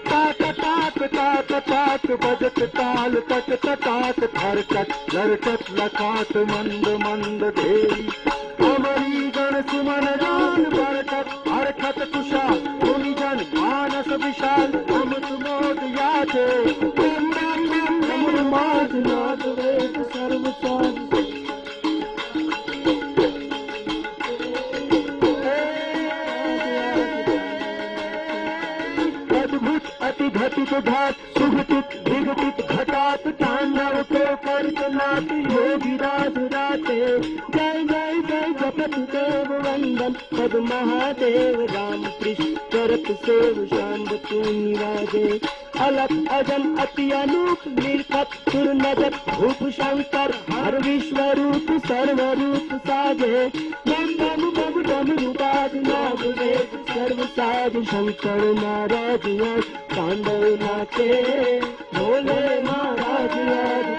ताक ताक ताक ताक बजत ताल तक तटाक थरकट लरकट लखात, मंद मंद धेरी अमरी गण, सुमन, जान, बरकत हरकत कुशाल मुनि जन मानस, विशाल, अमृत, मोद, याचे। घटित घात, सुघटित, विघटित घटात, तांडव को जय जय जय, जपत देव वंदन पद महादेव राम कृष्ण करत सेव शांब तू निराजे अलख अजन अति अनूप निर्खत सुर भूप शंकर, हर विश्व रूप सर्व रूप साजे। बम बम बम रूपाज नाग वेद सर्व साज शंकर महाराज तांडव नाचे। भोले महाराज आज।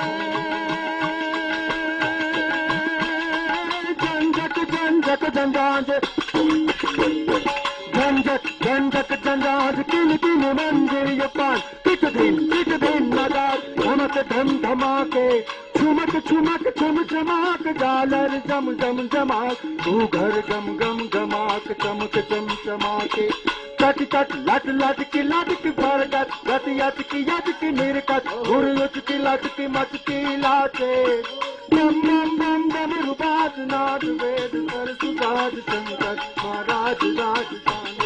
झंझट झंझट धमक धम धमाके छुमक छुमक छम चमाक, जालर जम जम जमाक तू घर गम गम गमाक, चमक चम चमाके। कट कट लट लट की लट की भरकत गत यट की यट की निर्कत गुर उच की लट की मच की लाचे बम बम बम बम रुबाज, नाद, वेद कर सुबाज शंकर महाराज, राज राज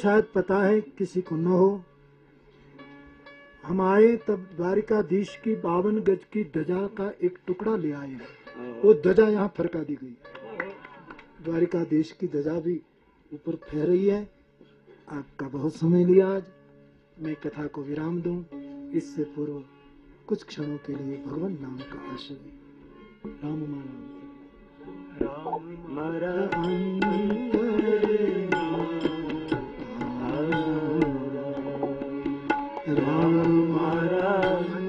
शायद पता है किसी को न हो। हम आए तब द्वारिकाधीश की बावन गज की ध्वजा का एक टुकड़ा ले आए। हैं वो ध्वजा यहाँ फरका दी गई। द्वारिकाधीश की ध्वजा भी ऊपर फह रही है। आपका बहुत समय लिया आज। मैं कथा को विराम दूँ। इससे पूर्व कुछ क्षणों के लिए भगवान नाम का आश्रय राम माना राम मारा अंतर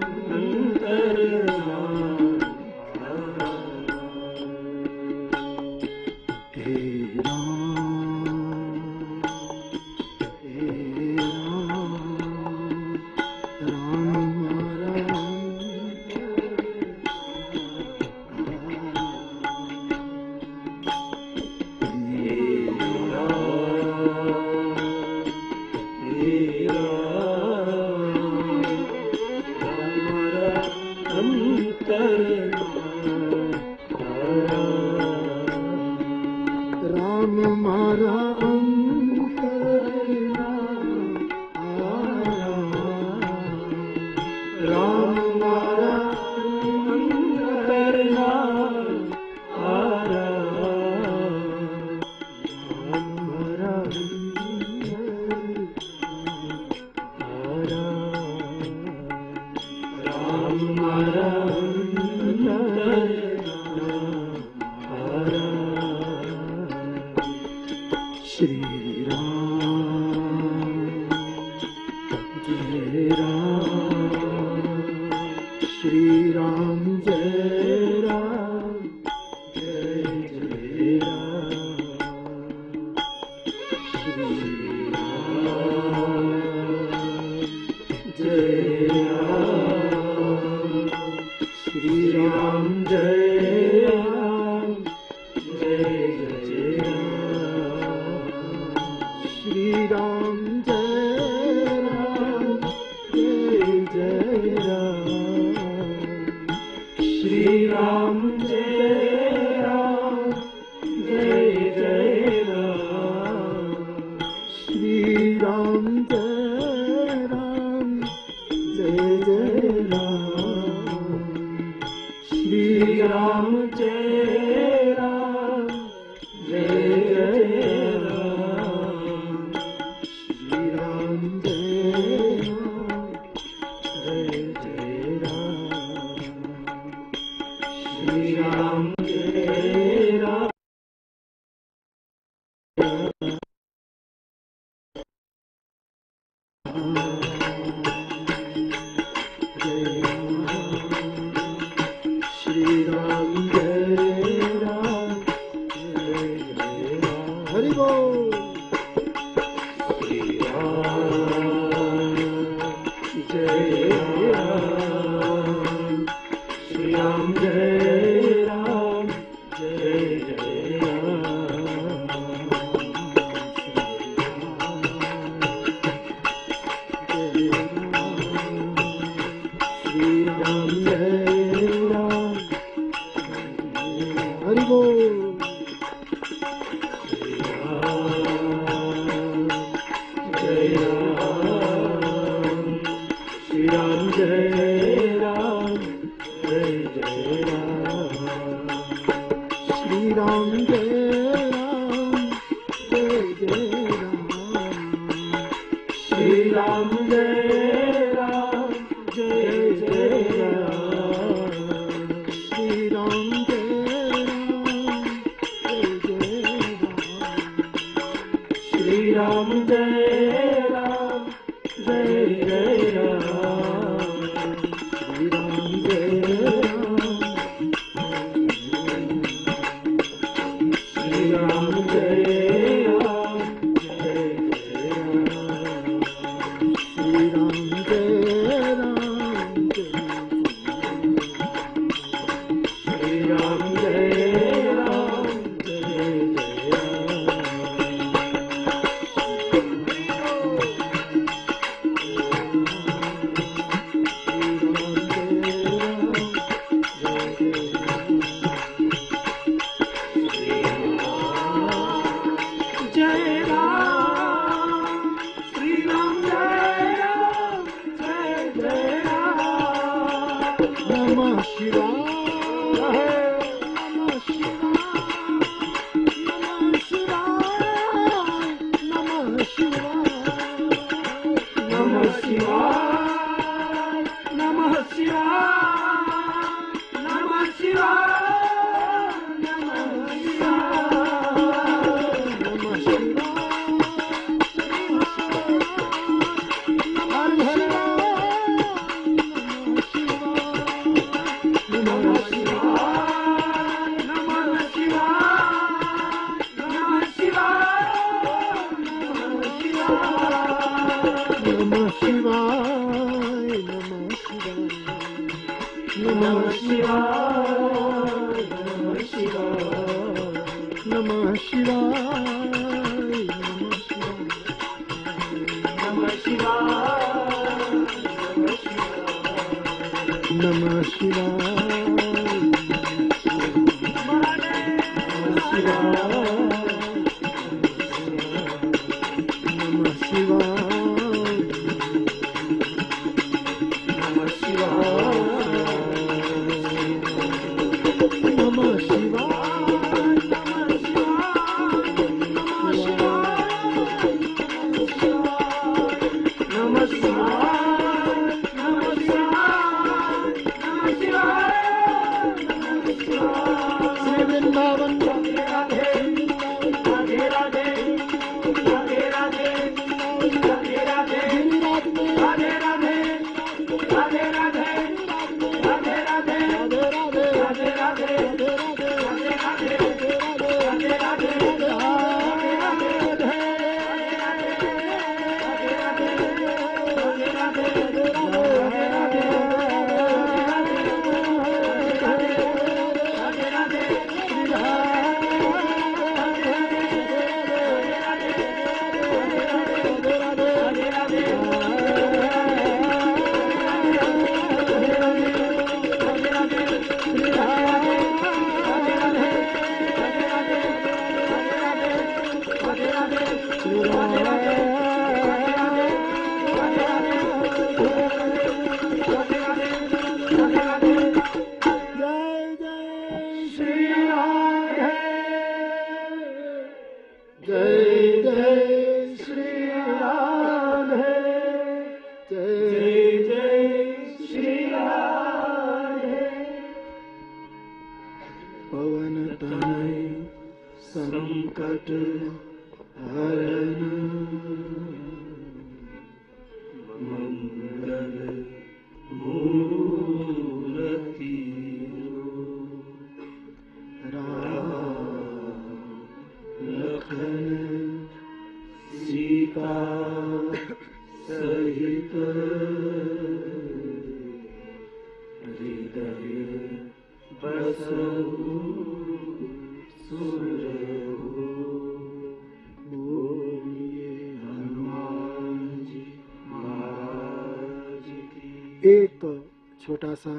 सा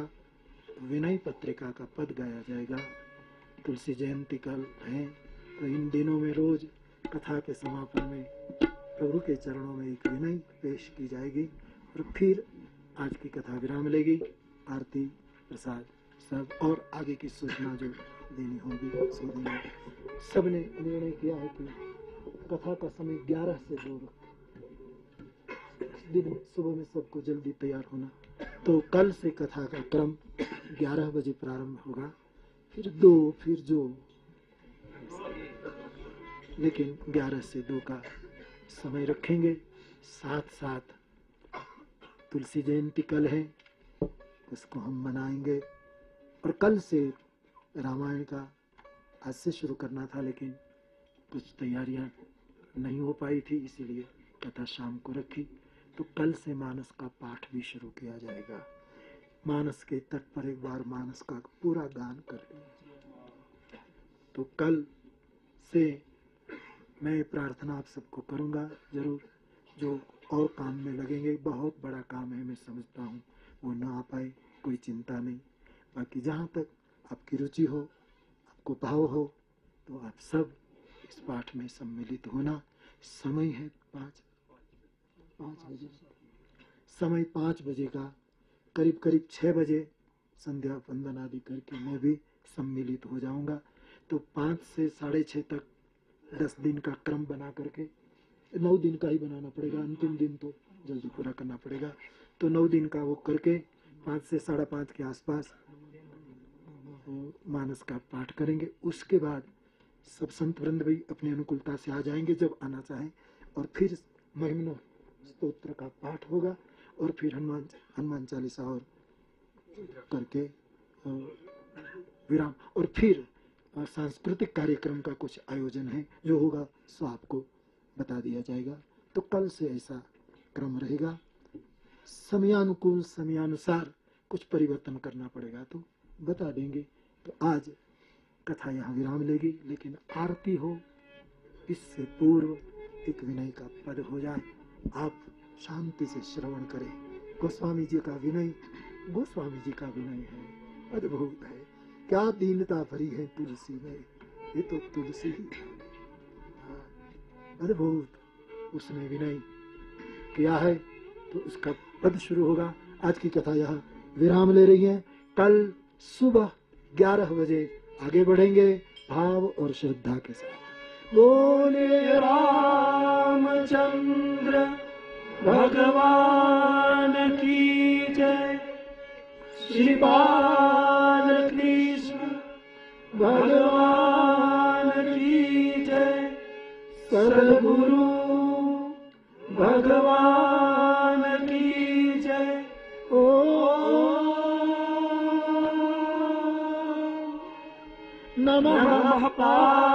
विनय पत्रिका का पद गाया जाएगा। तुलसी जयंती कल है तो इन दिनों में रोज कथा के समापन में प्रभु के चरणों में एक विनय पेश की जाएगी और फिर आज की कथा विराम लेगी। आरती, प्रसाद, सब और आगे की सूचना जो देनी होगी, सो देना। सबने निर्णय किया है कि कथा का समय 11 से दो रखें। दिन सुबह में सबको जल्दी तैयार होना। तो कल से कथा का क्रम 11 बजे प्रारंभ होगा। फिर दो, फिर जो। लेकिन 11 से दो का समय रखेंगे। साथ साथ तुलसी जयंती कल है, उसको हम मनाएँगे। और कल से रामायण का आज से शुरू करना था, लेकिन कुछ तैयारियाँ नहीं हो पाई थी, इसीलिए कथा शाम को रखी। तो कल से मानस का पाठ भी शुरू किया जाएगा। मानस के तट पर एक बार मानस का पूरा गान कर तो कल से मैं प्रार्थना आप सबको करूँगा, ज़रूर। जो और काम में लगेंगे, बहुत बड़ा काम है, मैं समझता हूँ। वो ना आ पाए, कोई चिंता नहीं। बाकी जहाँ तक आपकी रुचि हो, आपको भाव हो तो आप सब इस पाठ में सम्मिलित होना समय है पाँच। पाँच बजे। समय पाँच बजे का, करीब करीब छः बजे संध्या वंदन आदि करके मैं भी सम्मिलित हो जाऊँगा। तो पाँच से साढ़े छः तक दस दिन का क्रम बना करके, नौ दिन का ही बनाना पड़ेगा, अंतिम दिन तो जल्दी पूरा करना पड़ेगा। तो नौ दिन का वो करके पाँच से साढ़े पाँच के आसपास मानस का पाठ करेंगे। उसके बाद सब संत वृंद भी अपनी अनुकूलता से आ जाएँगे जब आना चाहें और फिर महिमनो स्तोत्र का पाठ होगा और फिर हनुमान हनुमान चालीसा और करके विराम। और फिर सांस्कृतिक कार्यक्रम का कुछ आयोजन है, जो होगा, सो आपको बता दिया जाएगा। तो कल से ऐसा क्रम रहेगा। समयानुकूल, समयानुसार कुछ परिवर्तन करना पड़ेगा। तो बता देंगे तो आज कथा यहाँ विराम लेगी, लेकिन आरती हो, इससे पूर्व एक विनय का पद हो जाए। आप शांति से श्रवण करें। गोस्वामी जी का विनय गोस्वामी जी का विनय है। अद्भुत है। क्या दीनता भरी है तुलसी में? ये तो तुलसी ही है। अद्भुत। उसने विनय किया है तो उसका पद शुरू होगा। आज की कथा यहाँ विराम ले रही है। कल सुबह ग्यारह बजे आगे बढ़ेंगे भाव और श्रद्धा के साथ। बोले रामचंद्र भगवान की जय। श्री बाल कृष्ण, भगवान की जय। सदगुरु, भगवान की जय। ओ, नमः पार्वती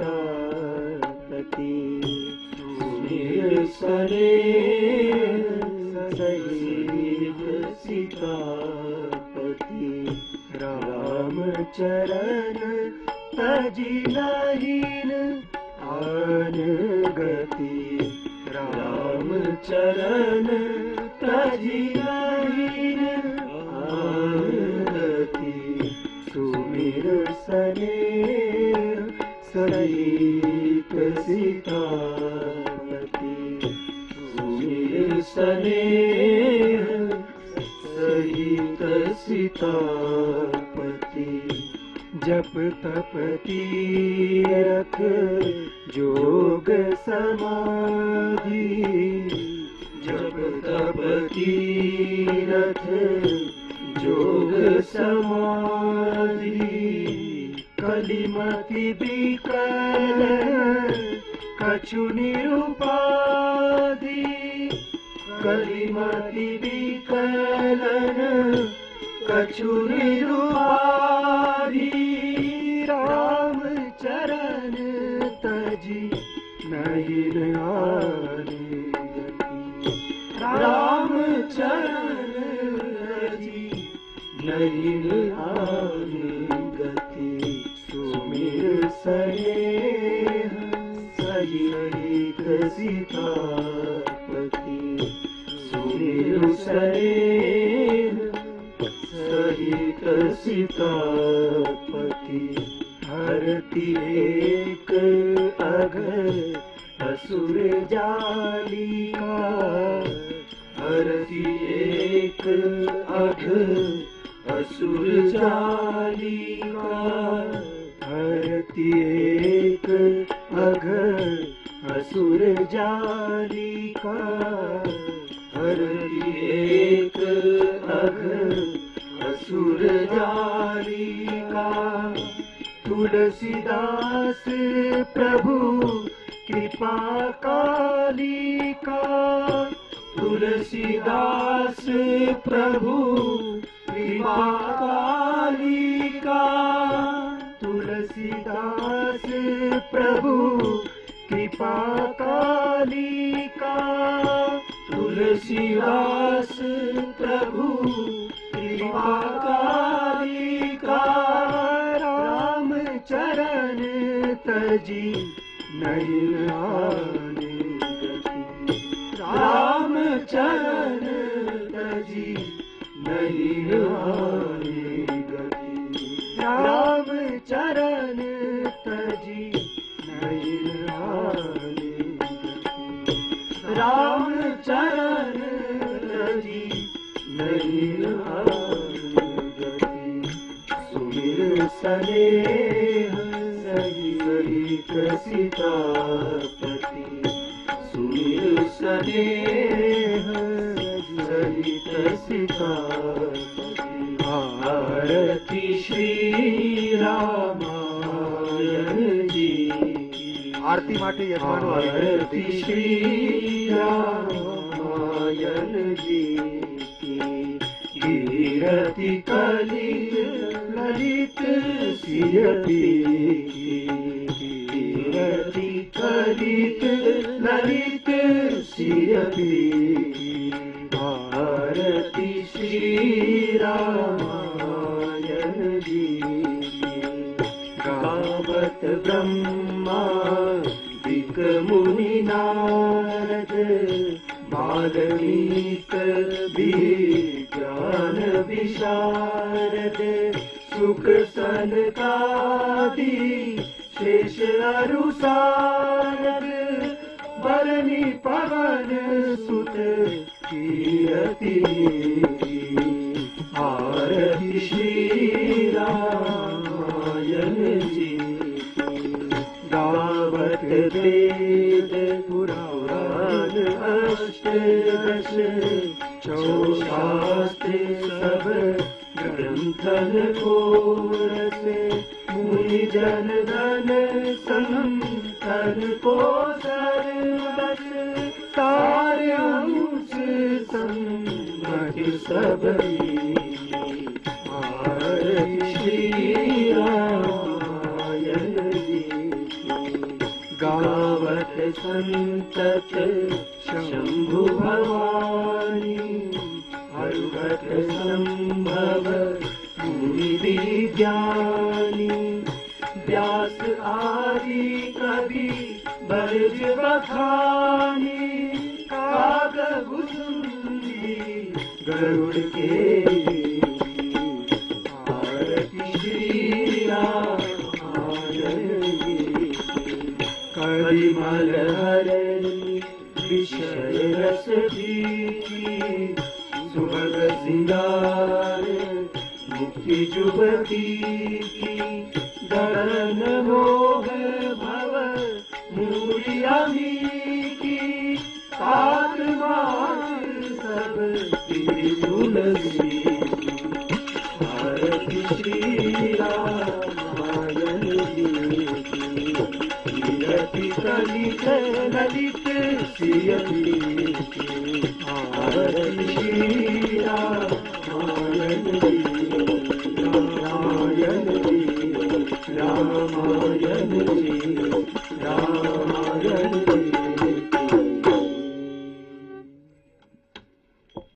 ति शे र सीतापति रामचरणज लीन आन गति रामचरणजला जी आगति सुमिर सरे ीता सने सरी तीता पति जप तपतिर